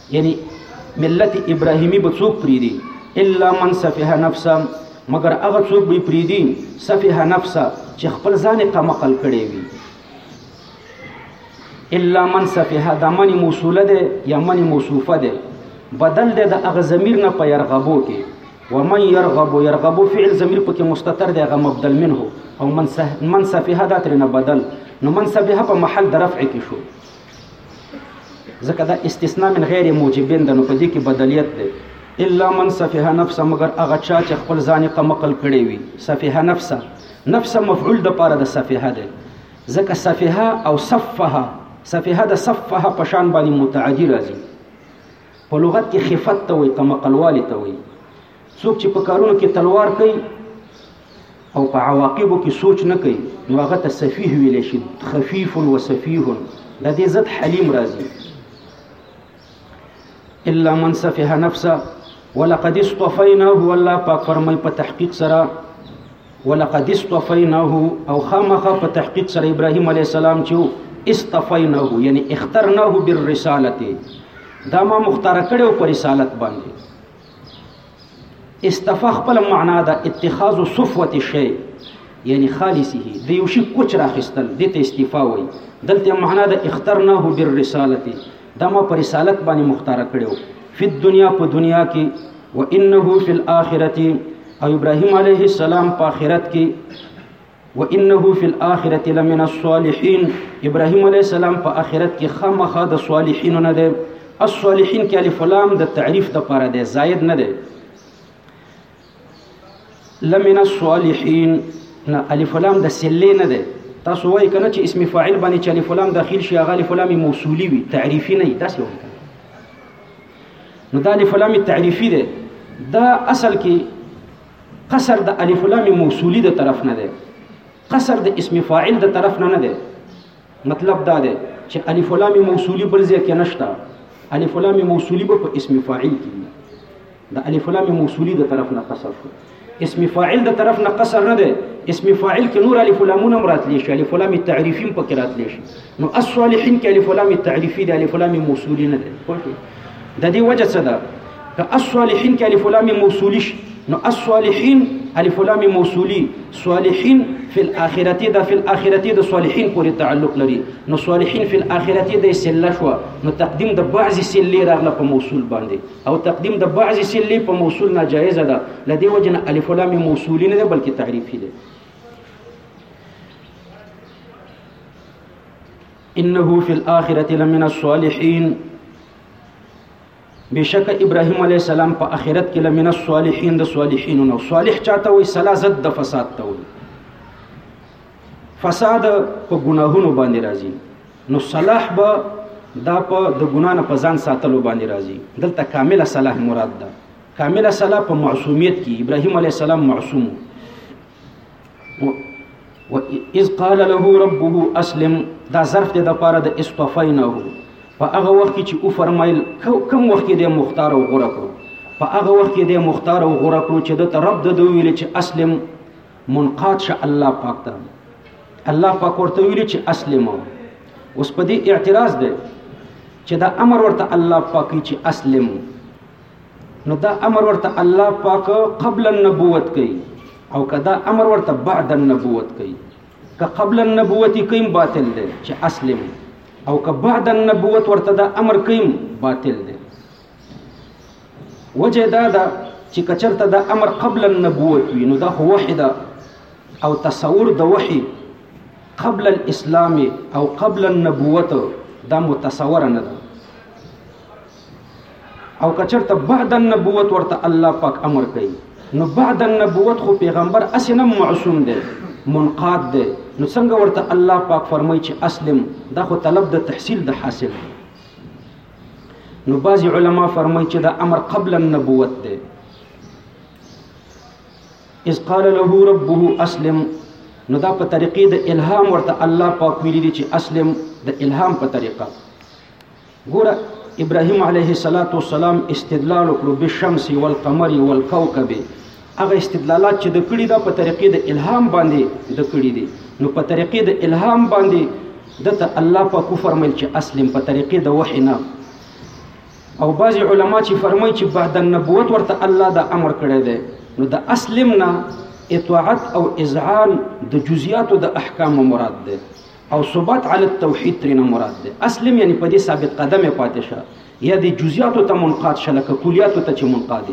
یعنی ملت ابراهیمی به څوک پریدي الا من سفه نفسه مګر هغه څوک به پریدي سفه نفسه چې خپل ځان قمقل کړي وي الا من سفه د من موصوله ده یا من موصوفه ده بدل ده د هغه ضمیر نه په يرغبو کې ومن يرغب يرغب فعل ضمیر پکې مستتر ده هغه مبدل منه او من سه من سفه دا ترنه بدل نو من سفه په محل د رفع کې شو ځکه دا استثناء من غیر موجبین ده نو په دې کې بدلیت دی الا من سفه نفسه مگر هغه چا چې خپل ځان یې قمقل کړی وي سفه نفسه نفسه مفعول د پاره د سفه دی ځکه سفه او صفه سفه د صفه په شان باندې متعدی راځي په لغت کې خفت ته وي قمقلوالی ته وي څوک چې په کارونو کې تلوار کوي او په عواقبو کې سوچ نه کوي نو هغه ته سفیه ویل شي خفیف و سفیه د دې ضد حلیم راځي الا من سفه نفسه ولقد اصطفيناه والله پاک فرمای په تحقیق سره ولقد اصطفيناه او خامخه په تحقیق سره ابراهيم عليه السلام چې اصطفيناه یعنی اخترناه بالرسالته دا ما مختار کړو پر رسالت باندې استفا خپل معنا ده اتخاذ صفوه الشيء یعنی خالصه د یو شي کوچ راخستل د ته استفا وای دلته معنا د اخترناه بالرسالت دا ما پر رسالت باندې مختار کړو فی دنیا په دنیا کې و انه فی الاخرته او ابراهیم علیه السلام په آخرت کې وانه فی الاخره لمن الصالحین ابراهیم علیه السلام په اخرت کې خامخا د صالحینو نه دی الصالحین کې الف لام د تعریف د پاره دی زائد نه دی لمن الصالحین نه الف لام د سلې نه دی تاسو وایي کنه چې اسم فاعل باندې چې الف لام داخل شي هغه الف لام موصولی وي تعریفي نه داسې وایي نو دا الف لام تعریفي ده دا اصل کې قصر د الف لام موصولی د طرف نه ده قصر د اسم فاعل د طرف نه نه ده مطلب دا ده چې الف لام موصولی بل ځای کې نشته الف لام موصولی به په اسم فاعل کې د الف لام موصولی د طرف نه قصر شو اسم فاعل د طرف نه قصر نه ده اسم فاعل کې نور الف لامونه مراتلی شي الف لام تعریفی په کې راتلی شي نو الصالحین کې الف لام تعریفی د الف لام موصولی نه ده د دې وجه څه ده که الصالحین کې الف لام موصولی شي نو الصالحین الف لام موصولی صالحین فی الاخرته دا فی الاخرته د صالحین پورې تعلق لري نو صالحین فی الاخرته د سله شو نو تقدیم د بعضی سله راغله په موصول باندې او تقدیم د بعضی سله په موصول ناجایز ده لدی وجنه الف لام موصولی نه بلکې تعریفی ده انه فی الاخره لمن الصالحین بشک ابراهیم علی السلام په اخرت کې لمن الصالحین د صالحین نو صالح چاته وي سلا زد د فساد ته وي فساد په ګناهونو باندې راځي نو صلاح به دا په د ګنا نه په ځان ساتلو باندې راځي دلته کامله صلاح مراد ده کامله صلاح په معصومیت کې ابراهیم علی السلام معصوم و اذ قال له ربه اسلم دا ظرف د لپاره د استفینه په هغه وخت چې او فرمایل کوم وخت د مختار او غره کړو په هغه وخت د مختار او غره کړو چې د رب د دوی ویل چې اسلم منقاد شه الله پاک ته الله پاک ورته ویل چې اسلم اوس په دې اعتراض دی چې دا امر ورته الله پاک چې اسلم نو دا امر ورته الله پاک قبل النبوت کوي او کدا امر ورته بعد النبوت کوي که قبل النبوت کوي باطل دی چې اسلم او که بعد النبوت ورته دا امر کوي باطل دی وجه دا ده چې کچرته دا امر قبل النبوت وي نو دا خو وحي ده او تصور د وحي قبل الاسلام او قبل النبوت دا متصور نه ده او کچرته بعد النبوت ورته الله پاک امر کوي نو بعد النبوت خو پیغمبر اسنه معصوم دی منقاد دی نو څنګه ورته الله پاک فرمایي چې اسلم دا خو طلب د تحصیل د حاصل دی نو بعضی علما فرمایي چې دا امر قبل النبوت دی اذ قال له ربه اسلم نو دا په طریقې د الهام ورته الله پاک ویلي چې اسلم د الهام په طریقه ګوره ابراهیم علیه السلام استدلال وکړو بالشمس والقمر والكوكب هغه استدلالات چې د کړي دا په طریقې د الهام باندې د کړي دي نو په طریقې د الهام باندې دته الله په کو فرمایل چې اسلم په طریقې د وحی نه او بعضی علما چې فرمایي چې بعد النبوت ورته الله دا امر کړی دی نو د اسلم نه اطاعت او اذعان د جزئیاتو د احکام مراد دی او ثبات علی التوحید ترینه مراد ده اسلم یعنی په دې ثابت قدمه پاتې شه یا د جزئیاتو ته منقاد شه لکه کلیاتو ته چې منقاد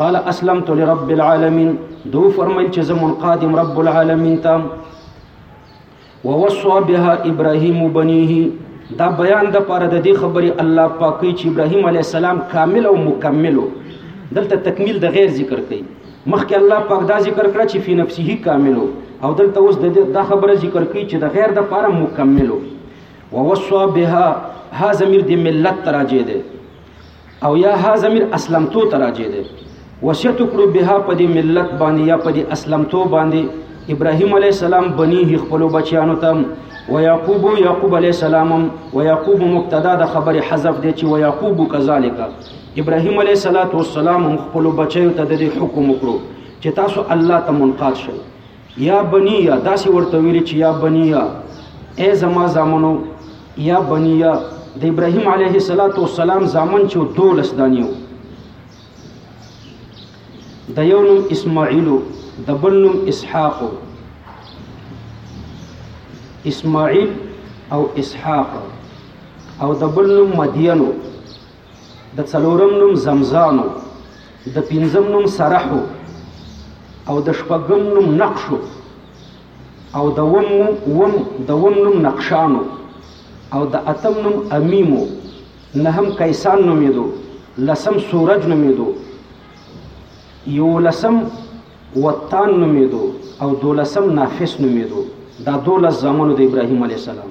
قال اسلمت لرب العالمین دو فرمایل چې زه منقاد یم رب العالمین ته ووصى بها ابراهیم بنیه دا بیان د پاره د دې خبرې الله پاکي چې ابراهیم علی السلام کامل او مکمل دلته تکمیل د غیر ذکر کوي مخکې الله پاک دا ذکر کړه چې فی نفسه کاملو او دلته اوس دا خبره ذکر کوي چې د غیر د پاره مکملو ووصوا بها ها ضمیر د ملت تراجه ده او یا ها ضمیر اسلمتو تراجه ده وصیت کړو بها په دې ملت باندې یا په دې اسلمتو باندې ابراهيم عليه السلام بنيه خپل بچیانو ته و يعقوب يعقوب عليه السلام و يعقوب مبتدا د خبر حذف دي چې و يعقوب كذلك ابراهيم عليه صلوات و سلام هم خپل بچیو ته د حکم وکړو چې تاسو الله ته منقاد شئ یا بنیا داسې ورته ویل چې یا بنیا ای زما زامنو یا بنیا د ابراهيم عليه السلام زامن چې دولس دانیو د یو نوم اسماعیل د بل نوم اسحاق اسماعیل او اسحاق او د بل نوم مدینو د څلورم نوم زمزان و، د پنځم نوم سرح و او د شپږم نوم نقش و او د وم وم د وم نوم نقشان و او د اتم نوم امیم و، نهم کیسان نومېدو، لسم سورج نومېدو، یولسم وطان نومېدو او دولسم نافس نومېدو. دا دولس زامنو د ابراهیم علیه السلام.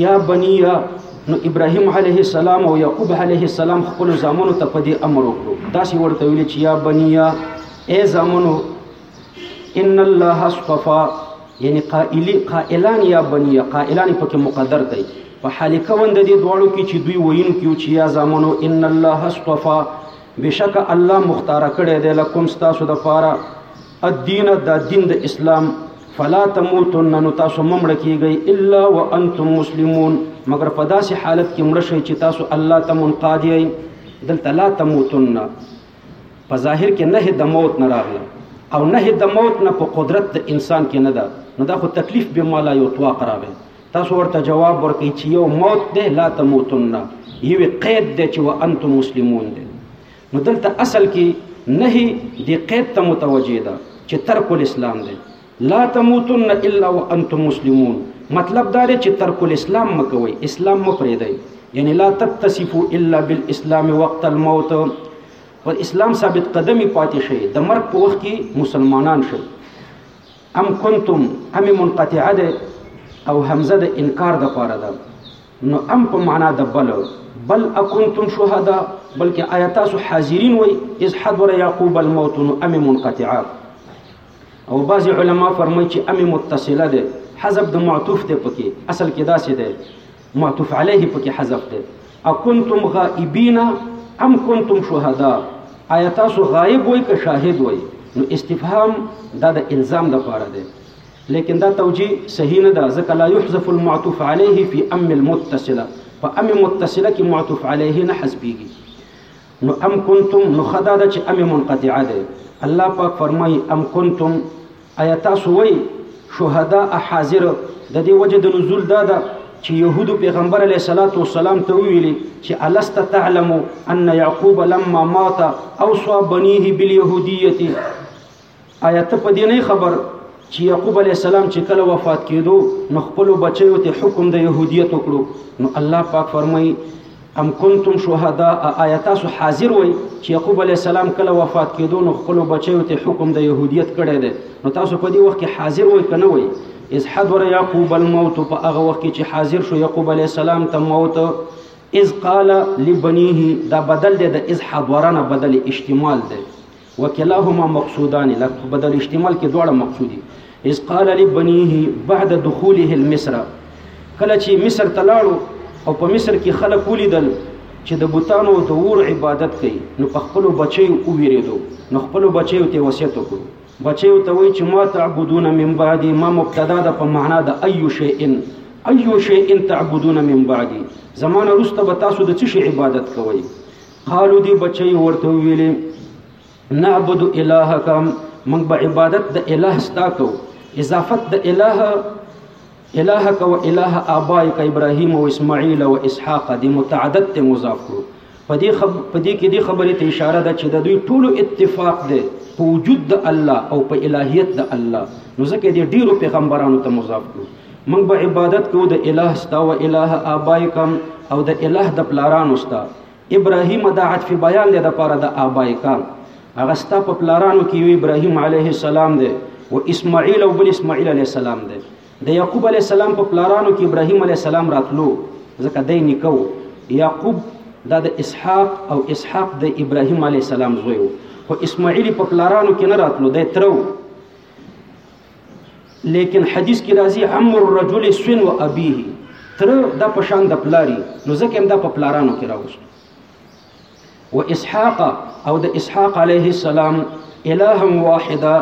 یا بنیه نو ابراهیم علیه السلام او یعقوب علیه السلام خپل زامنو ته په دې امر وکړو دا سی ورته ویل چې یا بنیا اے زامنو ان الله اصطفى یعنی قائلی قائلان یا بنیا قائلان پکې مقدر دی په حال کون د دې دواړو کې چې دوی وین کیو چې یا زامنو ان الله اصطفى بشک الله مختار کړی دی لکم تاسو د پاره الدین دا دین د اسلام فلا تموتن نو تاسو ممړ کیږئ الا وانتم مسلمون مگر په داسې حالت کې مړ شئ چې تاسو الله ته منقاد یئ دلته لا تموتن په ظاهر کې نه د موت نه راغله او نه د موت نه په قدرت د انسان کې نه ده نو دا خو تکلیف به مالا یو توا قراغه تاسو ورته جواب ورکړئ چې یو موت ده لا تموتن یو قید ده چې وانتم مسلمون ده نو دلته اصل کې نهي د قید ته متوجه ده چې ترک الاسلام دی لا تموتن الا وانتم مسلمون مطلب دا دی چې ترک الاسلام مکوي اسلام مفرې دی یعنی لا تتصفو الا بالاسلام وقت الموت پر اسلام ثابت قدمی پاتې شي د مرګ په وخت کې مسلمانان شي ام کنتم ام منقطعه ده او همزه د انکار د پاره ده نو ام په معنا د بل بل اكنتم شهدا بلکې آیا تاسو حاضرین وای اذ حضر یعقوب الموت نو ام منقطعه او بعض علما فرمایي چې ام متصله ده حذف د معطوف ده پکې اصل کې دا څه ده معطوف علیه پکې حذف ده اكنتم غائبین ام کنتم شهدا آیا تاسو غائب وای که شاهد وای نو استفهام دا د الزام د پاره ده لیکن دا توجیه صحیح نه ده ځکه لا يحذف المعطوف عليه في ام المتصله په ام متصله کې معطوف عليه نه حذفيږي نو ام کنتم نو خدا ده چې ام منقطعه ده الله پاک فرمایي ام کنتم آیا تاسو وای شهدا حاضر د دې وجه د نزول دا ده چې يهودو پیغمبر علیه الصلاۃ والسلام ته ویلي چې الست تعلم ان يعقوب لما مات اوصى بنيه باليهوديه آیا ته په دې نه خبر چې یعقوب علی السلام چې کله وفات کېدو نو خپل بچیو ته حکم د يهودیت وکړو نو الله پاک فرمایي ام کنتم شهداء آیا تاسو حاضر وای چې یعقوب علی السلام کله وفات کېدو نو خپل بچیو ته حکم د يهودیت کړی دی نو تاسو په دې وخت کې حاضر وای کنه وای اذ حضر يعقوب الموت په هغه وخت کې چې حاضر شو يعقوب عليه السلام ته موت اذ قال لبنيه دا بدل دی د اذ حضرنا بدل اشتمال دی وکلاهما مقصودان لکه په بدل اشتمال کې دواړه مقصود دي اذ قال لبنيه بعد دخوله المصر کله چې مصر ته لاړو او په مصر کې خلک ولیدل چې د بوتانو د ور عبادت کوي نو په خپل بچي او ویریدو نو خپل بچي ته وصیت وکړو بچي ته وی چې ما تعبدون من بعد ما مبتدا د په معنا د ايو شيء ايو شيء تعبدون من بعد زمانه رسته به تاسو د څه شي عبادت کوئ قالو دی بچي ورته ویلې نعبد الهک موږ به عبادت د الہ ستا کو اضافت د الہ الهک و الہ ابائک ابراهیم و اسماعیل و اسحاق دی متعدد ته مضاف کړو پدې خب پدې کې دی خبرې ته اشاره ده چې د دوی ټولو اتفاق ده په وجود د الله او په الہیت د الله نو ځکه دې ډیرو پیغمبرانو ته مضاف کړو موږ به عبادت کوو د الہ ستا و الہ ابائکم او د الہ د پلارانو ستا ابراهیم د عطف بیان دی د پاره د آبای کام هغه ستا په پلارانو کې یو ابراهیم علیه السلام دی او اسماعیل او بل اسماعیل علیه السلام دی د یعقوب علیه السلام په پلارانو کې ابراهیم علیه السلام راتلو ځکه دی نکو یعقوب دا د اسحاق او اسحاق د ابراهیم علیه السلام زوی وو خو اسماعیل په پلارانو کې نه راتلو دی ترو لیکن حدیث کې راځي عم الرجل سن و ابيه تر د پشان د پلاری نو ځکه هم د په پلارانو کې راوست و اسحاق او د اسحاق عليه السلام اله واحده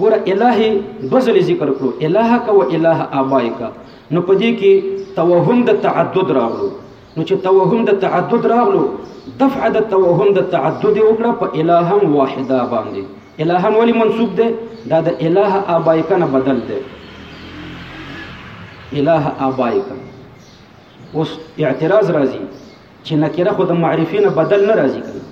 ګور اله دوزل ذکر کړو الهک و اله ابایک نو پدې کې توهم د تعدد راغلو نو چې توهم د تعدد راغلو دفع د توهم د تعدد وکړه په الہم واحده باندې الہم ولی منصوب ده دا د الہ ابایک نه بدل ده الہ ابایک اوس اعتراض راځي چې نکره خو د معرفین بدل نه راځي کنه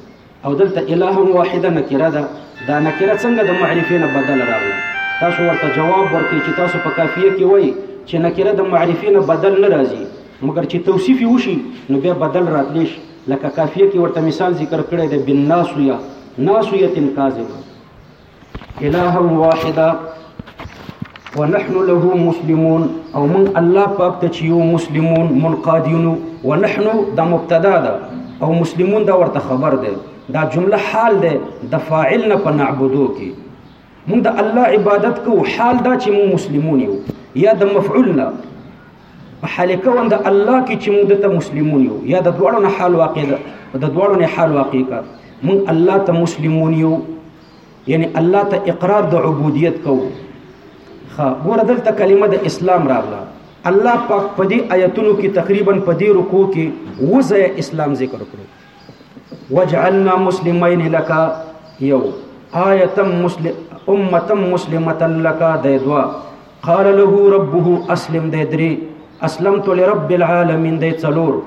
او دلته اله واحده نکره ده دا نکره څنګه د معرفه نه بدل راغله تاسو ورته جواب ورکړئ چې تاسو په کافیه کې وایي چې نکره د معرفه نه بدل نه راځي مګر چې توصیف وشي نو بیا بدل راتلی شي لکه کافیه کې ورته مثال ذکر کړی دی بالناسیه ناسیه کاذبه الها واحدا ونحن له مسلمون او من الله پاک ته چې یو مسلمون منقادین ونحن دا مبتدا ده او مسلمون دا ورته خبر ده دا جمله حال ده د فاعل نه په نعبدو کې موږ د الله عبادت کوو حال دا چې موږ مسلمون یو یا د مفعول نه په حال کوم د الله کې چې موږ د مسلمون یو یا د دواړو نه حال واقع ده د دواړو نه حال واقع کا موږ الله ته مسلمون یو یعنی الله ته اقرار د عبودیت کوو خا ګور دلته کلمه د اسلام راغله الله پاک په دې آیتونو کې تقریبا په دې رکو کې وزه اسلام ذکر کړو وجعلنا مسلمین لك یو آیه مسلم امه مسلمه لك د دوا قال له ربه اسلم دی درې اسلمت لرب العالمین دی څلور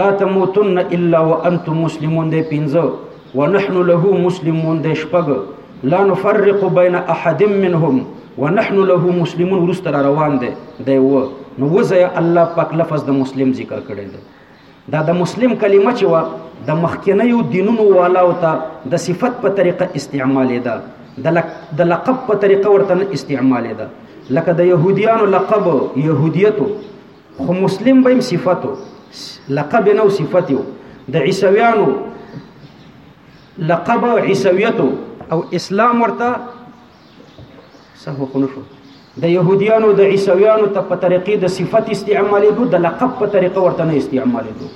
لا تموتن الا وانتم مسلمون دی پنځه ونحن له مسلمون دی شپږ لا نفرق بین احد منهم ونحن له مسلمون ورستر روان دی دی و نو وزه الله پاک لفظ د مسلم ذکر کړی دی دا د مسلم کلمه چې و د مخکنیو دینونو والاو ته د صفت په طریقه استعمالې ده د لقب په طریقه ورته نه استعمالې ده لکه د يهوديانو لقب يهوديتو خو مسلم به صفاتو لقب نو صفاتو د عیسویانو لقب عیسویتو او اسلام ورته سهو خو نشو د يهوديانو د عیسویانو ته په طریقې د صفت استعمالېدو د لقب په طریقه ورته نه استعمالېدو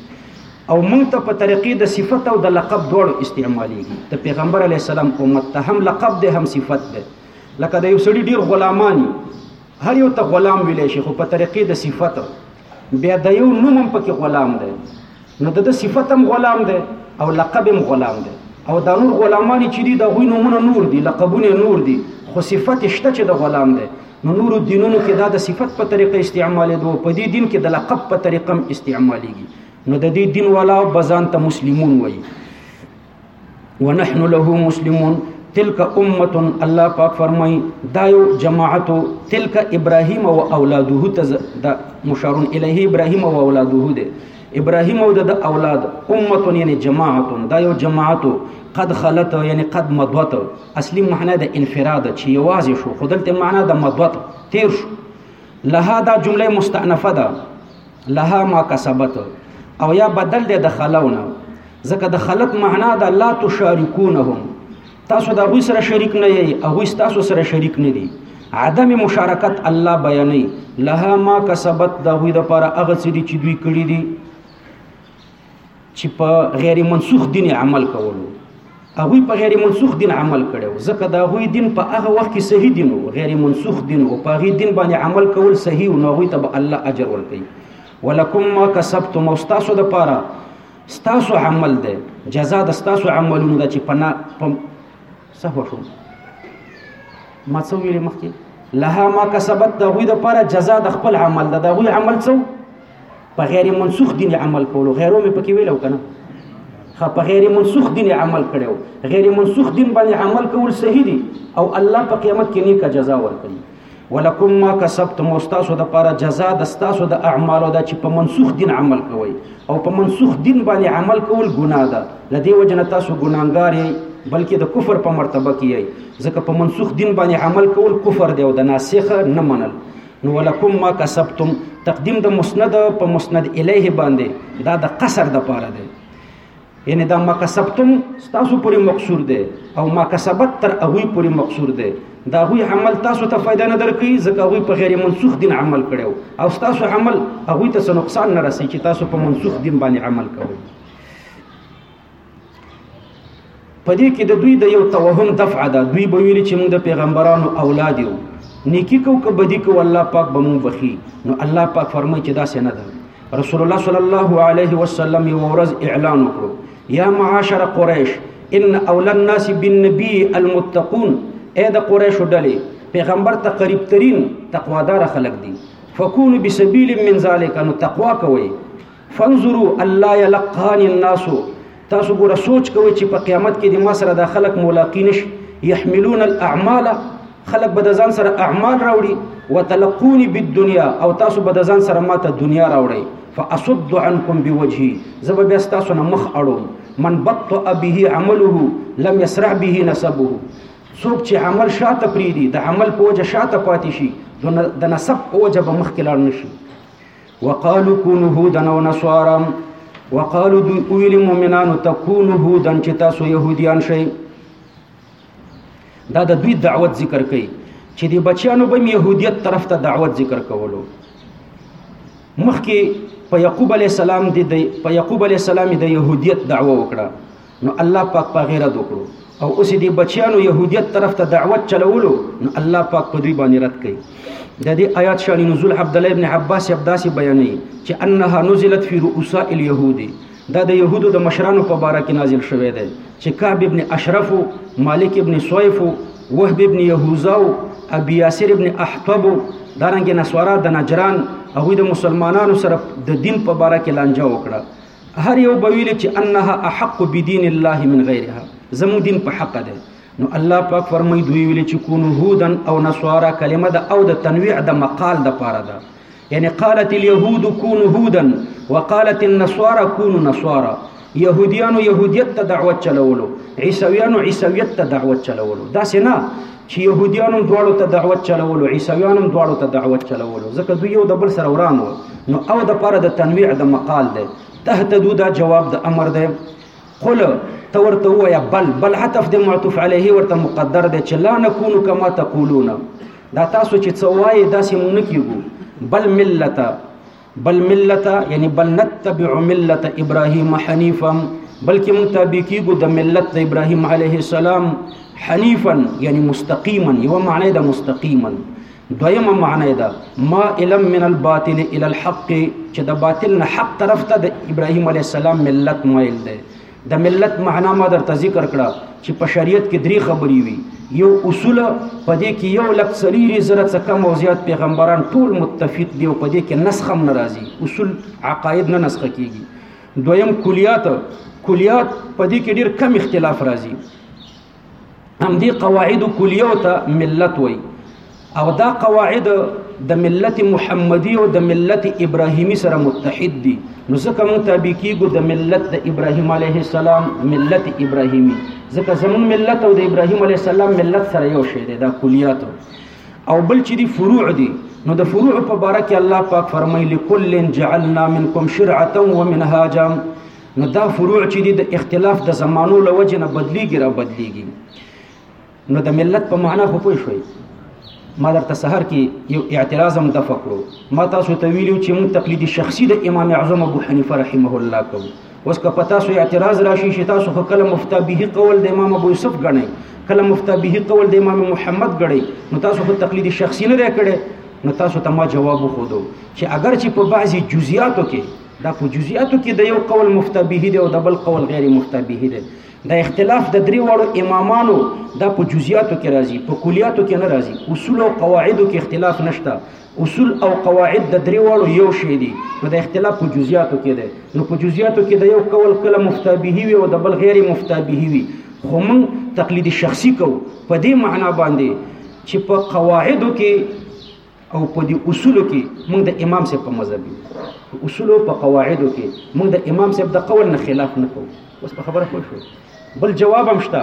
او مونږ ته په طریقې د صفت او د لقب دواړو استعمالېږي د پیغمبر علی السلام امت ته هم لقب دی هم صفت دی لکه د یو سړي ډیر غلامان هر یو ته غلام ویلی شي خو په طریقې د صفت بیا د یو نوم هم پکې غلام دی نو د ده صفت هم غلام دی او لقب هم غلام دی او دا نور غلامان چې دي د هغوی نومونه نور دي لقبونه نور دي خو صفت شته چې د غلام دی نو نورو دینونو کې دا د صفت په طریقه استعمالېدو په دې دین کې د لقب په طریقه هم استعمالېږي نو د دې دین والا بزان ته مسلمون وایي ونحن له مسلمون تلک امه الله پاک فرمای دا یو جماعت تلک ابراهیم او اولاده ته دا مشار الیه ابراهیم او اولاده ده ابراهیم او د اولاد امه یعنی جماعت دا یو جماعت قد خلت یعنی قد مضت اصلي معنی د انفراد چې یوازې شو خدلته معنی د مضت تیر شو لها دا جمله مستأنفه ده لها ما کسبت او یا بدل دی د خلونه ځکه د خلط معنا د لا تشارکونهم تاسو د غوی سره شریک نه یی او غوی تاسو سره شریک نه دی عدم مشارکت الله بیانې لها ما کسبت د غوی د پر هغه څه دي چې دوی کړی دي چې په غیر منسوخ دین عمل کولو هغه په غیر منسوخ دین عمل کړو ځکه دا غوی دین په هغه وخت کې صحیح دین او غیر منسوخ دین او په غی دین باندې عمل کول صحیح او نوې ته الله اجر ورکړي ولکم ما کسبتم او تاسو د پاره تاسو عمل ده جزاء د تاسو عملونو ده چې پنا پم صحو شو ما څو ویل مخکې لها ما کسبت د غوی د پاره جزاء د خپل عمل ده د غوی عمل څو په غیر منسوخ دین عمل کولو غیرو مې پکې ویلو کنه خو په غیر منسوخ دین عمل کړو غیر منسوخ دین باندې عمل کول صحیح دي او الله په قیامت کې نیکه جزا ورکړي ولکم ما کسبتم استاسو د پاره جزا د استاسو د اعمالو د چې په منسوخ دین عمل کوي او په منسوخ دین باندې عمل کول ګناه ده لدی وجنه تاسو ګناګار یې بلکې د کفر په مرتبه کې یې ځکه په منسوخ دین باندې عمل کول کفر دی او د ناسخه نه منل نو ولکم ما کسبتم تقدیم د مسند په مسند الیه باندې دا د قصر د پاره دی یعنی دا ما کسبتم تاسو پوری مقصور دی او ما کسبت تر هغه پوری مقصور دی دا غوی عمل تاسو ته فائدہ نه درکې ځکه غوی په غیر منسوخ دین عمل کړو او تاسو عمل هغه ته نقصان نه رسي چې تاسو په منسوخ دین باندې عمل کوئ په دې کې د دوی د یو توهم دفعه ده دوی به ویل چې موږ د پیغمبرانو اولاد یو نیکی کو که بدی کو الله پاک به مونږ بخي نو الله پاک فرمایي چې دا څنګه ده رسول الله صلی الله علیه وسلم یو ورځ اعلان وکړو یا معاشر قریش ان اول الناس بالنبي المتقون اې د قریش ډلې پیغمبر ته قریب ترين تقوادار خلک دي فكونوا بسبيل من ذلك نو تقوا کوي فانظروا الله يلقان الناس تاسو ګوره سوچ کوئ چې په قیامت کې د ما سره د خلک ملاقی نشي يحملون الاعمال خلک به د ځان سره اعمال راوړي وتلقوني بالدنيا او تاسو به د ځان سره ماته دنیا راوړي فاصد عنكم بوجهي زب بیا تاسو نه مخ اړوم من بطئ به عمله لم يسرع به نسبه څوک چې عمل شاته پریدي د عمل په وجه شاته پاتې شي د نسب په وجه به مخکې لاړ نشي وقالو کونو هودن او نصارم وقالو دوی اویلی مومنانو تا کونو هودن چې تاسو یهودیان شئ دا د دوی دعوت ذکر کوي چې دی بچیانو به یهودیت طرف ته دعوت ذکر کولو مخکې په یعقوب علی السلام د په یعقوب علی السلام د يهودیت دعوه وکړه نو الله پاک په غیر رد وکړو او اوس دې بچیانو يهودیت طرف ته دعوت چلولو نو الله پاک په دوی باندې رد کړي د دې آیات شان نزول عبد الله ابن عباس عبداسي بیانوي چې انها نزلت فی رؤساء اليهود دا د يهودو د مشرانو په باره کې نازل شوی دی چې کعب ابن اشرف مالک ابن سویف وهب ابن يهوذا ابي ياسر ابن احطب دارنګ نسوارا د نجران هغه د مسلمانانو سره د دین په باره کې لانجه وکړه هر یو به ویل چې انها احق بدین الله من غیرها زمو دین په حق ده نو الله پاک فرمای دوی ویل چې کونو هودن او نصارا کلمه ده او د تنویع د مقال د پاره ده یعنی قالت اليهود کونو هودن وقالت النصارى کونو نصارا يهوديانو يهوديت ته دعوت چلولو عيسويانو عيسويت ته دعوت چلولو دا سينا چې يهوديان هم دواړو ته دعوت چلولو عیسویان هم دواړو ته دعوت چلولو ځکه دوی یو د بل سره وران وو نو او د پاره د تنویع د مقال دی تهتدو دا جواب د امر دی قل ته ورته وایا بل بل عطف د معطوف علیه ورته مقدر دی چې لا نكون کما تقولون دا تاسو چې څوای داسې مونږ کیږو بل ملته بل ملت یعنی بل نتبع ملت ابراهیم حنیفا بلکې موږ تابع کیږو د ملت د ابراهیم علیه السلام حنیفا یعنی مستقیما یو معنی د مستقیما دویمه معنی ده ما علم من الباطل الى الحق چې د باطل نه حق طرف ته د ابراهیم علیه السلام ملت مایل دی د ملت معنا ما درته ذکر کړه چې په شریعت کې درې خبرې وي یو اصول په دې کې یو لک سلیری زره څه کم او زیات پیغمبران ټول متفق دي او په دې کې نسخه هم ناراضي اصول عقاید نه نسخه کیږي دویم کلیات کلیات په دې کې ډیر کم اختلاف راځي هم دې قواعد کلیو ته ملت وای او دا قواعد د ملت محمدي او د ملت ابراهیمي سره متحد دي نو ځکه مونږ تابع کیږو د ملت د ابراهیم علیه السلام ملت ابراهیمي ځکه زمون ملت او د ابراهیم علیه السلام ملت سره یو شی دی دا کلیات او بل چې دي فروع دي نو د فروع په باره کې الله پاک فرمایي لكل جعلنا منکم شرعه ومنهاجا نو دا فروع چې دي د اختلاف د زمانو له وجې نه بدلیږي را بدلیږي نو د ملت په معنا خو پوه شوي ما درته سحر کې یو اعتراض هم دفع کړو ما تاسو ته ویلو چې موږ تقلید شخصي د امام اعظم ابو حنیفه رحمه الله کوو اوس که پتا سو اعتراض راشي چې تاسو خو کله مفتا به قول د امام ابو یوسف غنئ کله مفتا به قول د امام محمد غړي نو تاسو خو تقلید شخصي نه کړي نو تاسو ته ما جواب خو دو چې اگر چې په بعضي جزئیاتو کې دا په جزئیاتو کې د یو قول مفتبهی دی او د بل قول غیر مفتبهی دی د اختلاف د درې وړو امامانو د په جزئیاتو کې راځي په کلیاتو کې نه راځي اصول او قواعدو کې اختلاف نشته اصول او قواعد د درې وړو یو شی دي نو د اختلاف په جزئیاتو کې ده نو په جزئیاتو کې د یو قول کله مفتابهي وي او د بل غیر مفتابهي وي خو موږ تقلید شخصي کو په دې معنا باندې چې په قواعدو کې او په دې اصولو کې موږ د امام صاحب په مذهب یو په اصولو په قواعدو کې موږ د امام صاحب د قول نه خلاف نه کوو اوس په خبره پوه شو بل جواب هم شته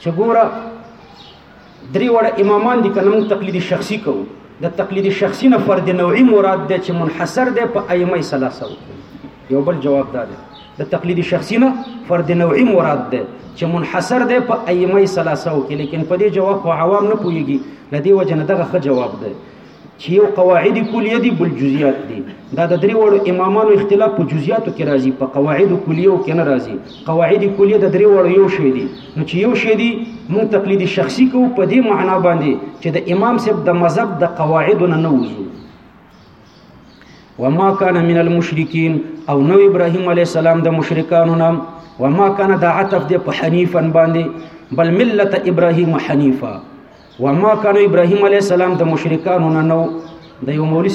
چې ګوره درې وړه امامان دي که نه موږ تقلیدي شخصي کوو د تقلیدي شخصي نه فرد نوعي مراد دی چې منحصر دی په ائمه ثلاثه یو بل جواب دا دی د تقلید شخصی نه فرد نوعی مراد ده چې منحصر ده په ائمه ثلاثه کې لیکن په دې جواب خو عوام نه پويږي لدی وجنه دغه خ جواب ده چې یو قواعد کلیه دي بل جزئیات دي دا د درې وړو امامانو اختلاف په جزئیاتو کې راځي په قواعد کلیو کې نه راځي قواعد کلیه د درې وړو یو شی دي نو چې یو شی دي مون تقلید شخصي کو په دې معنا باندې چې د امام صاحب د مذهب د قواعد نه نه وځو وما كان من المشركين او نو ابراهيم عليه السلام د مشرکانو نام وما كان د عطف د په حنيفا باندې بل ملت ابراهيم حنيفا وما كان ابراهيم عليه السلام د مشرکانو نه نو د یو مولوی